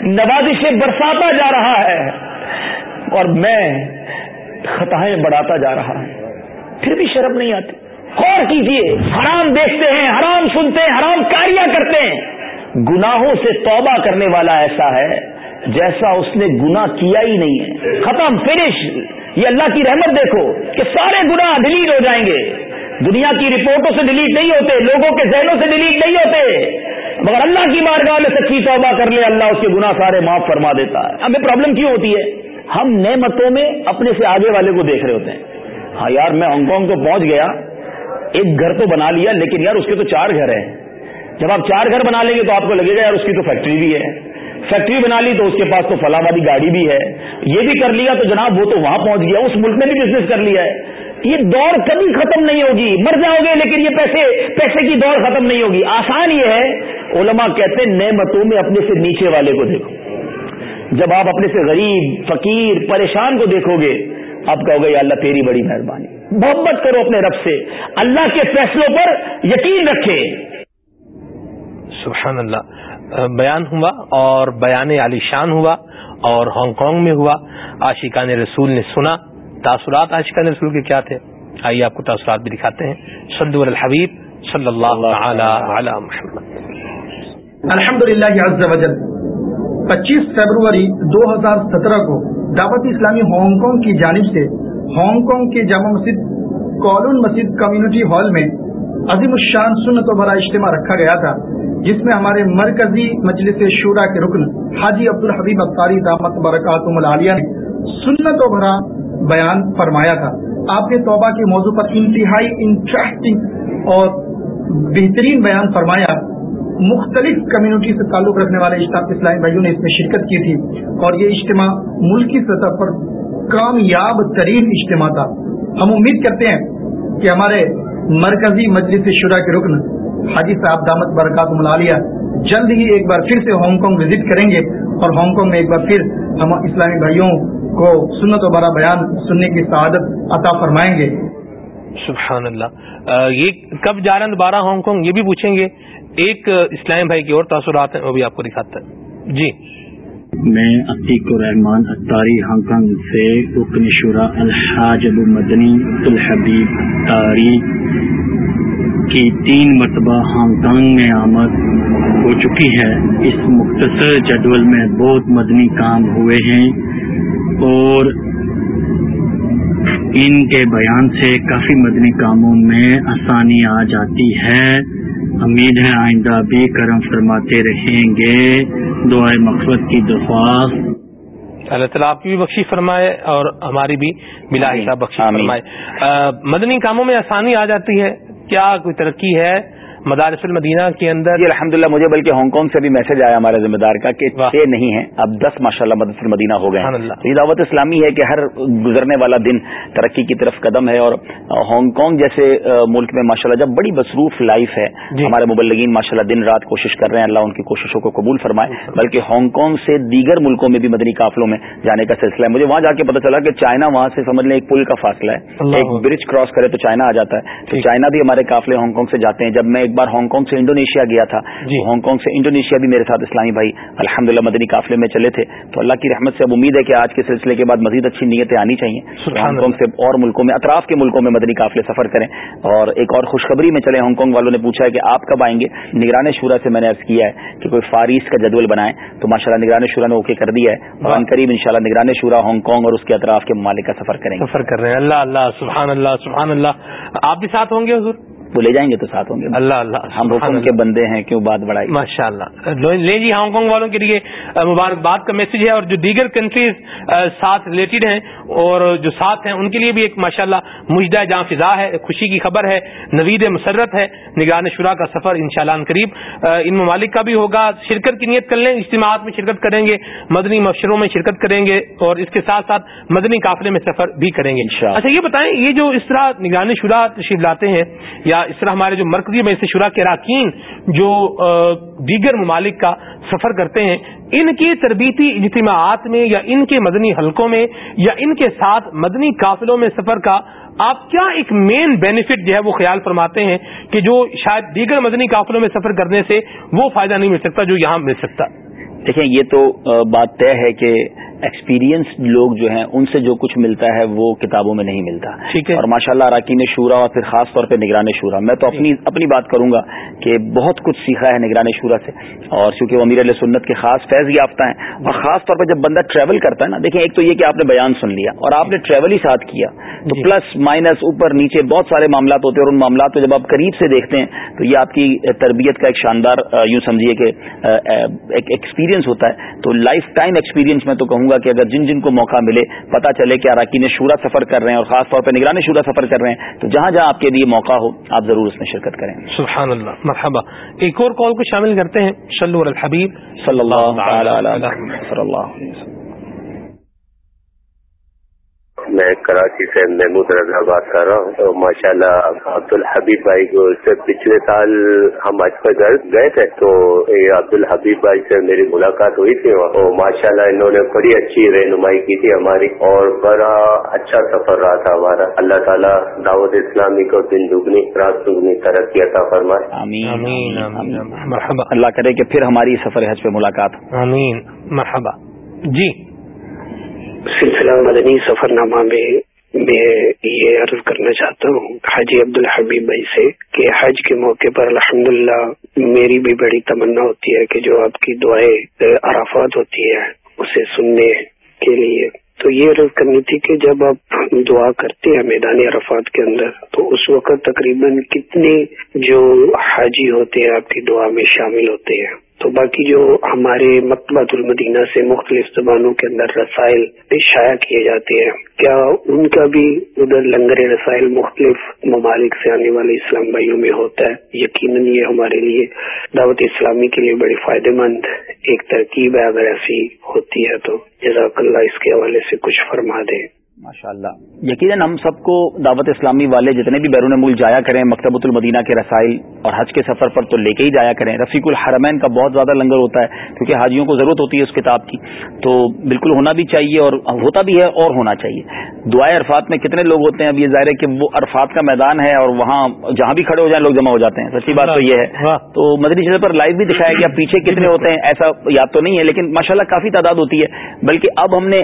نوازشیں برساتا جا رہا ہے اور میں خطائیں بڑھاتا جا رہا ہوں پھر بھی شرم نہیں آتی۔ غور کیجیے حرام دیکھتے ہیں، حرام سنتے ہیں، حرام کاریاں کرتے ہیں۔ گناہوں سے توبہ کرنے والا ایسا ہے جیسا اس نے گنا کیا ہی نہیں ہے۔ ختم، فنش۔ یہ اللہ کی رحمت دیکھو کہ سارے گنا ڈیلیٹ ہو جائیں گے۔ دنیا کی رپورٹوں سے ڈیلیٹ نہیں ہوتے، لوگوں کے ذہنوں سے ڈیلیٹ نہیں ہوتے۔ مگر اللہ کی مارگاہ میں سچی توبہ کر لے، اللہ اس کے گنا سارے معاف فرما دیتا ہے۔ ہمیں پرابلم کیوں ہوتی ہے؟ ہم نعمتوں میں اپنے سے آگے والے کو دیکھ رہے ہوتے ہیں۔ ہاں یار، میں ہانگ کانگ کو پہنچ گیا، ایک گھر تو بنا لیا، لیکن یار اس کے تو چار گھر ہیں۔ جب آپ چار گھر بنا لیں گے تو آپ کو لگے گا یار اس کی تو فیکٹری بھی ہے۔ فیکٹری بنا لی تو اس کے پاس تو فلاں والی گاڑی بھی ہے۔ یہ بھی کر لیا تو جناب وہ تو وہاں پہنچ گیا، اس ملک میں بھی بزنس کر لیا ہے۔ یہ دوڑ کبھی ختم نہیں ہوگی۔ مر جاؤ گے لیکن یہ پیسے پیسے کی دوڑ ختم نہیں ہوگی۔ آسان یہ ہے، علماء کہتے ہیں نعمتوں میں اپنے سے نیچے والے کو دیکھو۔ جب آپ اپنے سے غریب، فقیر، پریشان کو دیکھو گے، آپ کہو گے، یا اللہ تیری بڑی مہربانی۔ محبت کرو اپنے رب سے۔ اللہ کے فیصلوں پر یقین رکھے۔ سبحان اللہ بیان ہوا اور بیان علی شان ہوا اور ہانگ کانگ میں ہوا۔ عاشقان رسول نے سنا۔ تاثرات عاشقان رسول کے کیا تھے؟ آئیے آپ کو تاثرات بھی دکھاتے ہیں. صدو الحبیب صلی اللہ علی محمد. الحمد للہ پچیس فیبروری دو ہزار سترہ کو دعوت اسلامی ہانگ کانگ کی جانب سے ہانگ کانگ کی جامع مسجد کالون مسجد کمیونٹی ہال میں عظیم الشان سنت و بھرا اجتماع رکھا گیا تھا، جس میں ہمارے مرکزی مجلس شورا کے رکن حاجی عبد الحبیب اختاری دامت برکات العالیہ نے سنت و بھرا بیان فرمایا تھا۔ آپ نے توبہ کے موضوع پر انتہائی انٹرسٹنگ اور بہترین بیان فرمایا۔ مختلف کمیونٹی سے تعلق رکھنے والے اسلامی بھائیوں نے اس میں شرکت کی تھی اور یہ اجتماع ملکی سطح پر کامیاب ترین اجتماع تھا۔ ہم امید کرتے ہیں کہ ہمارے مرکزی مجلس شرح کے رکن حاجی صاحب دامت برکات ملالیہ جلد ہی ایک بار پھر سے ہانگ کانگ وزٹ کریں گے اور ہانگ کانگ میں ایک بار پھر ہم اسلامی بھائیوں کو سنت و بڑا بیان سننے کی سعادت عطا فرمائیں گے۔ سبحان اللہ یہ کب جا رہے ہیں دوبارہ ہانگ کانگ؟ یہ بھی پوچھیں گے۔ ایک اسلام بھائی کی اور تاثرات ہیں وہ بھی آپ کو دکھاتا ہے۔ جی۔ میں عتیق الرحمان اتاری ہانگ کانگ سے رکن شورا الحاج ابو مدنی الحبیب تاری کی تین مرتبہ ہانگ کانگ میں آمد ہو چکی ہے۔ اس مختصر جدول میں بہت مدنی کام ہوئے ہیں اور ان کے بیان سے کافی مدنی کاموں میں آسانی آ جاتی ہے۔ امید ہے آئندہ بھی کرم فرماتے رہیں گے۔ دعائیں مقصد کی درخواست اللہ تعالیٰ آپ کی بھی بخشی فرمائے اور ہماری بھی بلا حساب بخشی فرمائے۔ مدنی کاموں میں آسانی آ جاتی ہے۔ کیا کوئی ترقی ہے؟ مدارس المدینہ کے اندر جی الحمد للہ مجھے بلکہ ہانگ کانگ سے بھی میسج آیا ہمارے ذمہ دار کا کہ چھ نہیں ہے اب دس ماشاء اللہ مدرس المدینہ ہو گئے یہ دعوت اسلامی ہے کہ ہر گزرنے والا دن ترقی کی طرف قدم ہے اور ہانگ کانگ جیسے ملک میں ماشاء اللہ جب بڑی مصروف لائف ہے جی۔ ہمارے مبلگین ماشاء اللہ دن رات کوشش کر رہے ہیں اللہ ان کی کوششوں کو قبول فرمائے۔ بلکہ ہانگ کانگ سے دیگر ملکوں میں بھی مدنی قافلوں میں جانے کا سلسلہ ہے۔ مجھے وہاں جا کے پتا چلا کہ چائنا وہاں سے سمجھ لیں ایک پل کا فاصلہ ہے۔ ایک برج کراس کرے تو چائنا آ جاتا ہے۔ تو چائنا بھی ہمارے قافلے ہانگ کانگ سے جاتے ہیں۔ جب میں ایک بار ہانگ کانگ سے انڈونیشیا گیا تھا. جی. ہانگ کانگ سے انڈونیشیا بھی میرے ساتھ اسلامی بھائی الحمد للہ مدنی قافلے میں چلے تھے. تو اللہ کی رحمت سے اب امید ہے کہ آج کے سلسلے کے بعد مزید اچھی نیتیں آنی چاہیے. ہانگ کانگ سے اور ملکوں میں اطراف کے ملکوں میں مدنی قافلے سفر کریں. اور ایک اور خوشخبری میں چلے ہانگ کانگ والوں نے پوچھا ہے کہ آپ کب آئیں گے؟ نگران شورا سے میں نے عرض کیا ہے کہ کوئی فارس کا جدول بنائیں. تو ماشاء اللہ نگران شورا نے اوکے کر دیا ہے. اور قریب ان شاء اللہ نگران شورا ہانگ کانگ اور اس کے اطراف کے ممالک کا سفر کریں گے. سفر کر رہے ہیں. اللہ اللہ سبحان اللہ سبحان اللہ. آپ بھی ساتھ ہوں گے حضور؟ وہ لے جائیں گے تو ساتھ ہوں گے۔ اللہ اللہ ہم حکم کے بندے ہیں کیوں بات بڑھائی؟ ماشاء اللہ لے جی ہانگ کانگ والوں کے لیے مبارکباد کا میسج ہے اور جو دیگر کنٹریز ساتھ ریلیٹڈ ہیں اور جو ساتھ ہیں ان کے لیے بھی ایک ماشاء اللہ مجدہ جہاں فضا ہے خوشی کی خبر ہے نوید مسرت ہے نگران شورا کا سفر ان شاء اللہ قریب ان ممالک کا بھی ہوگا شرکت کی نیت کر لیں اجتماعات میں شرکت کریں گے مدنی مشروں میں شرکت کریں گے اور اس کے ساتھ ساتھ مدنی قافلے میں سفر بھی کریں گے۔ اچھا یہ بتائیں یہ جو اس طرح نگران شورا تشریف لاتے ہیں یا اس طرح ہمارے جو مرکزی میں سے شورا کے اراکین جو دیگر ممالک کا سفر کرتے ہیں، ان کی تربیتی اجتماعات میں یا ان کے مدنی حلقوں میں یا ان کے ساتھ مدنی قافلوں میں سفر کا آپ کیا ایک مین بینیفٹ جو ہے وہ خیال فرماتے ہیں کہ جو شاید دیگر مدنی قافلوں میں سفر کرنے سے وہ فائدہ نہیں مل سکتا جو یہاں مل سکتا؟ دیکھیں یہ تو بات طے ہے کہ ایکسپیرینس لوگ جو ہیں ان سے جو کچھ ملتا ہے وہ کتابوں میں نہیں ملتا۔ ٹھیک ہے۔ اور ماشاء اللہ اراکین شورا اور پھر خاص طور پہ نگران شورا۔ میں تو اپنی اپنی بات کروں گا کہ بہت کچھ سیکھا ہے نگران شورا سے۔ اور چونکہ وہ امیر علیہ سنت کے خاص فیض یافتہ ہیں اور خاص طور پہ جب بندہ ٹریول کرتا ہے نا دیکھیں ایک تو یہ کہ آپ نے بیان سن لیا اور آپ نے ٹریول ہی ساتھ کیا۔ تو پلس مائنس اوپر نیچے بہت سارے معاملات ہوتے ہیں اور ان معاملات کو جب آپ قریب سے دیکھتے ہیں تو یہ آپ کی تربیت کا ایک شاندار یوں سمجھیے کہ ایک ایکسپیرینس ہوتا ہے تو لائف ٹائم ایکسپیرینس میں تو کہوں گا کہ اگر جن جن کو موقع ملے پتا چلے کہ اراکین شورا سفر کر رہے ہیں اور خاص طور پہ نگران شورا سفر کر رہے ہیں تو جہاں جہاں آپ کے لیے موقع ہو آپ ضرور اس میں شرکت کریں۔ سبحان اللہ مرحبا۔ ایک اور کال کو شامل کرتے ہیں شلو الحبیب صلی اللہ میں کراچی سے محمود رضا بات کر رہا ہوں۔ تو ماشاء اللہ عبد الحبیب بھائی کو سے پچھلے سال ہم آج پر گئے تھے۔ تو عبد الحبیب بھائی سے میری ملاقات ہوئی تھی۔ اور ماشاء اللہ انہوں نے بڑی اچھی رہنمائی کی تھی ہماری۔ اور بڑا اچھا سفر رہا تھا ہمارا۔ اللہ تعالیٰ دعوت اسلامی کو دن دگنی رات دگنی ترقی عطا فرمائے۔ آمین۔ مرحبا۔ اللہ کرے کہ پھر ہماری سفر حج پہ ملاقات۔ آمین مرحبا۔ جی۔ سلسلہ مدنی سفر نامہ میں میں یہ عرض کرنا چاہتا ہوں حاجی عبد الحبیب بھائی سے کہ حج کے موقع پر الحمد میری بھی بڑی تمنا ہوتی ہے کہ جو آپ کی دعائیں عرافات ہوتی ہے اسے سننے کے لیے۔ تو یہ عرض کرنی تھی کہ جب آپ دعا کرتے ہیں میدان عرفات کے اندر، تو اس وقت تقریباً کتنے جو حاجی ہوتے ہیں، آپ کی دعا میں شامل ہوتے ہیں؟ تو باقی جو ہمارے مکتبۃ المدینہ سے مختلف زبانوں کے اندر رسائل شائع کیے جاتے ہیں، کیا ان کا بھی ادھر لنگر رسائل مختلف ممالک سے آنے والے اسلام بھائیوں میں ہوتا ہے؟ یقیناً یہ ہمارے لیے دعوت اسلامی کے لیے بڑی فائدہ مند ایک ترکیب ہے، اگر ایسی ہوتی ہے تو جزاک اللہ اس کے حوالے سے کچھ فرما دیں۔ ماشاء اللہ یقیناً ہم سب کو دعوت اسلامی والے جتنے بھی بیرون ملک جایا کریں مکتبۃ المدینہ کے رسائل اور حج کے سفر پر تو لے کے ہی جایا کریں۔ رفیق الحرمین کا بہت زیادہ لنگر ہوتا ہے کیونکہ حاجیوں کو ضرورت ہوتی ہے اس کتاب کی۔ تو بالکل ہونا بھی چاہیے اور ہوتا بھی ہے اور ہونا چاہیے۔ دعائیں عرفات میں کتنے لوگ ہوتے ہیں؟ اب یہ ظاہر ہے کہ وہ عرفات کا میدان ہے اور وہاں جہاں بھی کھڑے ہو جائیں لوگ جمع ہو جاتے ہیں۔ سچی بات تو یہ ہے۔ تو مدنی چینل پر لائیو بھی دکھایا گیا۔ پیچھے کتنے ہوتے ہیں؟ ایسا یاد تو نہیں ہے لیکن ماشاءاللہ کافی تعداد ہوتی ہے۔ بلکہ اب ہم نے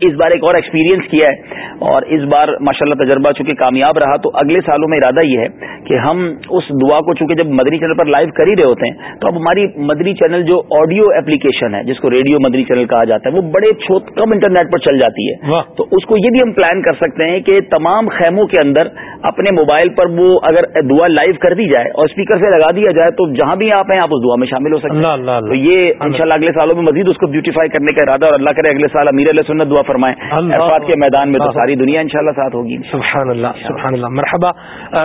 اس بار ایک اور ایکسپیرینس کیا ہے اور اس بار ماشاءاللہ تجربہ چونکہ کامیاب رہا تو اگلے سالوں میں ارادہ یہ ہے کہ ہم اس دعا کو چونکہ جب مدنی چینل پر لائیو کر ہی رہے ہوتے ہیں تو اب ہماری مدنی چینل جو آڈیو اپلیکیشن ہے جس کو ریڈیو مدنی چینل کہا جاتا ہے وہ بڑے کم انٹرنیٹ پر چل جاتی ہے۔ تو اس کو یہ بھی ہم پلان کر سکتے ہیں کہ تمام خیموں کے اندر اپنے موبائل پر وہ اگر دعا لائیو کر دی جائے اور اسپیکر سے لگا دیا جائے تو جہاں بھی آپ ہیں آپ اس دعا میں شامل ہو سکتے ہیں۔ تو یہ انشاءاللہ اگلے سالوں میں مزید اس کو بیوٹیفائی کرنے کا ارادہ اور اللہ کرے اگلے سال امیر علیہ سنت دعا فرمائیں۔ عرفات کے میدان میں تو ساری دنیا انشاءاللہ ساتھ ہوگی۔ سبحان اللہ سبحان اللہ۔ مرحبا۔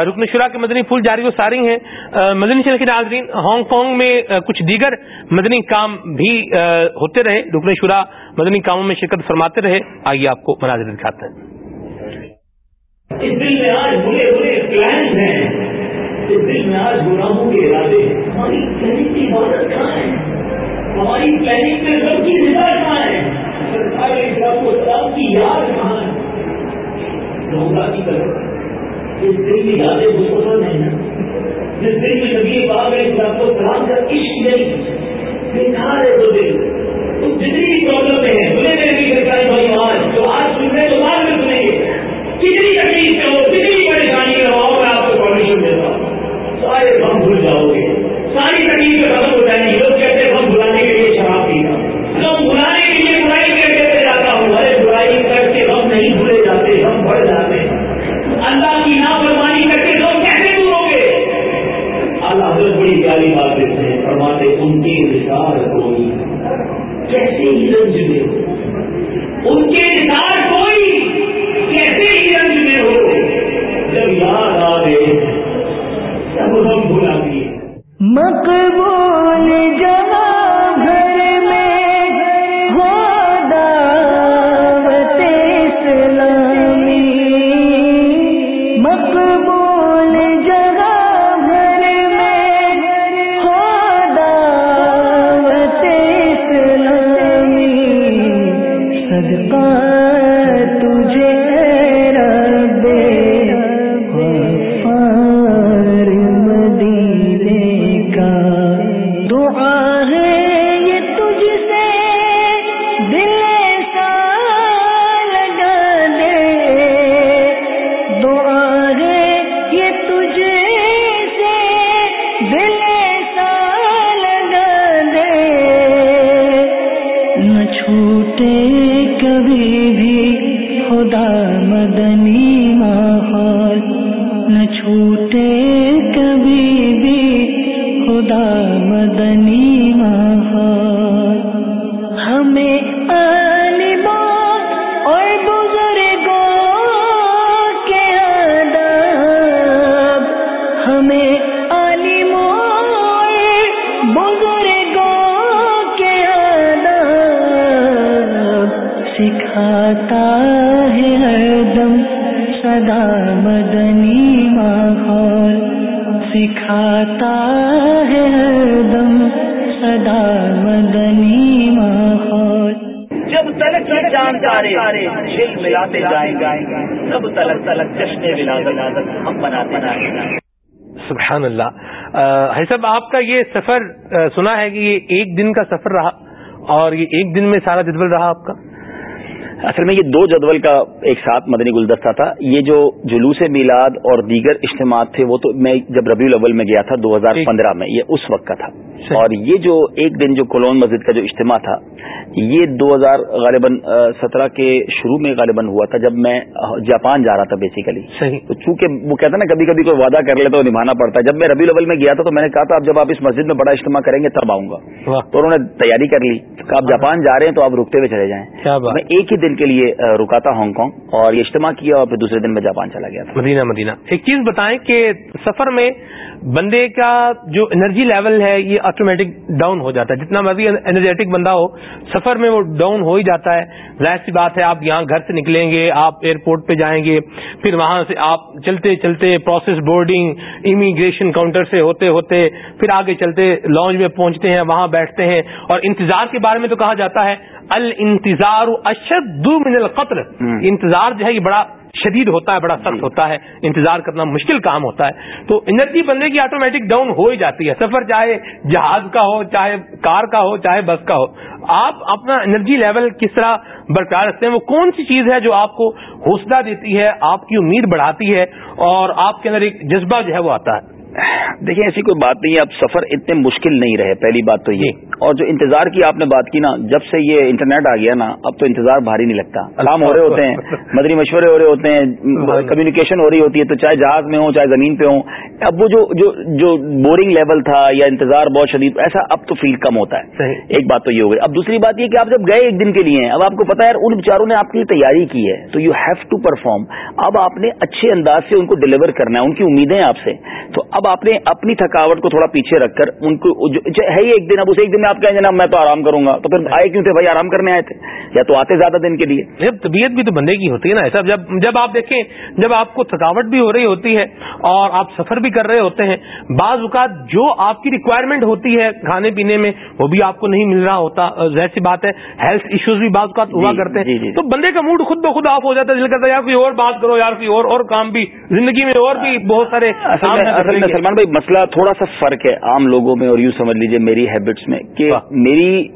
رکن شورا کے مدنی پھول جاری و ساری ہیں۔ مدنی چل کے ناظرین ہانگ کانگ میں کچھ دیگر مدنی کام بھی ہوتے رہے۔ رکن شورا مدنی کاموں میں شرکت فرماتے رہے۔ آئیے آپ کو مناظر دکھاتے ہیں۔ اس دل میں آج برے برے پلان ہیں۔ اس دل میں آج گناہوں کے ارادے ہماری پلاننگ کی عبادت کہاں ہے؟ ہماری پلاننگ میں سب کی مزاج کہاں ہے؟ سرکاری کی یاد کہاں کی یادیں مسلمان نا جس دل نبی پاک علیہ کو سلام کا عشق نہیں ہے وہ دل جتنی بھی پرابلم ہے سنے میں بھی سرکاری بھائی آج تو آج سن رہے تو بعد میں سنیں گے کتنی تکلیف میں ہو کتنی پریشانی میں ہو میں آپ کو پرمیشن دیتا ہوں سارے غم بھول جاؤ گے۔ ساری تکلیفیں ختم ہو جائیں گی۔ لوگ کہتے ہیں غم بھلانے کے لیے شراب پیتا غم بھلانے اللہ کی نافرمانی کر کے غم کیسے دور ہو گے؟ اللہ حضرت بڑی پیاری بات دیتے ہیں، فرماتے ان کے نثار کوئی کیسے ہی رنج میں ان کے نثار کوئی کیسے ہی رنج میں ہو؟ جب یاد آ گئے تب ہم بھلا دیے مقبول جگہ چھوٹے کبھی بھی خدا مدنی ماحول نہ چھوٹ سبحان اللہ۔ صاحب آپ کا یہ سفر سنا ہے کہ یہ ایک دن کا سفر رہا اور یہ ایک دن میں سارا جدول رہا آپ کا؟ اصل میں یہ دو جدول کا ایک ساتھ مدنی گلدستہ تھا۔ یہ جو جلوس میلاد اور دیگر اجتماعات تھے وہ تو میں جب ربیع الاول میں گیا تھا دو ہزار پندرہ میں یہ اس وقت کا تھا۔ اور یہ جو ایک دن جو کولون مسجد کا جو اجتماع تھا یہ دو ہزار غالباً سترہ کے شروع میں غالباً ہوا تھا جب میں جاپان جا رہا تھا بیسیکلی تو چونکہ وہ کہتا نا کبھی کبھی کوئی وعدہ کر لیتا تو نبھانا پڑتا ہے۔ جب میں ربی الاول میں گیا تھا تو میں نے کہا تھا اب جب آپ اس مسجد میں بڑا اجتماع کریں گے تب آؤں گا۔ تو انہوں نے تیاری کر لی۔ آپ جاپان جا رہے ہیں تو آپ رکتے ہوئے چلے جائیں۔ میں ایک ہی دن کے لیے رکا تھا ہانگ کانگ اور یہ اجتماع کیا اور پھر دوسرے دن میں جاپان چلا گیا تھا۔ مدینہ مدینہ۔ ایک چیز بتائیں کہ سفر میں بندے کا جو انرجی لیول ہے یہ آٹومیٹک ڈاؤن ہو جاتا ہے۔ جتنا مرضی انرجیٹک بندہ ہو سفر میں وہ ڈاؤن ہو ہی جاتا ہے۔ ظاہر سی بات ہے آپ یہاں گھر سے نکلیں گے آپ ایئرپورٹ پہ جائیں گے پھر وہاں سے آپ چلتے چلتے پروسیس بورڈنگ امیگریشن کاؤنٹر سے ہوتے ہوتے پھر آگے چلتے لانچ میں پہنچتے ہیں وہاں بیٹھتے ہیں۔ اور انتظار کے بارے میں تو کہا جاتا ہے الانتظار اشد من القطر۔ انتظار جو ہے یہ بڑا شدید ہوتا ہے بڑا سخت ہوتا ہے انتظار کرنا مشکل کام ہوتا ہے۔ تو انرجی بندے کی آٹومیٹک ڈاؤن ہو ہی جاتی ہے۔ سفر چاہے جہاز کا ہو چاہے کار کا ہو چاہے بس کا ہو آپ اپنا انرجی لیول کس طرح برقرار رکھتے ہیں وہ کون سی چیز ہے جو آپ کو حوصلہ دیتی ہے آپ کی امید بڑھاتی ہے اور آپ کے اندر ایک جذبہ جو ہے وہ آتا ہے۔ دیکھیں ایسی کوئی بات نہیں ہے اب سفر اتنے مشکل نہیں رہے۔ پہلی بات تو یہ۔ اور جو انتظار کی آپ نے بات کی نا جب سے یہ انٹرنیٹ آ گیا نا اب تو انتظار بھاری نہیں لگتا۔ کام ہو رہے ہوتے ہیں مدری مشورے ہو رہے ہوتے ہیں کمیونیکیشن ہو رہی ہوتی ہے تو چاہے جہاز میں ہوں چاہے زمین پہ ہوں۔ اب وہ جو جو جو بورنگ لیول تھا یا انتظار بہت شدید ایسا اب تو فیل کم ہوتا ہے۔ ایک بات تو یہ ہو گئی۔ اب دوسری بات یہ کہ آپ جب گئے ایک دن کے لیے اب آپ کو پتا ہے ان بچاروں نے آپ کی تیاری کی ہے۔ تو یو ہیو ٹو پرفارم اب آپ نے اچھے انداز سے ان کو ڈلیور کرنا ہے ان کی امیدیں آپ سے۔ تو اب آپ نے اپنی تھکاوٹ کو تھوڑا پیچھے رکھ کر ان کو ہے ہی ایک دن اب اسے ایک دن میں آپ کہیں جناب میں تو آرام کروں گا۔ تو پھر آئے کیوں تھے؟ بھائی آرام کرنے آئے تھے۔ یا تو آتے زیادہ دن کے لیے۔ طبیعت بھی تو بندے کی ہوتی ہے نا ایسا جب جب آپ دیکھیں جب آپ کو تھکاوٹ بھی ہو رہی ہوتی ہے اور آپ سفر بھی کر رہے ہوتے ہیں بعض اوقات جو آپ کی ریکوائرمنٹ ہوتی ہے کھانے پینے میں وہ بھی آپ کو نہیں مل رہا ہوتا۔ ظاہر سی بات ہے ہیلتھ ایشوز بھی بعض اوقات ہوا کرتے ہیں۔ تو بندے کا موڈ خود بخود آف ہو جاتا ہے دل کرتا ہے یار کوئی اور بات کرو یار کوئی اور اور کام بھی زندگی میں اور بھی بہت سارے سلمان بھائی مسئلہ تھوڑا سا فرق ہے عام لوگوں میں اور یوں سمجھ لیجیے میری ہیبٹس میں کہ میری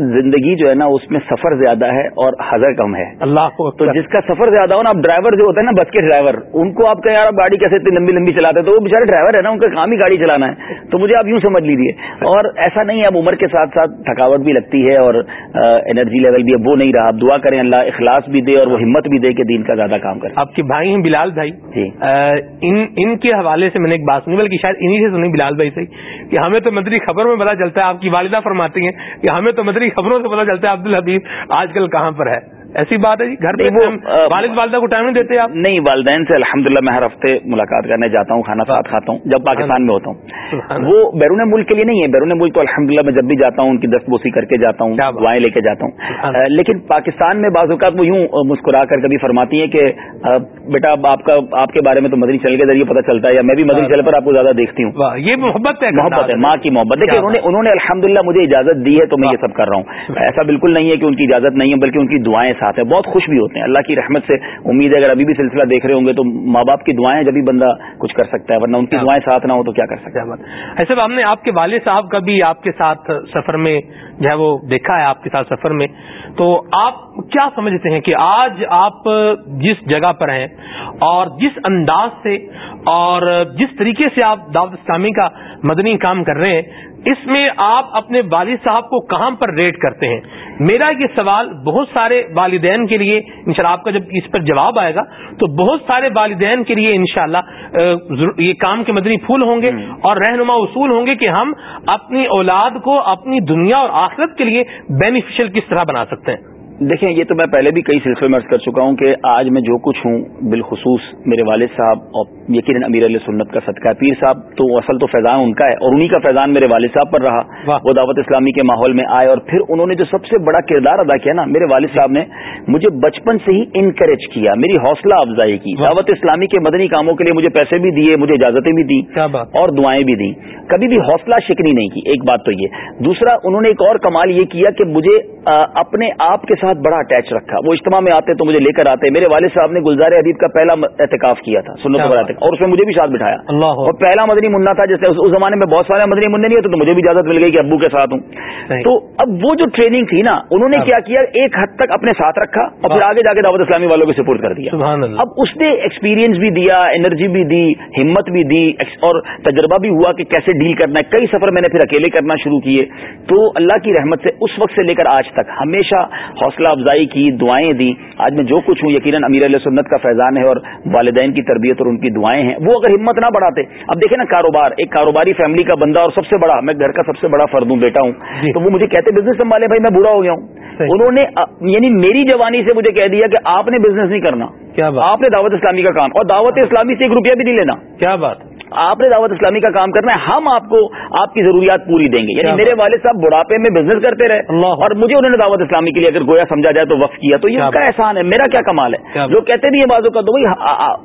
زندگی جو ہے نا اس میں سفر زیادہ ہے اور حضر کم ہے۔ اللہ کو تو جس کا سفر زیادہ ہو نا اب ڈرائیور جو ہوتا ہے نا بس کے ڈرائیور ان کو آپ یار گاڑی کیسے اتنی لمبی لمبی چلاتے تو وہ بےچارے ڈرائیور ہے نا ان کا کام ہی گاڑی چلانا ہے۔ تو مجھے آپ یوں سمجھ لیجیے اور ایسا نہیں ہے اب عمر کے ساتھ ساتھ تھکاوٹ بھی لگتی ہے اور انرجی لیول بھی اب وہ نہیں رہا۔ اب دعا کریں اللہ اخلاص بھی دے اور وہ ہمت بھی دے کہ دین کا زیادہ کام کرے۔ آپ کے بھائی ہیں بلال بھائی۔ جی۔ ان کے حوالے سے میں نے ایک بات سنی بلکہ شاید انہیں سے سنی بلال بھائی سے کہ ہمیں تو مدری خبر میں پتا چلتا ہے آپ کی والدہ فرماتی ہیں کہ ہمیں تو مدری خبروں سے پتا چلتا ہے عبد الحبیب آج کل کہاں پر ہے۔ ایسی بات ہے جی؟ گھر میں والد والدہ کو ٹائم نہیں دیتے آپ؟ نہیں والدین سے الحمدللہ میں ہر ہفتے ملاقات کرنے جاتا ہوں کھانا ساتھ کھاتا ہوں جب پاکستان میں ہوتا ہوں۔ وہ بیرون ملک کے لیے نہیں ہے بیرون ملک تو الحمدللہ میں جب بھی جاتا ہوں ان کی دست بوسی کر کے جاتا ہوں دعائیں لے کے جاتا ہوں۔ لیکن پاکستان میں بعض اوقات وہ یوں مسکرا کر کبھی فرماتی ہیں کہ بیٹا آپ کا آپ کے بارے میں تو مدنی چل کے ذریعے پتہ چلتا ہے یا میں بھی مدنی چل پر آپ کو زیادہ دیکھتی ہوں۔ یہ محبت ہے محبت ہے ماں کی محبت۔ دیکھیے انہوں نے الحمد مجھے اجازت دی ہے تو میں یہ سب کر رہا ہوں۔ ایسا بالکل نہیں ہے کہ ان کی اجازت نہیں ہے بلکہ ان کی دعائیں ساتھ ہیں بہت خوش بھی ہوتے ہیں۔ اللہ کی رحمت سے امید ہے اگر ابھی بھی سلسلہ دیکھ رہے ہوں گے تو ماں باپ کی دعائیں جب بھی بندہ کچھ کر سکتا ہے ورنہ ان کی دعائیں ساتھ نہ ہو تو کیا کر سکتا ہے؟ ایسے ہم نے آپ کے والد صاحب کا بھی آپ کے ساتھ سفر میں جو ہے وہ دیکھا ہے آپ کے ساتھ سفر میں۔ تو آپ کیا سمجھتے ہیں کہ آج آپ جس جگہ پر ہیں اور جس انداز سے اور جس طریقے سے آپ دعوت اسلامی کا مدنی کام کر رہے ہیں اس میں آپ اپنے والد صاحب کو کہاں پر ریٹ کرتے ہیں؟ میرا یہ سوال بہت سارے والدین کے لیے انشاءاللہ آپ کا جب اس پر جواب آئے گا تو بہت سارے والدین کے لیے انشاءاللہ یہ کام کے مدنی پھول ہوں گے اور رہنما اصول ہوں گے کہ ہم اپنی اولاد کو اپنی دنیا اور آخرت کے لیے بینیفیشل کس طرح بنا سکتے ہیں۔ دیکھیں یہ تو میں پہلے بھی کئی سلسلے میں کر چکا ہوں کہ آج میں جو کچھ ہوں بالخصوص میرے والد صاحب اور یقیناً امیر علیہ سنت کا صدقہ پیر صاحب تو اصل تو فیضان ان کا ہے اور انہیں کا فیضان میرے والد صاحب پر رہا۔ وہ دعوت اسلامی کے ماحول میں آئے اور پھر انہوں نے جو سب سے بڑا کردار ادا کیا نا میرے والد صاحب نے مجھے بچپن سے ہی انکریج کیا میری حوصلہ افزائی کی۔ دعوت اسلامی کے مدنی کاموں کے لیے مجھے پیسے بھی دیے مجھے اجازتیں بھی دی اور دعائیں بھی دیں کبھی بھی حوصلہ شکنی نہیں کی ایک بات تو یہ۔ دوسرا انہوں نے ایک اور کمال یہ کیا کہ مجھے اپنے آپ کے ساتھ بڑا اٹیچ رکھا۔ وہ اجتماع میں آتے تو مجھے لے کر آتے۔ میرے والد صاحب نے گلزار حدیب کا پہلا احتکاف کیا تھا سنت اعتکاف اور اس میں مجھے بھی ساتھ بٹھایا۔ اور پہلا مدنی منہ تھا جیسے اس زمانے میں بہت سارے مدنی منہ نہیں ہوتے تو مجھے بھی اجازت مل گئی کہ ابو کے ساتھ ہوں۔ تو اب وہ جو ٹریننگ تھی نا انہوں نے کیا کیا؟ ایک حد تک اپنے ساتھ رکھا۔ اور پھر آگے جا کے دعوت اسلامی والوں کو سپورٹ کر دیا۔ سبحان اللہ. اب اس نے ایکسپیرینس بھی دیا انرجی بھی دی ہمت بھی دی اور تجربہ بھی ہوا کہ کیسے ڈیل کرنا ہے۔ کئی سفر میں نے پھر اکیلے کرنا شروع کیے۔ تو اللہ کی رحمت سے اس وقت سے لے کر آج تک ہمیشہ حوصلہ افزائی کی دعائیں دی آج میں جو کچھ ہوں یقیناً امیر علیہ سنت کا فیضان ہے اور والدین کی تربیت اور ان کی دعائیں ہیں۔ وہ اگر ہمت نہ بڑھاتے اب دیکھیں نا کاروبار ایک کاروباری فیملی کا بندہ اور سب سے بڑا میں گھر کا سب سے بڑا فرد ہوں بیٹا ہوں۔ تو وہ مجھے کہتے بزنس سنبھالے بھائی میں بوڑھا ہو گیا ہوں۔ انہوں نے یعنی میری جوانی سے مجھے کہہ دیا کہ آپ نے بزنس نہیں کرنا۔ کیا بات؟ آپ نے دعوت اسلامی کا کام اور دعوت اسلامی سے ایک روپیہ بھی نہیں لینا۔ کیا بات؟ آپ نے دعوت اسلامی کا کام کرنا ہے ہم آپ کو آپ کی ضروریات پوری دیں گے۔ یعنی میرے والد صاحب بڑھاپے میں بزنس کرتے رہے اور مجھے انہوں نے دعوت اسلامی کے لیے اگر گویا سمجھا جائے تو وقف کیا۔ تو یہ ان کا احسان ہے میرا کیا کمال ہے؟ جو کہتے بھی یہ بازو کا تو بھائی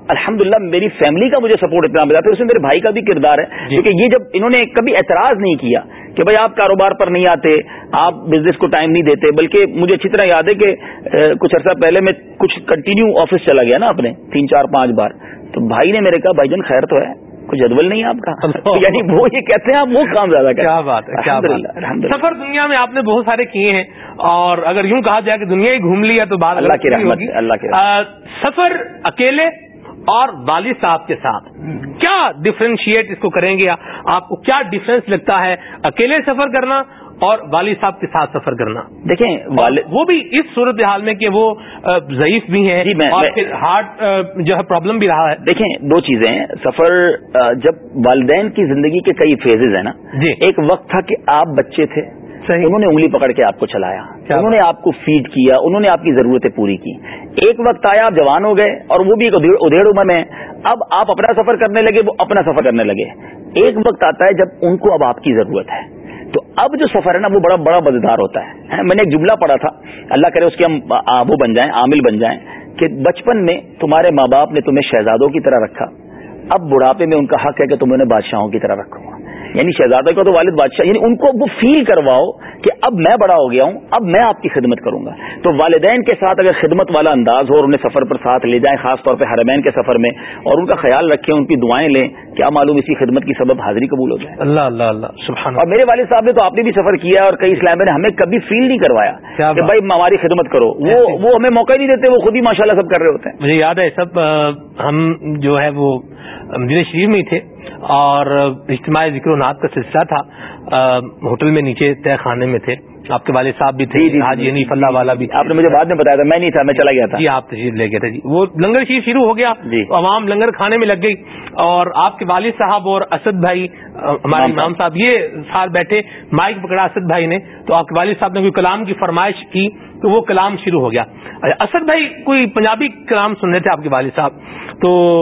الحمد للہ میری فیملی کا مجھے سپورٹ اتنا ملا پھر اس میں میرے بھائی کا بھی کردار ہے۔ کیونکہ یہ جب انہوں نے کبھی اعتراض نہیں کیا کہ بھائی آپ کاروبار پر نہیں آتے آپ بزنس کو ٹائم نہیں دیتے بلکہ مجھے اچھی طرح یاد ہے کہ کچھ عرصہ پہلے میں کچھ کنٹینیو آفس چلا گیا نا اپنے تین چار پانچ بار۔ تو بھائی نے میرے کہا بھائی جان خیر تو ہے۔ کوئی جدول نہیں آپ کا؟ [laughs] یعنی وہ یہ کہتے ہیں آپ وہ کام زیادہ کیا بات ہے کیا بات سفر دنیا میں آپ نے بہت سارے کیے ہیں اور اگر یوں کہا جائے کہ دنیا ہی گھوم لیا تو بات اللہ کی رحمت اللہ کی سفر اکیلے اور والد صاحب کے ساتھ۔ کیا ڈفرینشیٹ اس کو کریں گے؟ آپ کو کیا ڈفرینس لگتا ہے؟ اکیلے سفر کرنا اور والد صاحب کے ساتھ سفر کرنا۔ دیکھیں وہ بھی اس صورت حال میں کہ وہ ضعیف بھی ہیں جی اور ہارٹ جو ہے پرابلم بھی رہا ہے۔ دیکھیں دو چیزیں ہیں۔ سفر جب والدین کی زندگی کے کئی فیزز ہیں نا جی۔ ایک وقت تھا کہ آپ بچے تھے انہوں نے انگلی پکڑ کے آپ کو چلایا انہوں نے آپ کو فیڈ کیا انہوں نے آپ کی ضرورتیں پوری کی۔ ایک وقت آیا آپ جوان ہو گئے اور وہ بھی ایک ادھیڑ عمر میں۔ اب آپ اپنا سفر کرنے لگے وہ اپنا سفر کرنے لگے۔ ایک وقت آتا ہے جب ان کو اب آپ کی ضرورت ہے۔ تو اب جو سفر ہے نا، وہ بڑا بڑا مزیدار ہوتا ہے میں نے ایک جملہ پڑھا تھا، اللہ کرے اس کے ہم وہ بن جائیں، عامل بن جائیں، کہ بچپن میں تمہارے ماں باپ نے تمہیں شہزادوں کی طرح رکھا، اب بڑھاپے میں ان کا حق ہے کہ تم انہیں بادشاہوں کی طرح رکھو یعنی شہزادہ کا تو والد بادشاہ یعنی ان کو وہ فیل کرواؤ کہ اب میں بڑا ہو گیا ہوں، اب میں آپ کی خدمت کروں گا۔ تو والدین کے ساتھ اگر خدمت والا انداز ہو اور انہیں سفر پر ساتھ لے جائیں، خاص طور پہ حرمین کے سفر میں، اور ان کا خیال رکھیں، ان کی دعائیں لیں کیا معلوم اسی خدمت کی سبب حاضری قبول ہو جائے؟ اللہ اللہ اللہ سبحان اور میرے والد صاحب نے تو آپ نے بھی سفر کیا اور کئی اسلام نے ہمیں کبھی فیل نہیں کروایا کہ بھائی ہماری خدمت کرو۔ وہ وہ ہمیں موقع نہیں دیتے وہ خود ہی ماشاء اللہ سب کر رہے ہوتے ہیں۔ مجھے یاد ہے سب ہم جو ہے وہ مدینہ شریف میں تھے اور اجتماعی ذکر و نعت کا سلسلہ تھا۔ ہوٹل میں نیچے طے خانے میں تھے۔ آپ کے والد صاحب بھی تھے حاجی حنیف اللہ والا بھی آپ نے مجھے بعد میں بتایا تھا میں نہیں تھا میں چلا گیا تھا۔ جی آپ تشریف لے گئے تھے۔ جی وہ لنگر شریف شروع ہو گیا۔ عوام لنگر کھانے میں لگ گئی۔ اور آپ کے والد صاحب اور اسد بھائی ہمارے امام صاحب۔ یہ ساتھ بیٹھے مائک پکڑا اسد بھائی نے۔ تو آپ کے والد صاحب نے کوئی کلام کی فرمائش کی تو وہ کلام شروع ہو گیا۔ اسد بھائی کوئی پنجابی کلام سن رہے تھے آپ کے والد صاحب؟ تو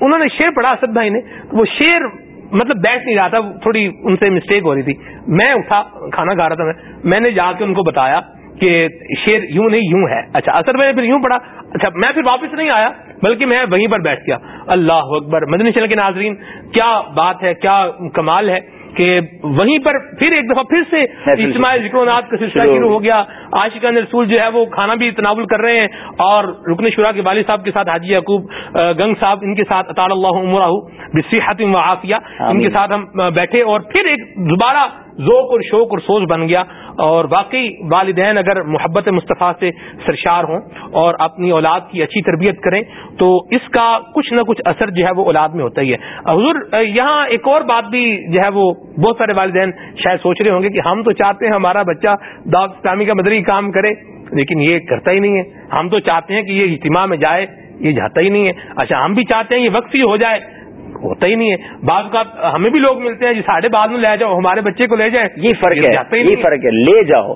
انہوں نے شیر پڑھا اسد بھائی نے۔ وہ شیر مطلب بیٹھ نہیں رہا تھا، تھوڑی ان سے مسٹیک ہو رہی تھی۔ میں اٹھا، کھانا کھا رہا تھا میں۔ میں نے جا کے ان کو بتایا کہ شیر یوں نہیں، یوں ہے۔ اچھا اثر میں نے پھر یوں پڑھا اچھا میں پھر واپس نہیں آیا، بلکہ میں وہیں پر بیٹھ گیا۔ اللہ اکبر، مدنی چل کے ناظرین، کیا بات ہے، کیا کمال ہے؟ کہ وہیں پر پھر ایک دفعہ پھر سے اجتماعی ذکر نات کا سلسلہ شروع ہو گیا. عاشقان رسول جو ہے وہ کھانا بھی تناول کر رہے ہیں اور رکن شورا کے والد صاحب کے ساتھ حاجی یعقوب گنگ صاحب ان کے ساتھ اطال اللہ عمرہ بصحت و عافیہ. ان کے ساتھ ہم بیٹھے اور پھر ایک دوبارہ ذوق اور شوق اور سوچ بن گیا اور واقعی والدین اگر محبت مصطفیٰ سے سرشار ہوں اور اپنی اولاد کی اچھی تربیت کریں تو اس کا کچھ نہ کچھ اثر جو ہے وہ اولاد میں ہوتا ہی ہے۔ حضور، یہاں ایک اور بات بھی جو ہے وہ بہت سارے والدین شاید سوچ رہے ہوں گے کہ ہم تو چاہتے ہیں ہمارا بچہ دعوت اسلامی کا مدری کام کرے، لیکن یہ کرتا ہی نہیں ہے۔ ہم تو چاہتے ہیں کہ یہ اجتماع میں جائے، یہ جاتا ہی نہیں ہے۔ اچھا ہم بھی چاہتے ہیں یہ وقت ہی ہو جائے۔ ہوتا ہی نہیں ہے۔ بعض کا ہمیں بھی لوگ ملتے ہیں جی ساڑھے بعد میں لے جاؤ ہمارے بچے کو لے جائیں۔ یہ فرق ہے یہ فرق ہے لے جاؤ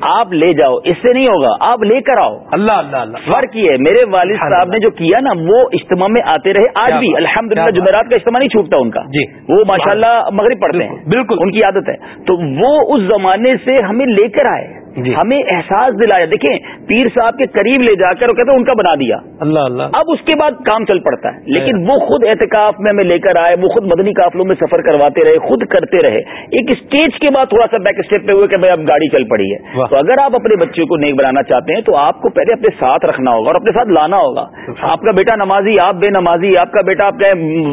آپ لے جاؤ اس سے نہیں ہوگا آپ لے کر آؤ۔ اللہ اللہ اللہ۔ فرق یہ ہے میرے والد صاحب نے جو کیا نا وہ اجتماع میں آتے رہے آج بھی۔ الحمد للہ جمعرات کا اجتماع نہیں چھوٹتا ان کا۔ جی۔ وہ ماشاء اللہ مغرب پڑھتے ہیں۔ بالکل۔ ان کی عادت ہے۔ تو وہ اس زمانے سے ہمیں لے کر آئے۔ ہمیں احساس دلایا۔ دیکھیں پیر صاحب کے قریب لے جا کر وہ کہتے ہیں ان کا بنا دیا۔ اللہ اللہ۔ اب اس کے بعد کام چل پڑتا ہے۔ لیکن وہ خود احتکاف میں ہمیں لے کر آئے وہ خود مدنی قافلوں میں سفر کرواتے رہے خود کرتے رہے۔ ایک اسٹیج کے بعد تھوڑا سا بیک اسٹیپ پہ ہوئے کہ اب گاڑی چل پڑی ہے۔ تو اگر آپ اپنے بچوں کو نیک بنانا چاہتے ہیں تو آپ کو پہلے اپنے ساتھ رکھنا ہوگا اور اپنے ساتھ لانا ہوگا۔ آپ کا بیٹا نمازی آپ بے نمازی آپ کا بیٹا آپ کا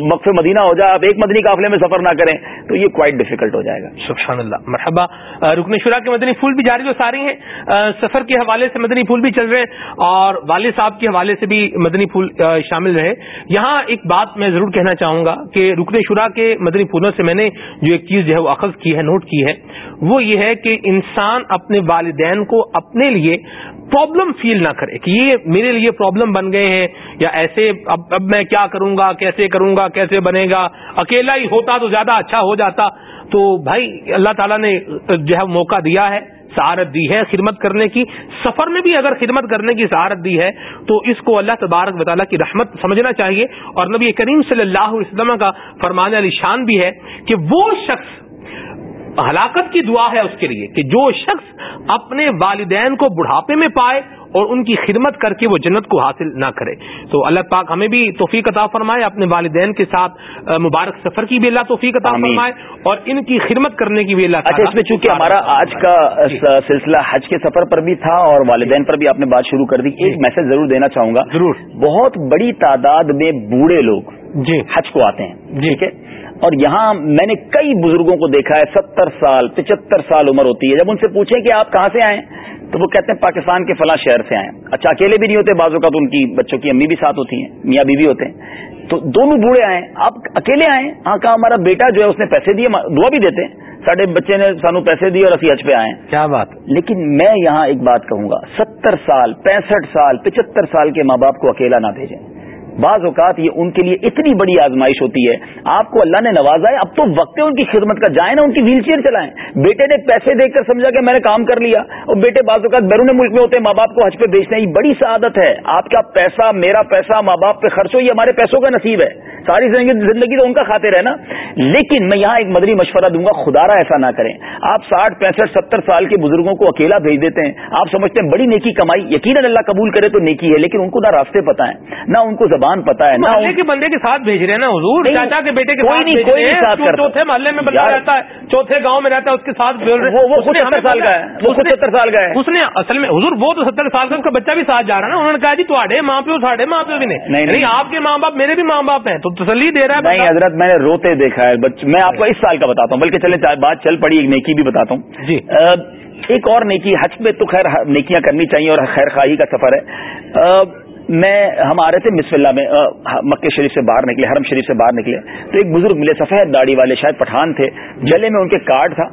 مقف مدینہ ہو جائے آپ ایک مدنی قافلے میں سفر نہ کریں تو یہ کوائٹ ڈیفیکلٹ ہو جائے گا۔ سبحان اللہ۔ مرحبا۔ رکن شورا کے مدنی پھول بھی جاری و ہیں۔ سفر کے حوالے سے مدنی پھول بھی چل رہے ہیں اور والد صاحب کے حوالے سے بھی مدنی پھول شامل رہے۔ یہاں ایک بات میں ضرور کہنا چاہوں گا کہ رکن شورا کے مدنی پھولوں سے میں نے جو ایک چیز جو ہے وہ اخذ کی ہے، نوٹ کی ہے، وہ یہ ہے کہ انسان اپنے والدین کو اپنے لیے پرابلم فیل نہ کرے کہ یہ میرے لیے پرابلم بن گئے ہیں یا ایسے اب اب میں کیا کروں گا، کیسے کروں گا، کیسے بنے گا، اکیلا ہی ہوتا تو زیادہ اچھا ہو جاتا۔ تو بھائی، اللہ تعالیٰ نے جو ہے موقع دیا ہے۔ سہارت دی ہے خدمت کرنے کی۔ سفر میں بھی اگر خدمت کرنے کی سہارت دی ہے، تو اس کو اللہ تبارک تعالیٰ کی رحمت سمجھنا چاہیے۔ اور نبی کریم صلی اللہ علیہ وسلم کا فرمان علی شان بھی ہے کہ وہ شخص ہلاکت کی دعا ہے اس کے لیے کہ جو شخص اپنے والدین کو بڑھاپے میں پائے اور ان کی خدمت کر کے وہ جنت کو حاصل نہ کرے۔ تو اللہ پاک ہمیں بھی توفیق عطا فرمائے اپنے والدین کے ساتھ مبارک سفر کی بھی اللہ توفیق عطا فرمائے اور ان کی خدمت کرنے کی بھی اللہ اچھا اس میں چونکہ ہمارا آج کا سلسلہ حج کے سفر پر بھی تھا اور والدین پر بھی آپ نے بات شروع کر دی۔ ایک میسج ضرور دینا چاہوں گا۔ ضرور۔ بہت بڑی تعداد میں بوڑھے لوگ جی۔ حج کو آتے ہیں ٹھیک ہے؟ اور یہاں میں نے کئی بزرگوں کو دیکھا ہے ستر سال پچہتر سال عمر ہوتی ہے۔ جب ان سے پوچھیں کہ آپ کہاں سے آئے تو وہ کہتے ہیں پاکستان کے فلاں شہر سے آئے اچھا اکیلے بھی نہیں ہوتے بعض اوقات ان کی بچوں کی امی بھی ساتھ ہوتی ہیں میاں بیوی ہوتے ہیں۔ تو دونوں بوڑھے آئے آپ اکیلے آئے ہاں کہا ہمارا بیٹا جو ہے اس نے پیسے دیے دعا بھی دیتے ہیں۔ سارے بچے نے سانو پیسے دیے اور اسی حج پہ آئے کیا بات؟ لیکن میں یہاں ایک بات کہوں گا ستر سال پینسٹھ سال پچہتر سال کے ماں باپ کو اکیلا نہ بھیجیں۔ بعض اوقات یہ ان کے لیے اتنی بڑی آزمائش ہوتی ہے، آپ کو اللہ نے نوازا ہے، اب تو وقت ہے ان کی خدمت کا، جائیں نا ان کی ویل چیئر چلائیں۔ بیٹے نے پیسے دے کر سمجھا کہ میں نے کام کر لیا، اور بیٹے بعض اوقات بیرون ملک میں ہوتے ہیں، ماں باپ کو حج پہ بیچنا یہ بڑی سعادت ہے۔ آپ کا پیسہ، میرا پیسہ، ماں باپ پہ خرچ ہو، یہ ہمارے پیسوں کا نصیب ہے۔ ساری زندگی تو ان کا خاطر ہے نا۔ لیکن میں یہاں ایک مدری مشورہ دوں گا خدا را ایسا نہ کریں۔ آپ ساٹھ، پینسٹھ، ستر سال کے بزرگوں کو اکیلا بھیج دیتے ہیں۔ آپ سمجھتے ہیں بڑی نیکی کمائی، یقیناً اللہ قبول کرے تو نیکی ہے، لیکن ان کو نہ راستے پتا ہے نہ ان کو زبان پتا ہے محلے کے بندے کے ساتھ بھیج رہے ہیں نا حضور چاچا کے بیٹے کے ساتھ بھیج رہے ہیں چوتھے محلے میں بندہ رہتا ہے چوتھے گاؤں میں رہتا ہے اس کے ساتھ بھیج رہے وہ خود ستر سال کا ہے وہ ستر سال کا ہے۔ اس نے اصل میں حضور وہ تو ستر سال کا اس کا بچہ بھی ساتھ جا رہا ہے نا۔ انہوں نے کہا جی تھوڑے ماں پیو ساڑھے ماں پیو بھی نہیں۔ نہیں آپ کے ماں باپ میرے بھی ماں باپ ہیں تو تسلی دے رہا ہے نہیں حضرت میں نے روتے دیکھا ہے۔ میں آپ کو اس سال کا بتاتا ہوں بلکہ چلے بات چل پڑی ایک نیکی بھی بتاتا ہوں۔ جی۔ ایک اور نیکی حج پہ تو خیر نیکیاں کرنی چاہیے اور خیر خواہی کا سفر ہے۔ میں ہم آ رہے تھے مصف اللہ میں مکہ شریف سے باہر نکلے حرم شریف سے باہر نکلے۔ تو ایک بزرگ ملے سفید داڑھی والے شاید پٹھان تھے۔ جلے میں ان کے کارڈ تھا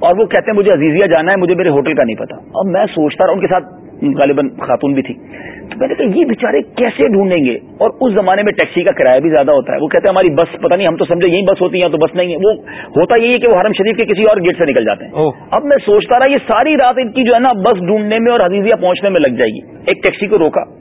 اور وہ کہتے ہیں مجھے عزیزیہ جانا ہے مجھے میرے ہوٹل کا نہیں پتا۔ اور میں سوچتا رہا ان کے ساتھ غالباً خاتون بھی تھی۔ تو میں نے کہا یہ بےچارے کیسے ڈھونڈیں گے؟ اور اس زمانے میں ٹیکسی کا کرایہ بھی زیادہ ہوتا ہے۔ وہ کہتے ہیں ہماری بس پتہ نہیں ہم تو سمجھے یہی بس ہوتی ہے تو بس نہیں ہے۔ وہ ہوتا یہی ہے کہ وہ حرم شریف کے کسی اور گیٹ سے نکل جاتے ہیں۔ اب میں سوچتا رہا یہ ساری رات ان کی جو ہے نا بس ڈھونڈنے میں اور حزیزیہ پہنچنے میں لگ جائے گی۔ ایک ٹیکسی کو روکا۔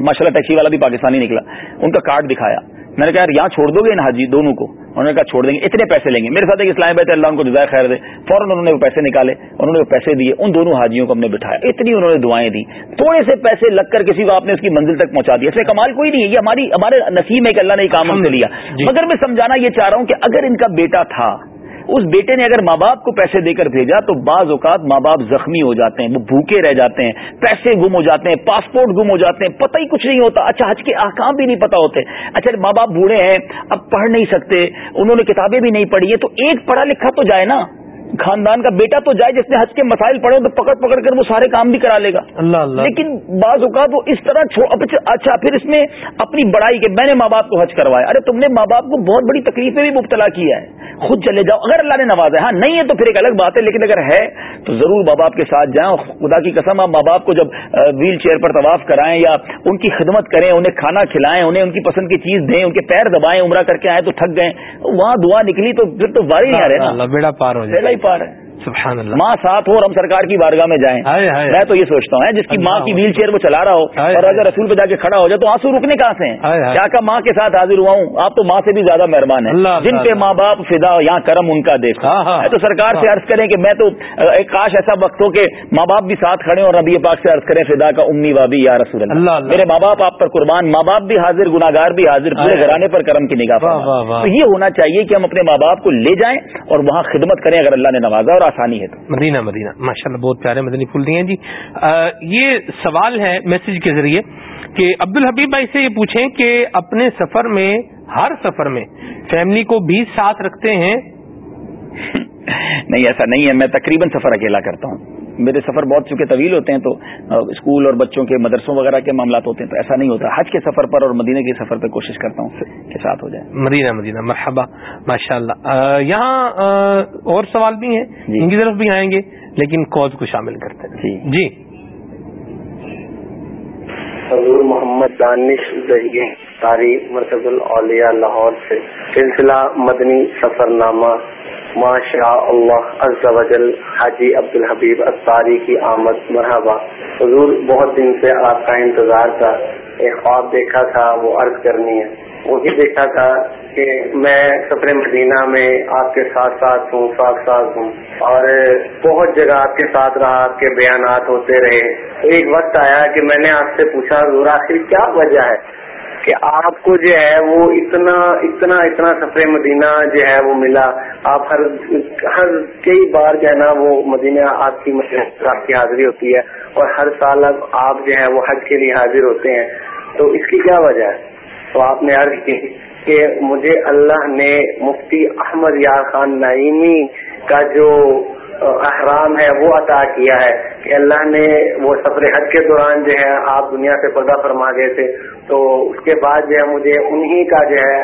ماشاء اللہ ٹیکسی والا بھی پاکستانی نکلا ان کا کارڈ دکھایا۔ میں نے کہا یار یہاں چھوڑ دو گے ان حاجی؟ دونوں کو۔ انہوں نے کہا چھوڑ دیں گے اتنے پیسے لیں گے۔ میرے ساتھ ایک اسلام بہت اللہ ان کو جزائے خیر دے۔ فوراً انہوں نے وہ پیسے نکالے انہوں نے وہ پیسے دیے ان دونوں حاجیوں کو ہم نے بٹھایا۔ اتنی انہوں نے دعائیں دی تھوڑے سے پیسے لگ کر کسی کو آپ نے اس کی منزل تک پہنچا دیا۔ اس میں کمال کوئی نہیں ہے یہ ہماری ہمارے نصیب ہے کہ اللہ نے یہ کام ہم سے لیا۔ مگر میں سمجھانا یہ چاہ رہا ہوں کہ اگر ان کا بیٹا تھا اس بیٹے نے اگر ماں باپ کو پیسے دے کر بھیجا تو بعض اوقات ماں باپ زخمی ہو جاتے ہیں وہ بھوکے رہ جاتے ہیں پیسے گم ہو جاتے ہیں پاسپورٹ گم ہو جاتے ہیں پتہ ہی کچھ نہیں ہوتا۔ اچھا حج کے احکام بھی نہیں پتا ہوتے۔ اچھا ماں باپ بوڑھے ہیں اب پڑھ نہیں سکتے انہوں نے کتابیں بھی نہیں پڑھی ہے تو ایک پڑھا لکھا تو جائے نا۔ خاندان کا بیٹا تو جائے جس نے حج کے مسائل پڑھے تو پکڑ پکڑ کر وہ سارے کام بھی کرا لے گا۔ اللہ اللہ۔ لیکن بعض اوقات وہ اس طرح اچھا پھر اس میں اپنی بڑائی کے میں نے ماں باپ کو حج کروایا۔ ارے تم نے ماں باپ کو بہت بڑی تکلیف میں بھی مبتلا کیا ہے۔ خود چلے جاؤ۔ اگر اللہ نے نوازا ہے ہاں نہیں ہے تو پھر ایک الگ بات ہے لیکن اگر ہے تو ضرور ماں باپ کے ساتھ جائیں خدا کی قسم آپ ماں باپ کو جب ویل چیئر پر طواف کرائیں یا ان کی خدمت کریں انہیں کھانا کھلائیں انہیں ان کی پسند کی چیز دیں ان کے پیر دبائیں عمرہ کر کے آئے تو تھک گئے وہاں دعا نکلی تو پھر تو واری نہیں آ رہے بیڑا پار ہو جائے۔ پار ہے۔ سبحان اللہ. ماں ساتھ ہو اور ہم سرکار کی بارگاہ میں جائیں. میں تو یہ سوچتا ہوں جس کی ماں کی ویل چیئر وہ چلا رہا ہو اور اگر رسول پہ جا کے کھڑا ہو جائے تو آنسو رکنے کہاں سے ہیں؟ کیا کہ ماں کے ساتھ حاضر ہوا ہوں؟ آپ تو ماں سے بھی زیادہ مہربان ہیں. جن پہ ماں باپ فدا یہاں کرم ان کا دیکھا میں تو سرکار سے عرض کریں کہ میں تو ایک کاش ایسا وقت ہو کہ ماں باپ بھی ساتھ کھڑے اور نبی پاک سے عرض کریں فدا کا امی بابی یا رسول اللہ. میرے ماں باپ آپ پر قربان ماں باپ بھی حاضر گناگار بھی حاضر پورے گھرانے پر کرم کی نگاہ تو یہ ہونا چاہیے کہ ہم اپنے ماں باپ کو لے جائیں اور وہاں خدمت کریں اگر اللہ نے نوازا اور آسانی ہے تو۔ مدینہ مدینہ۔ ماشاء اللہ بہت پیارے مدنی پھول دیے جی۔ یہ سوال ہے میسج کے ذریعے کہ عبد الحبیب بھائی سے یہ پوچھیں کہ اپنے سفر میں ہر سفر میں فیملی کو بھی ساتھ رکھتے ہیں؟ نہیں ایسا نہیں ہے۔ میں تقریباً سفر اکیلا کرتا ہوں۔ میرے سفر بہت چونکہ طویل ہوتے ہیں تو اسکول اور بچوں کے مدرسوں وغیرہ کے معاملات ہوتے ہیں تو ایسا نہیں ہوتا۔ حج کے سفر پر اور مدینہ کے سفر پہ کوشش کرتا ہوں کہ ساتھ ہو جائے۔ مدینہ مدینہ مرحبا ماشاء اللہ یہاں اور سوال بھی ہیں۔ ان کی طرف بھی آئیں گے لیکن کالز کو شامل کرتے ہیں۔ جی۔ حضور محمد دانش ذریعے تاریخ مرکز الاولیاء لاہور سے۔ سلسلہ مدنی سفر نامہ ماشاء اللہ عز و جل حاجی عبد الحبیب اطاری کی آمد، مرحبا۔ حضور بہت دن سے آپ کا انتظار تھا، ایک خواب دیکھا تھا، وہ عرض کرنی ہے۔ وہی دیکھا تھا کہ میں سفر مدینہ میں آپ کے ساتھ ساتھ ہوں، ساتھ ساتھ ہوں۔ اور بہت جگہ آپ کے ساتھ رہا، آپ کے بیانات ہوتے رہے۔ ایک وقت آیا کہ میں نے آپ سے پوچھا، حضور آخر کیا وجہ ہے؟ کہ آپ کو جو ہے وہ اتنا اتنا اتنا سفر مدینہ جو ہے وہ ملا۔ آپ ہر ہر کئی بار جو ہے نا وہ مدینہ آپ کی آپ کی حاضری ہوتی ہے اور ہر سال اب آپ جو ہے وہ حج کے لیے حاضر ہوتے ہیں۔ تو اس کی کیا وجہ ہے؟ تو آپ نے عرض کی کہ مجھے اللہ نے مفتی احمد یار خان نعیمی کا جو احرام ہے وہ عطا کیا ہے کہ اللہ نے وہ سفر حج کے دوران جو ہے آپ دنیا سے پردہ فرما گئے تھے۔ تو اس کے بعد جو ہے مجھے انہی کا جو ہے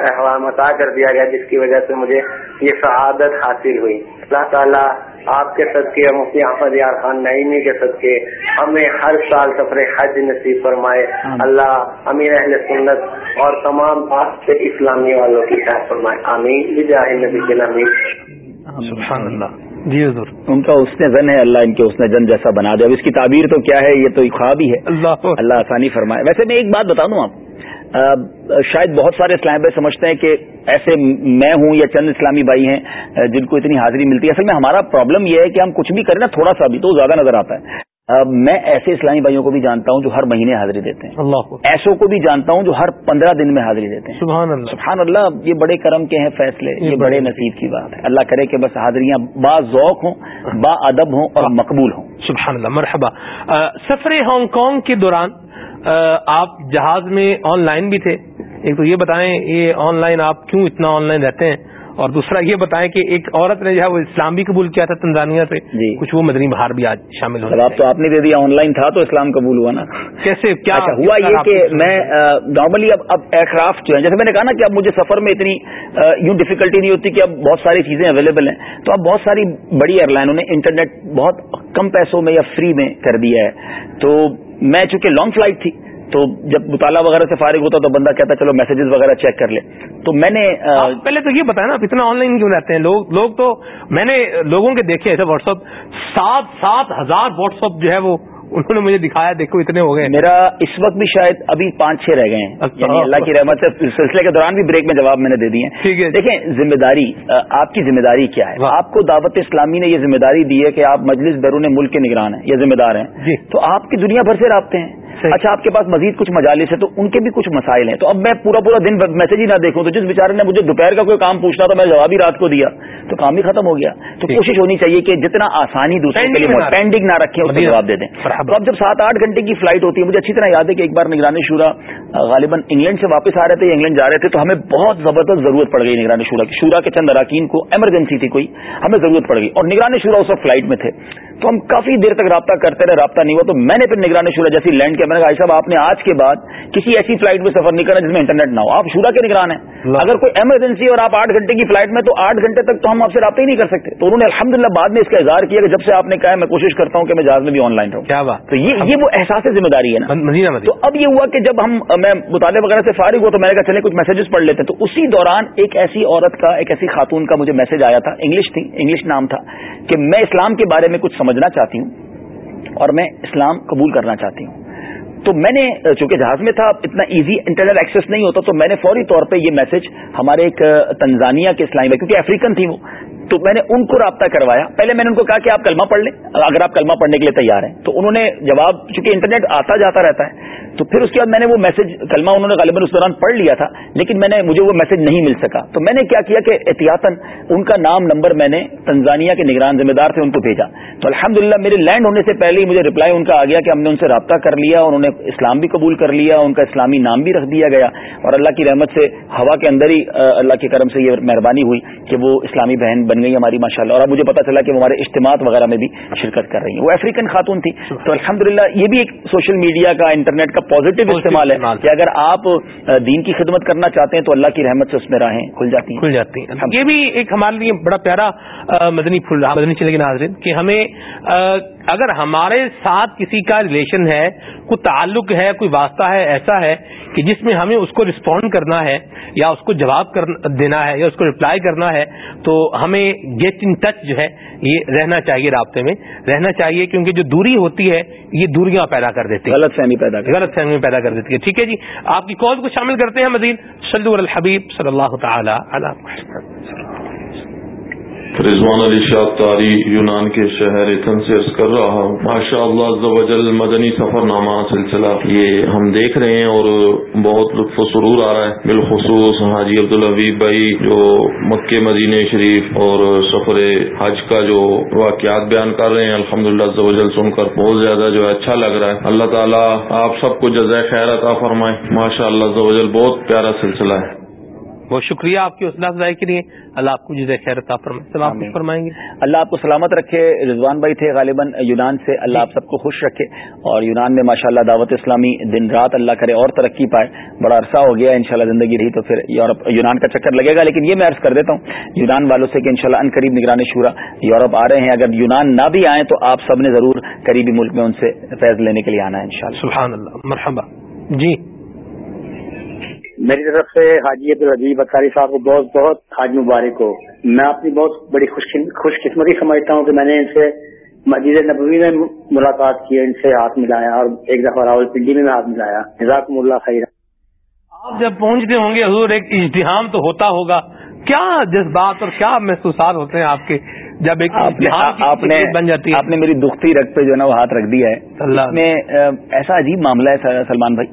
عطا کر دیا گیا جس کی وجہ سے مجھے یہ شہادت حاصل ہوئی۔ اللہ تعالیٰ آپ کے صدقے مفتی احمد یار خان نعیمی کے صدقے ہمیں ہر سال سفر حج نصیب فرمائے۔ اللہ امیر اہل سنت اور تمام بات اسلامی والوں کی خیر فرمائے۔ آمین۔ بجاہ نبی سبحان اللہ۔ جی حضور۔ ان کا اس نے زن ہے اللہ ان کے اس نے جن جیسا بنا دیا۔ اب اس کی تعبیر تو کیا ہے؟ یہ تو خواب ہی ہے۔ اللہ۔ اللہ آسانی فرمائے۔ ویسے میں ایک بات بتا دوں آپ۔ شاید بہت سارے اسلام بھائی سمجھتے ہیں کہ ایسے میں ہوں یا چند اسلامی بھائی ہیں جن کو اتنی حاضری ملتی ہے۔ اصل میں ہمارا پرابلم یہ ہے کہ ہم کچھ بھی کریں نا تھوڑا سا بھی تو زیادہ نظر آتا ہے۔ میں ایسے اسلامی بھائیوں کو بھی جانتا ہوں جو ہر مہینے حاضری دیتے ہیں۔ اللہ ایسوں کو بھی جانتا ہوں جو ہر پندرہ دن میں حاضری دیتے ہیں۔ سبحان اللہ۔ سبحان اللہ یہ بڑے کرم کے ہیں فیصلے یہ بڑے نصیب کی بات ہے۔ اللہ کرے کہ بس حاضریاں با ذوق ہوں با ادب ہوں اور مقبول ہوں۔ سبحان اللہ مرحبا۔ سفر ہانگ کانگ کے دوران آپ جہاز میں آن لائن بھی تھے۔ ایک تو یہ بتائیں یہ آن لائن آپ کیوں اتنا آن لائن رہتے ہیں؟ اور دوسرا یہ بتائیں کہ ایک عورت نے جو ہے وہ اسلام بھی قبول کیا تھا تنزانیہ سے جی۔ کچھ وہ مدنی بہار بھی آج شامل ہو آپ تو آپ نے دے دیا آن لائن تھا تو اسلام قبول ہوا نا۔ کیسے کیا اچھا ہوا یہ کہ میں نارملی اب اب ایئرکرافٹ جو ہے جیسے میں نے کہا نا کہ اب مجھے سفر میں اتنی یوں ڈفیکلٹی نہیں ہوتی کہ اب بہت ساری چیزیں اویلیبل ہیں۔ تو اب بہت ساری بڑی ایئر لائنوں نے انٹرنیٹ بہت کم پیسوں میں یا فری میں کر دیا ہے۔ تو میں چونکہ لانگ فلائٹ تھی تو جب مطالعہ وغیرہ سے فارغ ہوتا تو بندہ کہتا چلو میسجز وغیرہ چیک کر لے۔ تو میں نے پہلے تو یہ بتایا نا اتنا آن لائن کیوں رہتے ہیں؟ لوگ لوگ تو میں نے لوگوں کے دیکھے ایسے واٹس ایپ سات سات ہزار واٹس ایپ جو ہے وہ انہوں نے مجھے دکھایا دیکھو اتنے ہو گئے۔ میرا اس وقت بھی شاید ابھی پانچ چھ رہ گئے ہیں۔ یعنی اللہ کی رحمت سے سلسلے کے دوران بھی بریک میں جواب میں نے دے دیے ہیں۔ دیکھیں ذمہ داری آپ کی ذمہ داری کیا ہے؟ آپ کو دعوت اسلامی نے یہ ذمہ داری دی ہے کہ آپ مجلس بیرون ملک کے نگران ہیں یا ذمہ دار ہیں تو آپ کی دنیا بھر سے رابطے ہیں۔ اچھا آپ کے پاس مزید کچھ مجالس ہے تو ان کے بھی کچھ مسائل ہیں۔ تو اب میں پورا پورا دن میسج ہی نہ دیکھوں تو جس بیچارے نے مجھے دوپہر کا کوئی کام پوچھنا تھا میں جواب ہی رات کو دیا۔ تو کام ہی ختم ہو گیا۔ تو کوشش ہونی چاہیے کہ جتنا آسانی دوسرے کے لیے پینڈنگ نہ رکھیں۔ اس جواب دے دیں۔ تو اب جب سات آٹھ گھنٹے کی فلائٹ ہوتی ہے، مجھے اچھی طرح یاد ہے کہ ایک بار نگرانی شورا غالباً انگلینڈ سے واپس آ رہے تھے انگلینڈ جا رہے تھے، تو ہمیں بہت زبردست ضرورت پڑ گئی نگرانی شورا کی۔ شورا کے چند اراکین کو ایمرجنسی تھی کوئی، ہمیں ضرورت پڑ گئی۔ اور نگرانی شورا اس وقت فلائٹ میں تھے۔ تو ہم کافی دیر تک رابطہ کرتے رہے رابطہ نہیں ہوا۔ تو میں نے پھر نگرانی شورا جیسی لینڈ کیا میں نے کہا صاحب آپ نے آج کے بعد کسی ایسی فلائٹ میں سفر نہیں کرنا جس میں انٹرنیٹ نہ ہو۔ آپ شورا کے نگران ہیں۔ اگر کوئی ایمرجنسی اور آپ آٹھ گھنٹے کی فلائٹ میں تو آٹھ گھنٹے تک تو ہم آپ سے رابطہ ہی نہیں کر سکتے۔ تو انہوں نے الحمد بعد میں اس کا اظہار کیا کہ جب سے آپ نے کہا میں کوشش کرتا ہوں کہ میں جہاز میں بھی آن لائن رہوں تو یہ وہ احساس ذمہ داری ہے نا۔ تو اب یہ ہوا کہ جب ہم میں مطالعے وغیرہ سے فارغ ہوا تو میں نے کہا چلے کچھ میسجز پڑھ لیتے تو اسی دوران ایک ایسی عورت کا ایک ایسی خاتون کا مجھے میسج آیا تھا۔ انگلش تھی انگلش نام تھا کہ میں اسلام کے بارے میں کچھ سمجھنا چاہتی ہوں اور میں اسلام قبول کرنا چاہتی ہوں۔ تو میں نے، چونکہ جہاز میں تھا، اتنا ایزی انٹرنیٹ ایکسیس نہیں ہوتا، تو میں نے فوری طور پہ یہ میسج ہمارے ایک تنزانیہ کے اسلامی بھائی، کیونکہ افریقن تھی وہ تو میں نے ان کو رابطہ کروایا۔ پہلے میں نے ان کو کہا کہ آپ کلمہ پڑھ لیں۔ اگر آپ کلمہ پڑھنے کے لیے تیار ہیں۔ تو انہوں نے جواب، چونکہ انٹرنیٹ آتا جاتا رہتا ہے، تو پھر اس کے بعد میں نے وہ میسج، کلمہ انہوں نے غالباً اس دوران پڑھ لیا تھا، لیکن میں نے، مجھے وہ میسج نہیں مل سکا۔ تو میں نے کیا کیا کہ احتیاطاً ان کا نام، نمبر میں نے تنزانیہ کے نگران ذمہ دار تھے، ان کو بھیجا۔ تو الحمد میرے لینڈ ہونے سے پہلے ہی مجھے رپلائی ان کا آ گیا کہ ہم نے ان سے رابطہ کر لیا، انہوں نے اسلام بھی قبول کر لیا، ان کا اسلامی نام بھی رکھ دیا گیا۔ اور اللہ کی رحمت سے، ہوا کے اندر ہی، اللہ کے کرم سے یہ مہربانی ہوئی کہ وہ اسلامی بہن بن گئی ہماری ماشاء اللہ اور اب مجھے پتا چلا کہ وہ ہمارے اجتماعات وغیرہ میں بھی شرکت کر رہی ہیں۔ وہ افریقن خاتون تھی۔ تو الحمد یہ بھی ایک سوشل میڈیا کا انٹرنیٹ کا پازیٹو استعمال ہے کہ اگر آپ دین کی خدمت کرنا چاہتے ہیں تو اللہ کی رحمت سے اس میں راہیں کھل جاتی ہیں۔ کھل جاتی ہیں۔ یہ بھی ایک ہمارے لیے بڑا پیارا مدنی پھول مدنی چلے گی ناظرین کہ ہمیں اگر ہمارے ساتھ کسی کا ریلیشن ہے کوئی تعلق ہے کوئی واسطہ ہے ایسا ہے کہ جس میں ہمیں اس کو رسپونڈ کرنا ہے یا اس کو جواب دینا ہے یا اس کو ریپلائی کرنا ہے تو ہمیں گیٹ ان ٹچ جو ہے یہ رہنا چاہیے رابطے میں۔ رہنا چاہیے کیونکہ جو دوری ہوتی ہے یہ دوریاں پیدا کر دیتی ہے غلط فہمی پیدا غلط فہمی پیدا کر دیتی ہے ٹھیک ہے جی آپ کی کال کو شامل کرتے ہیں مزید۔ سلو الحبیب صلی اللہ تعالی رضوان علی شاہ تاری یونان کے شہر ایتھن سے عرض کر رہا ہوں۔ ماشاء اللہ مدنی سفر نامہ سلسلہ یہ ہم دیکھ رہے ہیں اور بہت لطف و سرور آ رہا ہے۔ بالخصوص حاجی عبد الحبیب بھائی جو مکہ مدین شریف اور سفر حج کا جو واقعات بیان کر رہے ہیں الحمد للہ سن کر بہت زیادہ جو ہے اچھا لگ رہا ہے۔ اللہ تعالیٰ آپ سب کو جزائے خیر عطا فرمائے۔ ماشاء اللہ بہت پیارا سلسلہ ہے۔ بہت شکریہ آپ کی حوصلہ افزائی کے لیے۔ اللہ آپ کو جزے خیر فرمائے۔ فرمائیں گے۔ اللہ آپ کو سلامت رکھے۔ رضوان بھائی تھے غالباً یونان سے۔ اللہ آپ سب کو خوش رکھے۔ اور یونان میں ماشاء اللہ دعوت اسلامی دن رات اللہ کرے اور ترقی پائے۔ بڑا عرصہ ہو گیا انشاءاللہ زندگی رہی تو پھر یورپ یونان کا چکر لگے گا۔ لیکن یہ میں عرض کر دیتا ہوں یونان والوں سے کہ انشاءاللہ ان قریب نگران شورا یورپ آ رہے ہیں۔ اگر یونان نہ بھی آئیں تو آپ سب نے ضرور قریبی ملک میں ان سے فیض لینے کے لیے آنا ہے ان سبحان اللہ۔ مرحبا۔ جی۔ میری طرف سے حاجی عبدالعزیب اکاری صاحب کو بہت بہت حاج مبارک ہو۔ میں اپنی بہت بڑی خوش قسمتی سمجھتا ہوں کہ میں نے ان سے مسجد نبوی میں ملاقات کی ان سے ہاتھ ملایا اور ایک دفعہ راول پنڈی میں ہاتھ ملایا۔ نظام اللہ خیر آپ جب پہنچتے ہوں گے حضور ایک اجتحام تو ہوتا ہوگا۔ کیا جذبات اور کیا محسوسات ہوتے ہیں آپ کے؟ جب ایک آپ نے بن جاتی آپ نے میری دکھتی رگ پہ جو ہے نا وہ ہاتھ رکھ دیا ہے۔ اللہ۔ میں ایسا عجیب معاملہ ہے سلمان بھائی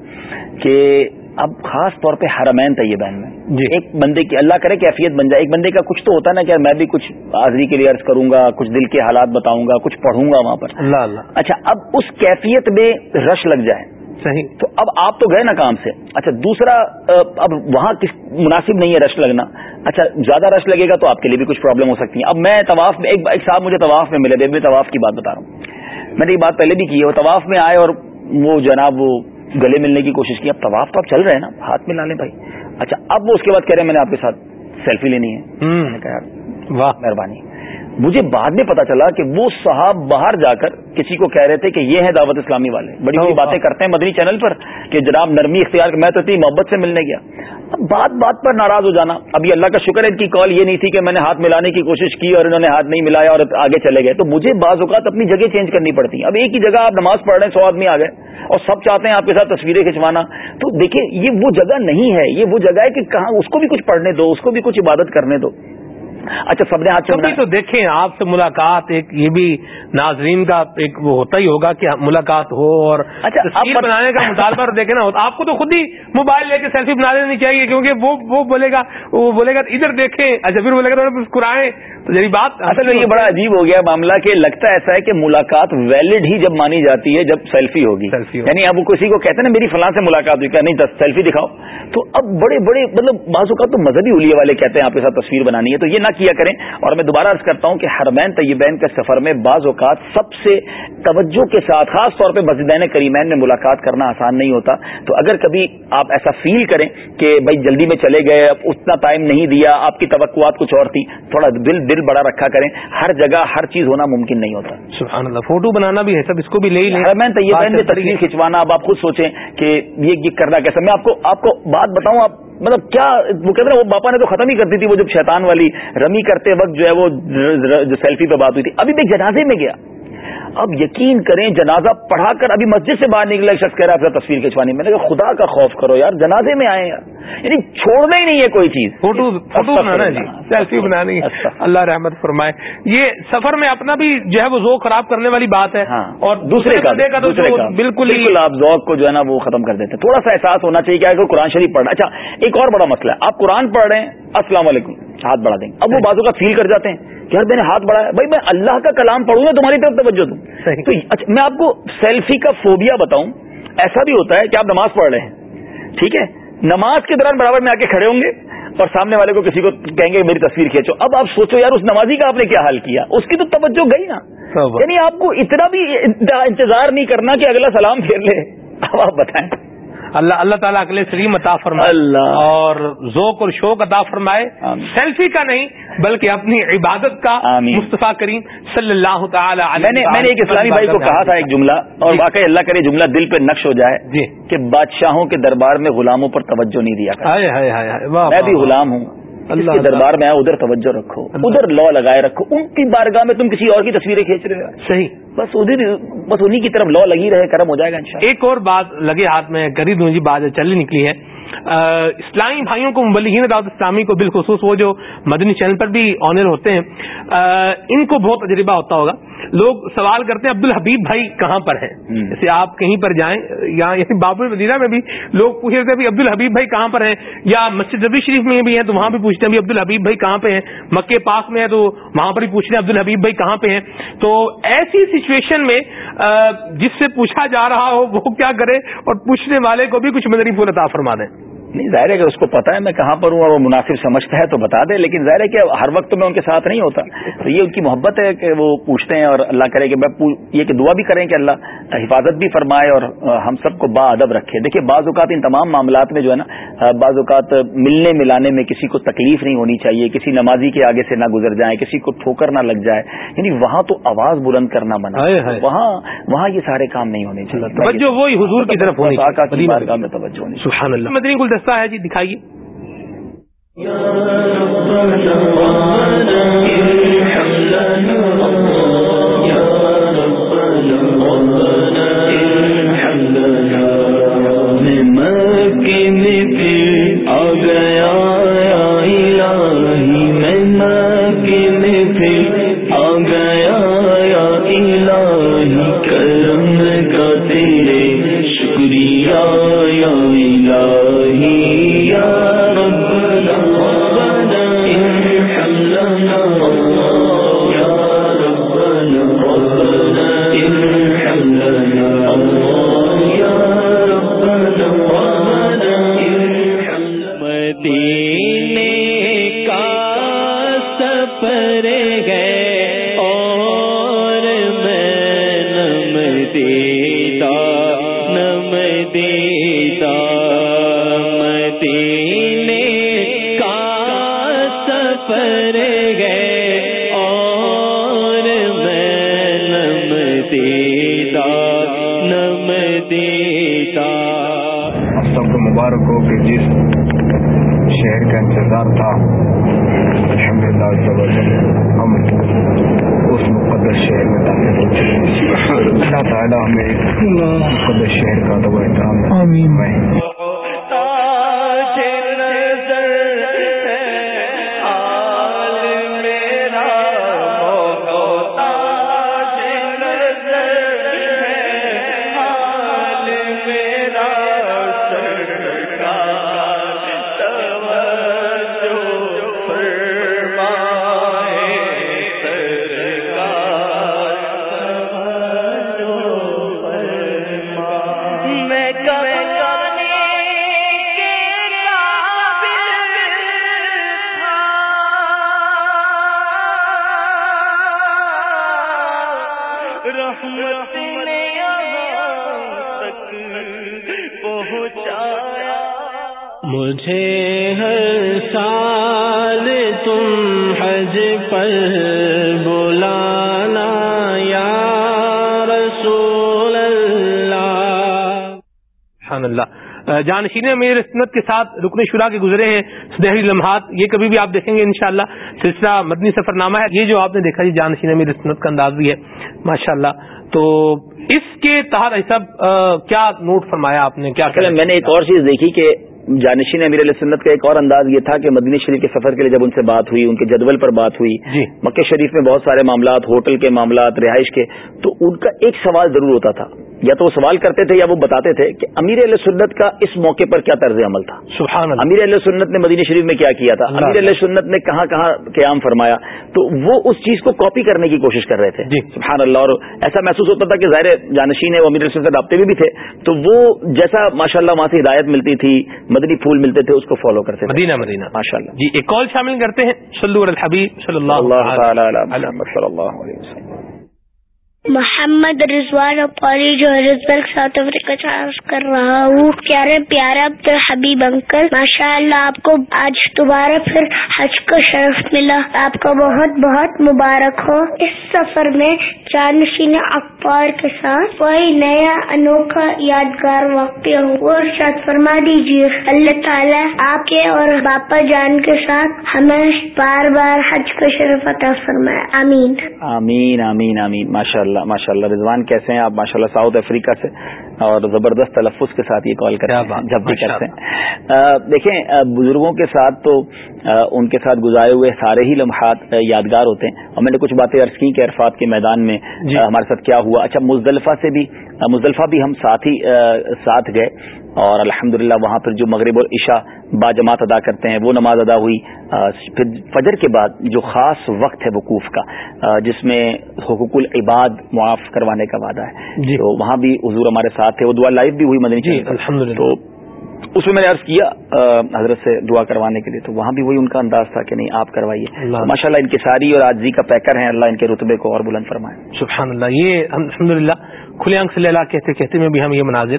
کہ اب خاص طور پہ حرمین طیبین میں۔ جی۔ ایک بندے کی اللہ کرے کیفیت بن جائے۔ ایک بندے کا کچھ تو ہوتا ہے نا کہ میں بھی کچھ حاضری کے لیے عرض کروں گا کچھ دل کے حالات بتاؤں گا کچھ پڑھوں گا وہاں پر۔ اللہ اللہ اچھا اب اس کیفیت میں رش لگ جائے۔ صحیح۔ تو اب آپ تو گئے نا کام سے۔ اچھا دوسرا اب وہاں کس مناسب نہیں ہے رش لگنا۔ اچھا زیادہ رش لگے گا تو آپ کے لیے بھی کچھ پرابلم ہو سکتی ہے اب میں طواف میں ایک صاحب مجھے طواف میں ملے بے طواف کی بات بتا رہا ہوں۔ میں نے یہ بات پہلے بھی کی ہے وہ طواف میں آئے اور وہ جناب وہ گلے ملنے کی کوشش کی اب طواف تو آپ چل رہے ہیں نا ہاتھ ملا لیں بھائی۔ اچھا اب وہ اس کے بعد کہہ رہے ہیں میں نے آپ کے ساتھ سیلفی لینی ہے۔ واہ۔ مہربانی۔ مجھے بعد میں پتا چلا کہ وہ صاحب باہر جا کر کسی کو کہہ رہے تھے کہ یہ ہے دعوت اسلامی والے۔ بڑی بڑی باتیں کرتے ہیں مدنی چینل پر کہ جناب نرمی اختیار میں تو اتنی محبت سے ملنے گیا۔ اب بات بات پر ناراض ہو جانا۔ ابھی اللہ کا شکر ہے ان کی کال یہ نہیں تھی کہ میں نے ہاتھ ملانے کی کوشش کی اور انہوں نے ہاتھ نہیں ملایا اور آگے چلے گئے۔ تو مجھے بعض اوقات اپنی جگہ چینج کرنی پڑتی۔ اب ایک ہی جگہ آپ نماز پڑھ رہے ہیں سو آدمی آ گئے اور سب چاہتے ہیں آپ کے ساتھ تصویریں کھنچوانا۔ تو دیکھیں یہ وہ جگہ نہیں ہے۔ یہ وہ جگہ ہے کہ کہاں اس کو بھی کچھ پڑھنے دو اس کو بھی کچھ عبادت کرنے دو۔ اچھا سب نے ہاتھ کبھی تو دیکھیں آپ سے ملاقات ایک یہ بھی ناظرین کا ایک وہ ہوتا ہی ہوگا کہ ملاقات ہو اور اچھا بنانے کا مطالبہ دیکھیں نا آپ کو تو خود ہی موبائل لے کے سیلفی بنا لینی چاہیے کیونکہ وہ وہ بولے گا وہ بولے گا ادھر دیکھیں اچھا پھر بولے گا مسکرائیں تو یہی بات۔ اصل میں یہ بڑا عجیب ہو گیا معاملہ کہ لگتا ایسا ہے کہ ملاقات ویلڈ ہی جب مانی جاتی ہے جب سیلفی ہوگی۔ یعنی اب کسی کو کہتے ہیں نا میری فلاں سے ملاقات ہوئی کہ نہیں سیلفی دکھاؤ۔ تو اب بڑے بڑے مطلب بعض اوقات تو مذہبی الیے والے کہتے ہیں آپ کے ساتھ تصویر بنانی ہے تو یہ نہ کیا کریں اور میں دوبارہ عرض کرتا ہوں کہ حرمین طیبین کے سفر میں بعض اوقات سب سے توجہ کے ساتھ خاص طور پہ مسجدین کریمین میں ملاقات کرنا آسان نہیں ہوتا۔ تو اگر کبھی آپ ایسا فیل کریں کہ بھائی جلدی میں چلے گئے اب اتنا ٹائم نہیں دیا آپ کی توقعات کچھ اور تھی تھوڑا دل دل بڑا رکھا کریں۔ ہر جگہ ہر چیز ہونا ممکن نہیں ہوتا۔ سبحان اللہ فوٹو بنانا بھی ہے سب اس کو بھی لے ہی لیں۔ حرمین طیبین میں تصویر کھنچوانا اب آپ خود سوچیں کہ یہ کرنا کیسا۔ میں آپ کو آپ کو بات بتاؤں آپ مطلب کیا وہ کہتے ہیں وہ باپا نے تو ختم ہی کر دی تھی، وہ جب شیطان والی رمی کرتے وقت جو ہے وہ جو سیلفی پہ بات ہوئی تھی۔ ابھی میں جنازے میں گیا۔ اب یقین کریں، جنازہ پڑھا کر ابھی مسجد سے باہر نکلا شخص کہہ رہا ہے تصویر کھینچوانی میں نے کہا، خدا کا خوف کرو یار، جنازے میں آئے یار یعنی چھوڑنا ہی نہیں ہے کوئی چیز. فوٹو فوٹو بنانا جی. سیلفی بنانی اللہ رحمت فرمائے. یہ سفر میں اپنا بھی جو ہے وہ ذوق خراب کرنے والی بات ہے. اور دوسرے کا بالکل بالکل آپ ذوق کو جو ہے نا وہ ختم کر دیتے تھوڑا سا احساس ہونا چاہیے کہ قرآن شریف پڑھنا اچھا ایک اور بڑا مسئلہ ہے. آپ قرآن پڑھ رہے ہیں السلام علیکم ہاتھ بڑھا دیں. اب وہ بازو کا فیل کر جاتے ہیں کہ یار میں نے ہاتھ بڑھایا. بھائی میں اللہ کا کلام پڑھوں گا تمہاری طرف توجہ دوں. تو اچھا میں آپ کو سیلفی کا فوبیا بتاؤں. ایسا بھی ہوتا ہے کہ آپ نماز پڑھ رہے ہیں. ٹھیک ہے؟ نماز کے دوران برابر میں آ کے کھڑے ہوں گے اور سامنے والے کو کسی کو کہیں گے میری تصویر کھینچو۔ اب آپ سوچو یار اس نمازی کا آپ نے کیا حال کیا؟ اس کی تو توجہ گئی نا۔ یعنی آپ کو اتنا بھی انتظار نہیں کرنا کہ اگلا سلام پھیر لے۔ اب آپ بتائیں۔ اللہ اللہ تعالیٰ اگلے سلیم عطا فرمائے۔ اللہ۔ اور ذوق اور شوق عطا فرمائے۔ سیلفی کا نہیں بلکہ اپنی عبادت کا مصطفیٰ کریم صلی اللہ تعالیٰ میں نے میں نے ایک اسلامی بھائی کو کہا تھا ایک جملہ اور واقعی اللہ کرے جملہ دل پہ نقش ہو جائے جی۔ کہ بادشاہوں کے دربار میں غلاموں پر توجہ نہیں دیا میں بھی غلام ہوں۔ اللہ کے دربار میں ادھر توجہ رکھو ادھر لا لگائے رکھو ان کی بارگاہ میں تم کسی اور کی تصویریں کھینچ رہے ہو۔ صحیح۔ بس ادھر بس انہیں کی طرف لو لگی رہے، کرم ہو جائے گا ایک اور بات لگے ہاتھ میں کری دوں جی بات چلنے نکلی ہے۔ اسلامی بھائیوں کو مبلغین دعوت اسلامی کو بالخصوص وہ جو مدنی چینل پر بھی آنر ہوتے ہیں ان کو بہت تجربہ ہوتا ہوگا۔ لوگ سوال کرتے ہیں عبد الحبیب بھائی کہاں پر ہیں؟ جیسے آپ کہیں پر جائیں یا یعنی باب المدینہ میں بھی لوگ پوچھ رہے تھے عبد الحبیب بھائی کہاں پر ہیں؟ یا مسجد نبی شریف میں بھی ہیں تو وہاں بھی پوچھتے ہیں عبد الحبیب بھائی کہاں پہ ہیں؟ مکے پاس میں ہے تو وہاں پر بھی پوچھتے ہیں عبد الحبیب بھائی کہاں پہ ہیں؟ تو ایسی سچویشن میں جس سے پوچھا جا رہا ہو وہ کیا کرے اور پوچھنے والے کو بھی کچھ مدری پور عطا فرما دیں۔ نہیں ظاہر ہے کہ اس کو پتا ہے میں کہاں پر ہوں اور وہ مناسب سمجھتا ہے تو بتا دے لیکن ظاہر ہے کہ ہر وقت میں ان کے ساتھ نہیں ہوتا۔ تو یہ ان کی محبت ہے کہ وہ پوچھتے ہیں اور اللہ کرے کہ یہ کہ دعا بھی کریں کہ اللہ حفاظت بھی فرمائے اور ہم سب کو با ادب رکھے۔ دیکھیے بعض اوقات ان تمام معاملات میں جو ہے نا بعض اوقات ملنے ملانے میں کسی کو تکلیف نہیں ہونی چاہیے کسی نمازی کے آگے سے نہ گزر جائے کسی کو ٹھوکر نہ لگ جائے۔ یعنی وہاں تو آواز بلند کرنا بنا وہاں وہاں یہ سارے کام نہیں ہونے چاہیے۔ توجہ وہی حضور کی طرف ہونی توجہ مدنی گلدستہ ہے جی دکھائیے۔ آ جانشین امیر سنت کے ساتھ رکن شورا کے گزرے ہیں سنہری لمحات یہ کبھی بھی آپ دیکھیں گے انشاءاللہ۔ سلسلہ مدنی سفر نامہ ہے یہ جو آپ نے دیکھا جی جانشین امیر سنت کا انداز بھی ہے ماشاء اللہ تو اس کے تحت ایسا کیا نوٹ فرمایا آپ نے؟ کیا میں نے ایک اور چیز دیکھی کہ جانشین امیر علیہ سنت کا ایک اور انداز یہ تھا کہ مدنی شریف کے سفر کے لیے جب ان سے بات ہوئی ان کے جدول پر بات ہوئی جی۔ مکہ شریف میں بہت سارے معاملات ہوٹل کے معاملات رہائش کے تو ان کا ایک سوال ضرور ہوتا تھا۔ یا تو وہ سوال کرتے تھے یا وہ بتاتے تھے کہ امیر علیہ سنت کا اس موقع پر کیا طرز عمل تھا؟ سبحان اللہ۔ امیر علیہ سنت نے مدینہ شریف میں کیا کیا تھا؟ امیر علیہ سنت نے کہاں کہاں قیام فرمایا؟ تو وہ اس چیز کو کاپی کرنے کی کوشش کر رہے تھے۔ جی۔ سبحان اللہ اور ایسا محسوس ہوتا تھا کہ ظاہر جانشین ہے وہ امیر سنت رابطے میں بھی تھے۔ تو وہ جیسا ماشاء اللہ وہاں سے ہدایت ملتی تھی مدنی پھول ملتے تھے اس کو فالو کرتے تھے۔ مدینہ مدینہ۔ ماشاء اللہ۔ جی ایک کال شامل کرتے ہیں۔ صلی اللہ علیہ وسلم۔ محمد رضوان اپاری جو ہرزبرگ ساؤتھ افریقہ سے کر رہا ہوں۔ پیارے پیارے عبد الحبیب انکل ماشاء اللہ آپ کو آج دوبارہ پھر حج کا شرف ملا۔ آپ کا بہت بہت مبارک ہو۔ اس سفر میں جانشین اخبار کے ساتھ کوئی نیا انوکھا یادگار واقعہ ہو۔ وہ ارشاد فرما دیجیے، اللہ تعالیٰ آپ کے اور باپا جان کے ساتھ ہمیں بار بار حج کا شرف عطا فرمائے۔ آمین۔ آمین آمین آمین۔ ماشاء اللہ ماشاء اللہ رضوان کیسے ہیں؟ آپ ماشاء اللہ ساؤتھ افریقہ سے اور زبردست تلفظ کے ساتھ یہ کال کرتے ہیں جب بھی کرتے ہیں۔ دیکھیں بزرگوں کے ساتھ تو ان کے ساتھ گزارے ہوئے سارے ہی لمحات یادگار ہوتے ہیں۔ اور میں نے کچھ باتیں عرض کی کہ عرفات کے میدان میں ہمارے ساتھ کیا ہوا۔ اچھا مزدلفہ سے بھی مزدلفہ بھی ہم ساتھ ہی ساتھ گئے اور الحمد وہاں پر جو مغرب اور عشاء با جماعت ادا کرتے ہیں وہ نماز ادا ہوئی۔ پھر فجر کے بعد جو خاص وقت ہے وقوف کا جس میں حقوق العباد معاف کروانے کا وعدہ ہے۔ جی۔ تو وہاں بھی حضور ہمارے ساتھ تھے وہ دعا لائیو بھی ہوئی مدنی جی تو اس میں میں نے عرض کیا حضرت سے دعا کروانے کے لیے تو وہاں بھی وہی ان کا انداز تھا کہ نہیں آپ کروائیے۔ ماشاء اللہ ان کی ساری اور آجزی کا پیکر ہیں اللہ ان کے رتبے کو اور بلند فرمائے۔ سبحان اللہ یہ الحمد للہ کھلے آنکھ سے کہتے کہتے میں بھی ہم یہ مناظر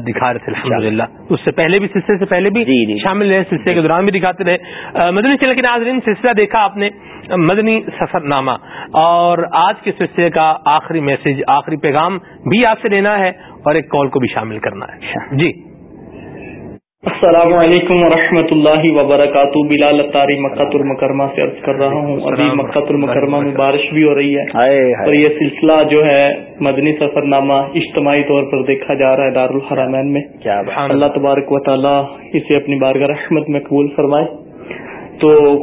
دکھا رہے تھے الحمد للہ اس سے پہلے بھی سلسلے سے پہلے بھی شامل رہے سلسلے کے دوران بھی دکھاتے رہے۔ مدنی چلے کے ناظرین سلسلہ دیکھا آپ نے مدنی سفر نامہ اور آج کے سلسلے کا آخری میسج آخری پیغام بھی آپ سے لینا ہے اور ایک کال کو بھی شامل کرنا ہے۔ جی۔ السلام علیکم ورحمۃ اللہ وبرکاتہ۔ بلال اتاری مکت المکرمہ سے عرض کر رہا ہوں۔ ابھی مکت المکرمہ میں بارش بھی ہو رہی ہے۔ اور یہ سلسلہ جو ہے مدنی سفر نامہ اجتماعی طور پر دیکھا جا رہا ہے دارالحرامین میں۔ اللہ تبارک و تعالیٰ اسے اپنی بارگاہ رحمت میں قبول فرمائے۔ تو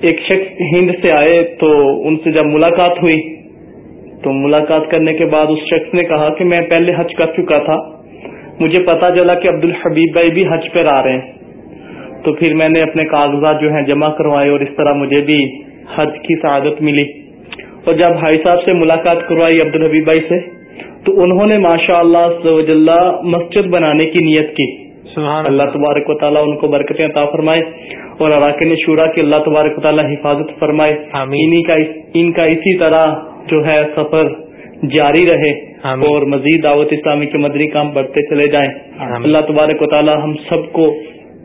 ایک شخص ہند سے آئے تو ان سے جب ملاقات ہوئی تو ملاقات کرنے کے بعد اس شخص نے کہا کہ میں پہلے حج کر چکا تھا۔ مجھے پتا چلا کہ عبد الحبیب بھائی بھی حج پر آ رہے ہیں۔ تو پھر میں نے اپنے کاغذات جو ہیں جمع کروائے اور اس طرح مجھے بھی حج کی سعادت ملی۔ اور جب بھائی صاحب سے ملاقات کروائی عبد الحبیب بھائی سے تو انہوں نے ماشاء اللہ مسجد بنانے کی نیت کی۔ اللہ تبارک و تعالیٰ ان کو برکتیں عطا فرمائے اور اراکین شورا کی اللہ تبارک و تعالیٰ حفاظت فرمائے۔ ان کا اسی طرح جو ہے سفر جاری رہے۔ اور مزید دعوت اسلامی کے مدری کام بڑھتے چلے جائیں. اللہ تبارک و تعالی ہم سب کو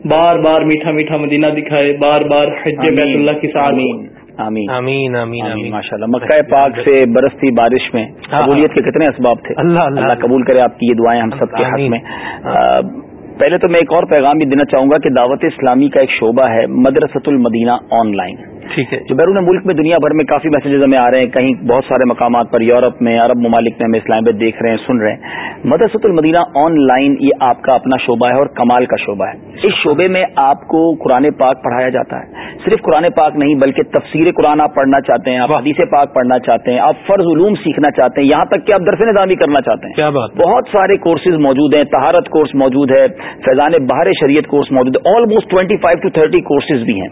بار بار میٹھا میٹھا مدینہ دکھائے بار بار حج بیت اللہ کی آمین. آمین. آمین آمین ماشاء اللہ مکہ پاک سے برستی بارش میں قبولیت کے کتنے اسباب تھے؟ اللہ اللہ. قبول کرے آپ کی یہ دعائیں ہم سب کے حق میں. پہلے تو میں ایک اور پیغام بھی دینا چاہوں گا کہ دعوت اسلامی کا ایک شعبہ ہے مدرسۃ المدینہ آن لائن. ٹھیک ہے۔ جو بیرون ملک میں دنیا بھر میں کافی میسجز ہمیں آ رہے ہیں کہیں بہت سارے مقامات پر یورپ میں عرب ممالک میں ہمیں اسلام میں دیکھ رہے ہیں سن رہے ہیں۔ مدرسۃ المدینہ آن لائن یہ آپ کا اپنا شعبہ ہے اور کمال کا شعبہ ہے۔ اس شعبے میں آپ کو قرآن پاک پڑھایا جاتا ہے۔ صرف قرآن پاک نہیں بلکہ تفسیر قرآن آپ پڑھنا چاہتے ہیں آپ حدیث پاک پڑھنا چاہتے ہیں آپ فرض علوم سیکھنا چاہتے ہیں یہاں تک کہ آپ درس نظامی کرنا چاہتے ہیں۔ کیا بات بہت سارے کورسز موجود ہیں تہارت کورس موجود ہے فیضان باہر شریعت کورس موجود ہے almost twenty five to thirty courses بھی ہیں۔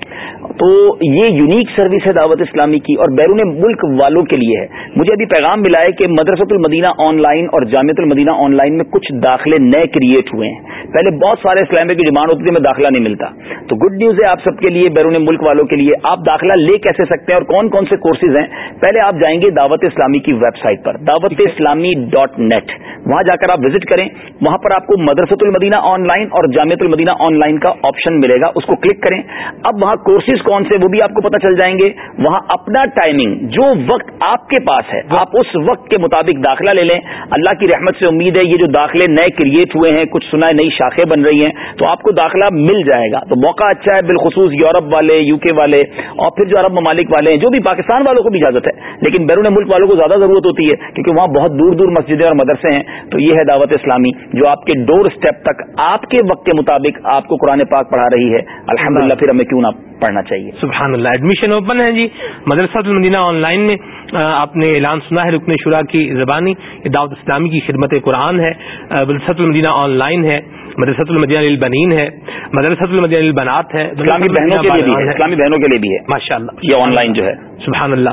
تو یہ یونیک سروس ہے دعوت اسلامی کی اور بیرون ملک والوں کے لیے ہے۔ مجھے ابھی پیغام ملا ہے کہ مدرسۃ المدینہ آن لائن اور جامعت المدینہ آن لائن میں کچھ داخلے نئے کریٹ ہوئے ہیں۔ پہلے بہت سارے اسلامیہ کی ڈیمانڈ ہوتی تھی میں داخلہ نہیں ملتا۔ تو گڈ نیوز ہے آپ سب کے لیے، بیرون ملک والوں کے لیے۔ آپ داخلہ لے کیسے سکتے ہیں اور کون کون سے کورسز ہیں؟ پہلے آپ جائیں گے دعوت اسلامی کی ویب سائٹ پر دعوت اسلامی ڈاٹ نیٹ وہاں جا کر آپ وزٹ کریں۔ وہاں پر آپ کو مدرسۃ المدینہ آن لائن اور جامعت المدینہ آن لائن کا آپشن ملے گا۔ اس کو کلک کریں۔ اب وہاں کورسز کون سے وہ بھی آپ کو پتا چل جائیں گے وہاں اپنا ٹائمنگ جو وقت آپ کے پاس ہے آپ اس وقت کے مطابق داخلہ لے لیں۔ اللہ کی رحمت سے امید ہے یہ جو داخلے نئے کریٹ ہوئے ہیں کچھ سنا نئی شاخیں بن رہی ہیں تو آپ کو داخلہ مل جائے گا۔ تو موقع اچھا ہے بالخصوص یورپ والے یو کے والے اور پھر جو عرب ممالک والے ہیں جو بھی پاکستان والوں کو بھی اجازت ہے لیکن بیرون ملک والوں کو زیادہ ضرورت ہوتی ہے کیونکہ وہاں بہت دور دور مسجدیں اور مدرسے ہیں۔ تو یہ ہے دعوت اسلامی جو آپ کے ڈور اسٹیپ تک آپ کے وقت کے مطابق آپ کو قرآن پاک پڑھا رہی ہے۔ الحمد پھر ہمیں کیوں نہ پڑھنا چاہیے۔ سبحان اللہ ایڈمیشن اوپن ہے جی۔ مدرسہ المدینہ آن لائن میں آپ نے اعلان سنا ہے رکن شورا کی زبانی دعوت اسلامی کی خدمت قرآن ہے۔ مدرسۃ المدینہ آن لائن ہے۔ مدرسۃ المدینہ البنین ہے۔ مدرسۃ المدینہ البنات ہے۔ اسلامی بہنوں کے لیے اسلامی بہنوں کے لیے بھی ہے۔ ماشاء اللہ یہ آن لائن جو ہے۔ سبحان اللہ۔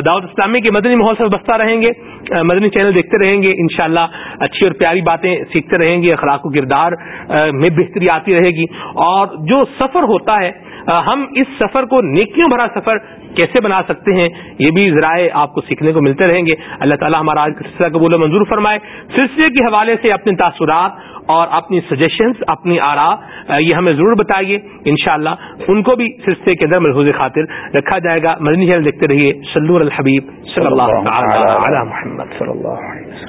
دعوت اسلامی کے مدنی ماحول سے بستا رہیں گے۔ مدنی چینل دیکھتے رہیں گے۔ انشاءاللہ اچھی اور پیاری باتیں سیکھتے رہیں گے۔ اخلاق و کردار میں بہتری آتی رہے گی۔ اور جو سفر ہوتا ہے ہم اس سفر کو نیکیوں بھرا سفر کیسے بنا سکتے ہیں؟ یہ بھی ذرائع آپ کو سیکھنے کو ملتے رہیں گے۔ اللہ تعالیٰ ہمارا آج کا سلسلہ قبول و منظور فرمائے۔ سلسلے کے حوالے سے اپنے تاثرات اور اپنی سجیشنز اپنی آرا یہ ہمیں ضرور بتائیے۔ انشاءاللہ ان کو بھی سلسلے کے اندر محفوظ خاطر رکھا جائے گا۔ مدنی چینل دیکھتے رہیے۔ سلور الحبیب صلی اللہ علیہ محمد صلی اللہ علیہ